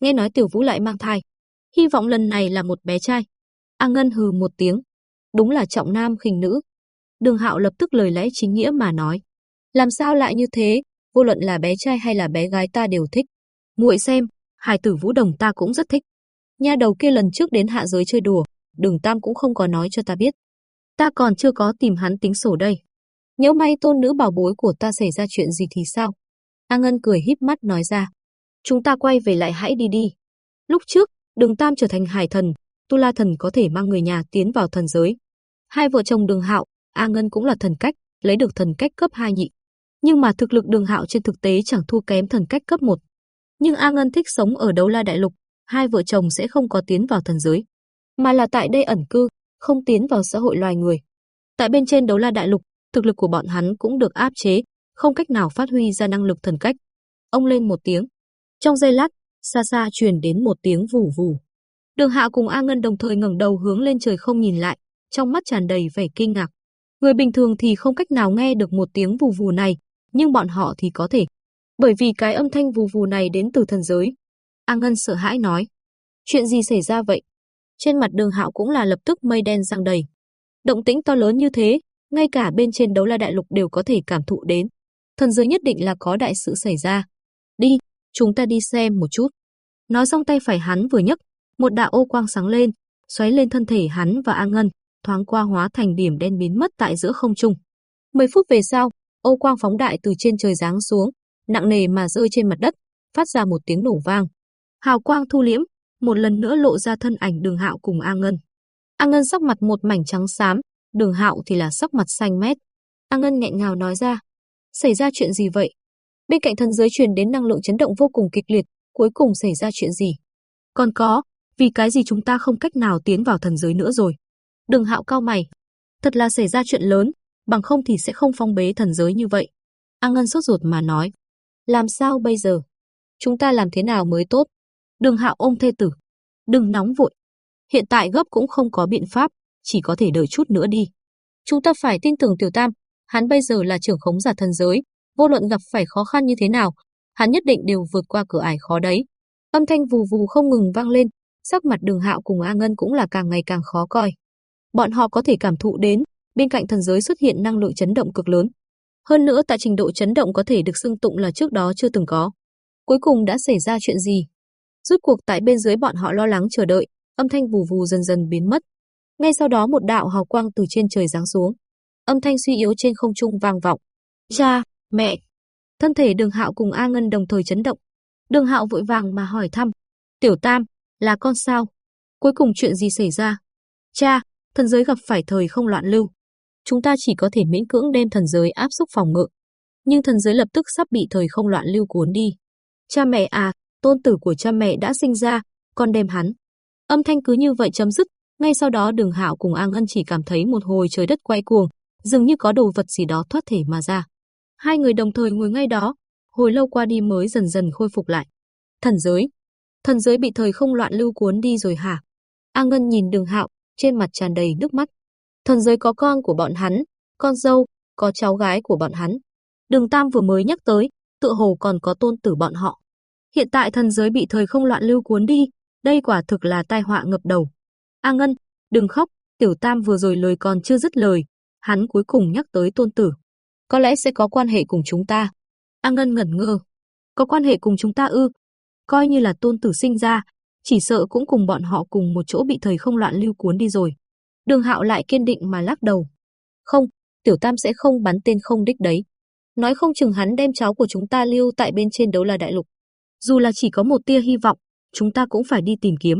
Nghe nói Tiểu Vũ lại mang thai. Hy vọng lần này là một bé trai. A Ngân hừ một tiếng. Đúng là trọng nam khinh nữ. Đường Hạo lập tức lời lẽ chính nghĩa mà nói. Làm sao lại như thế, vô luận là bé trai hay là bé gái ta đều thích. Muội xem, hài tử Vũ Đồng ta cũng rất thích. Nha đầu kia lần trước đến hạ giới chơi đùa, Đường Tam cũng không có nói cho ta biết. Ta còn chưa có tìm hắn tính sổ đây. Nếu may tôn nữ bảo bối của ta xảy ra chuyện gì thì sao? A Ngân cười híp mắt nói ra. Chúng ta quay về lại hãy đi đi. Lúc trước, Đường Tam trở thành hải thần, Tu La thần có thể mang người nhà tiến vào thần giới. Hai vợ chồng Đường Hạo, A Ngân cũng là thần cách, lấy được thần cách cấp 2 nhị. Nhưng mà thực lực Đường Hạo trên thực tế chẳng thua kém thần cách cấp 1. Nhưng A Ngân thích sống ở Đấu La Đại Lục, hai vợ chồng sẽ không có tiến vào thần giới, mà là tại đây ẩn cư, không tiến vào xã hội loài người. Tại bên trên Đấu La Đại Lục, thực lực của bọn hắn cũng được áp chế, không cách nào phát huy ra năng lực thần cách. Ông lên một tiếng. Trong giây lát, xa xa truyền đến một tiếng vù vù. Đường Hạ cùng A Ngân đồng thời ngẩng đầu hướng lên trời không nhìn lại, trong mắt tràn đầy vẻ kinh ngạc. Người bình thường thì không cách nào nghe được một tiếng vù vù này, nhưng bọn họ thì có thể. Bởi vì cái âm thanh vù vù này đến từ thần giới. A Ngân sợ hãi nói. Chuyện gì xảy ra vậy? Trên mặt đường hạo cũng là lập tức mây đen giăng đầy. Động tĩnh to lớn như thế, ngay cả bên trên đấu la đại lục đều có thể cảm thụ đến. Thần giới nhất định là có đại sự xảy ra. Đi, chúng ta đi xem một chút. Nói xong tay phải hắn vừa nhấc, một đạo ô quang sáng lên, xoáy lên thân thể hắn và A Ngân, thoáng qua hóa thành điểm đen biến mất tại giữa không trung. 10 phút về sau, ô quang phóng đại từ trên trời giáng xuống, nặng nề mà rơi trên mặt đất, phát ra một tiếng nổ vang. Hào quang thu liễm, một lần nữa lộ ra thân ảnh Đường Hạo cùng A Ngân. A Ngân sắc mặt một mảnh trắng xám, Đường Hạo thì là sắc mặt xanh mét. A Ngân nghẹn ngào nói ra, xảy ra chuyện gì vậy? Bên cạnh thần giới truyền đến năng lượng chấn động vô cùng kịch liệt, cuối cùng xảy ra chuyện gì? Còn có, vì cái gì chúng ta không cách nào tiến vào thần giới nữa rồi? Đường Hạo cao mày, thật là xảy ra chuyện lớn, bằng không thì sẽ không phong bế thần giới như vậy. A Ngân sốt ruột mà nói, làm sao bây giờ? Chúng ta làm thế nào mới tốt? Đường Hạo ôm thê tử, đừng nóng vội. Hiện tại gấp cũng không có biện pháp, chỉ có thể đợi chút nữa đi. Chúng ta phải tin tưởng Tiểu Tam, hắn bây giờ là trưởng khống giả thần giới, vô luận gặp phải khó khăn như thế nào, hắn nhất định đều vượt qua cửa ải khó đấy. Âm thanh vù vù không ngừng vang lên, sắc mặt Đường Hạo cùng A Ngân cũng là càng ngày càng khó coi. Bọn họ có thể cảm thụ đến, bên cạnh thần giới xuất hiện năng lượng chấn động cực lớn. Hơn nữa tại trình độ chấn động có thể được xưng tụng là trước đó chưa từng có. Cuối cùng đã xảy ra chuyện gì? Rốt cuộc tại bên dưới bọn họ lo lắng chờ đợi, âm thanh vù vù dần dần biến mất. Ngay sau đó một đạo hào quang từ trên trời giáng xuống. Âm thanh suy yếu trên không trung vang vọng. Cha, mẹ. Thân thể Đường Hạo cùng A Ngân đồng thời chấn động. Đường Hạo vội vàng mà hỏi thăm. Tiểu Tam, là con sao? Cuối cùng chuyện gì xảy ra? Cha, thần giới gặp phải thời không loạn lưu. Chúng ta chỉ có thể miễn cưỡng đem thần giới áp xúc phòng ngự. Nhưng thần giới lập tức sắp bị thời không loạn lưu cuốn đi. Cha mẹ à, tôn tử của cha mẹ đã sinh ra, con đem hắn. Âm thanh cứ như vậy chấm dứt, ngay sau đó Đường Hạo cùng An Ân chỉ cảm thấy một hồi trời đất quay cuồng, dường như có đồ vật gì đó thoát thể mà ra. Hai người đồng thời ngồi ngay đó, hồi lâu qua đi mới dần dần khôi phục lại. Thần giới, thần giới bị thời không loạn lưu cuốn đi rồi hả? A Ngân nhìn Đường Hạo, trên mặt tràn đầy nước mắt. Thần giới có con của bọn hắn, con dâu, có cháu gái của bọn hắn. Đường Tam vừa mới nhắc tới, tựa hồ còn có tôn tử bọn họ. Hiện tại thần giới bị thời không loạn lưu cuốn đi, đây quả thực là tai họa ngập đầu. A Ngân, đừng khóc, Tiểu Tam vừa rồi lời còn chưa dứt lời, hắn cuối cùng nhắc tới tôn tử. Có lẽ sẽ có quan hệ cùng chúng ta. A Ngân ngẩn ngơ. Có quan hệ cùng chúng ta ư? Coi như là tôn tử sinh ra, chỉ sợ cũng cùng bọn họ cùng một chỗ bị thời không loạn lưu cuốn đi rồi. Đường Hạo lại kiên định mà lắc đầu. Không, Tiểu Tam sẽ không bắn tên không đích đấy. Nói không chừng hắn đem cháu của chúng ta lưu tại bên trên đấu là đại lục. Dù là chỉ có một tia hy vọng, chúng ta cũng phải đi tìm kiếm.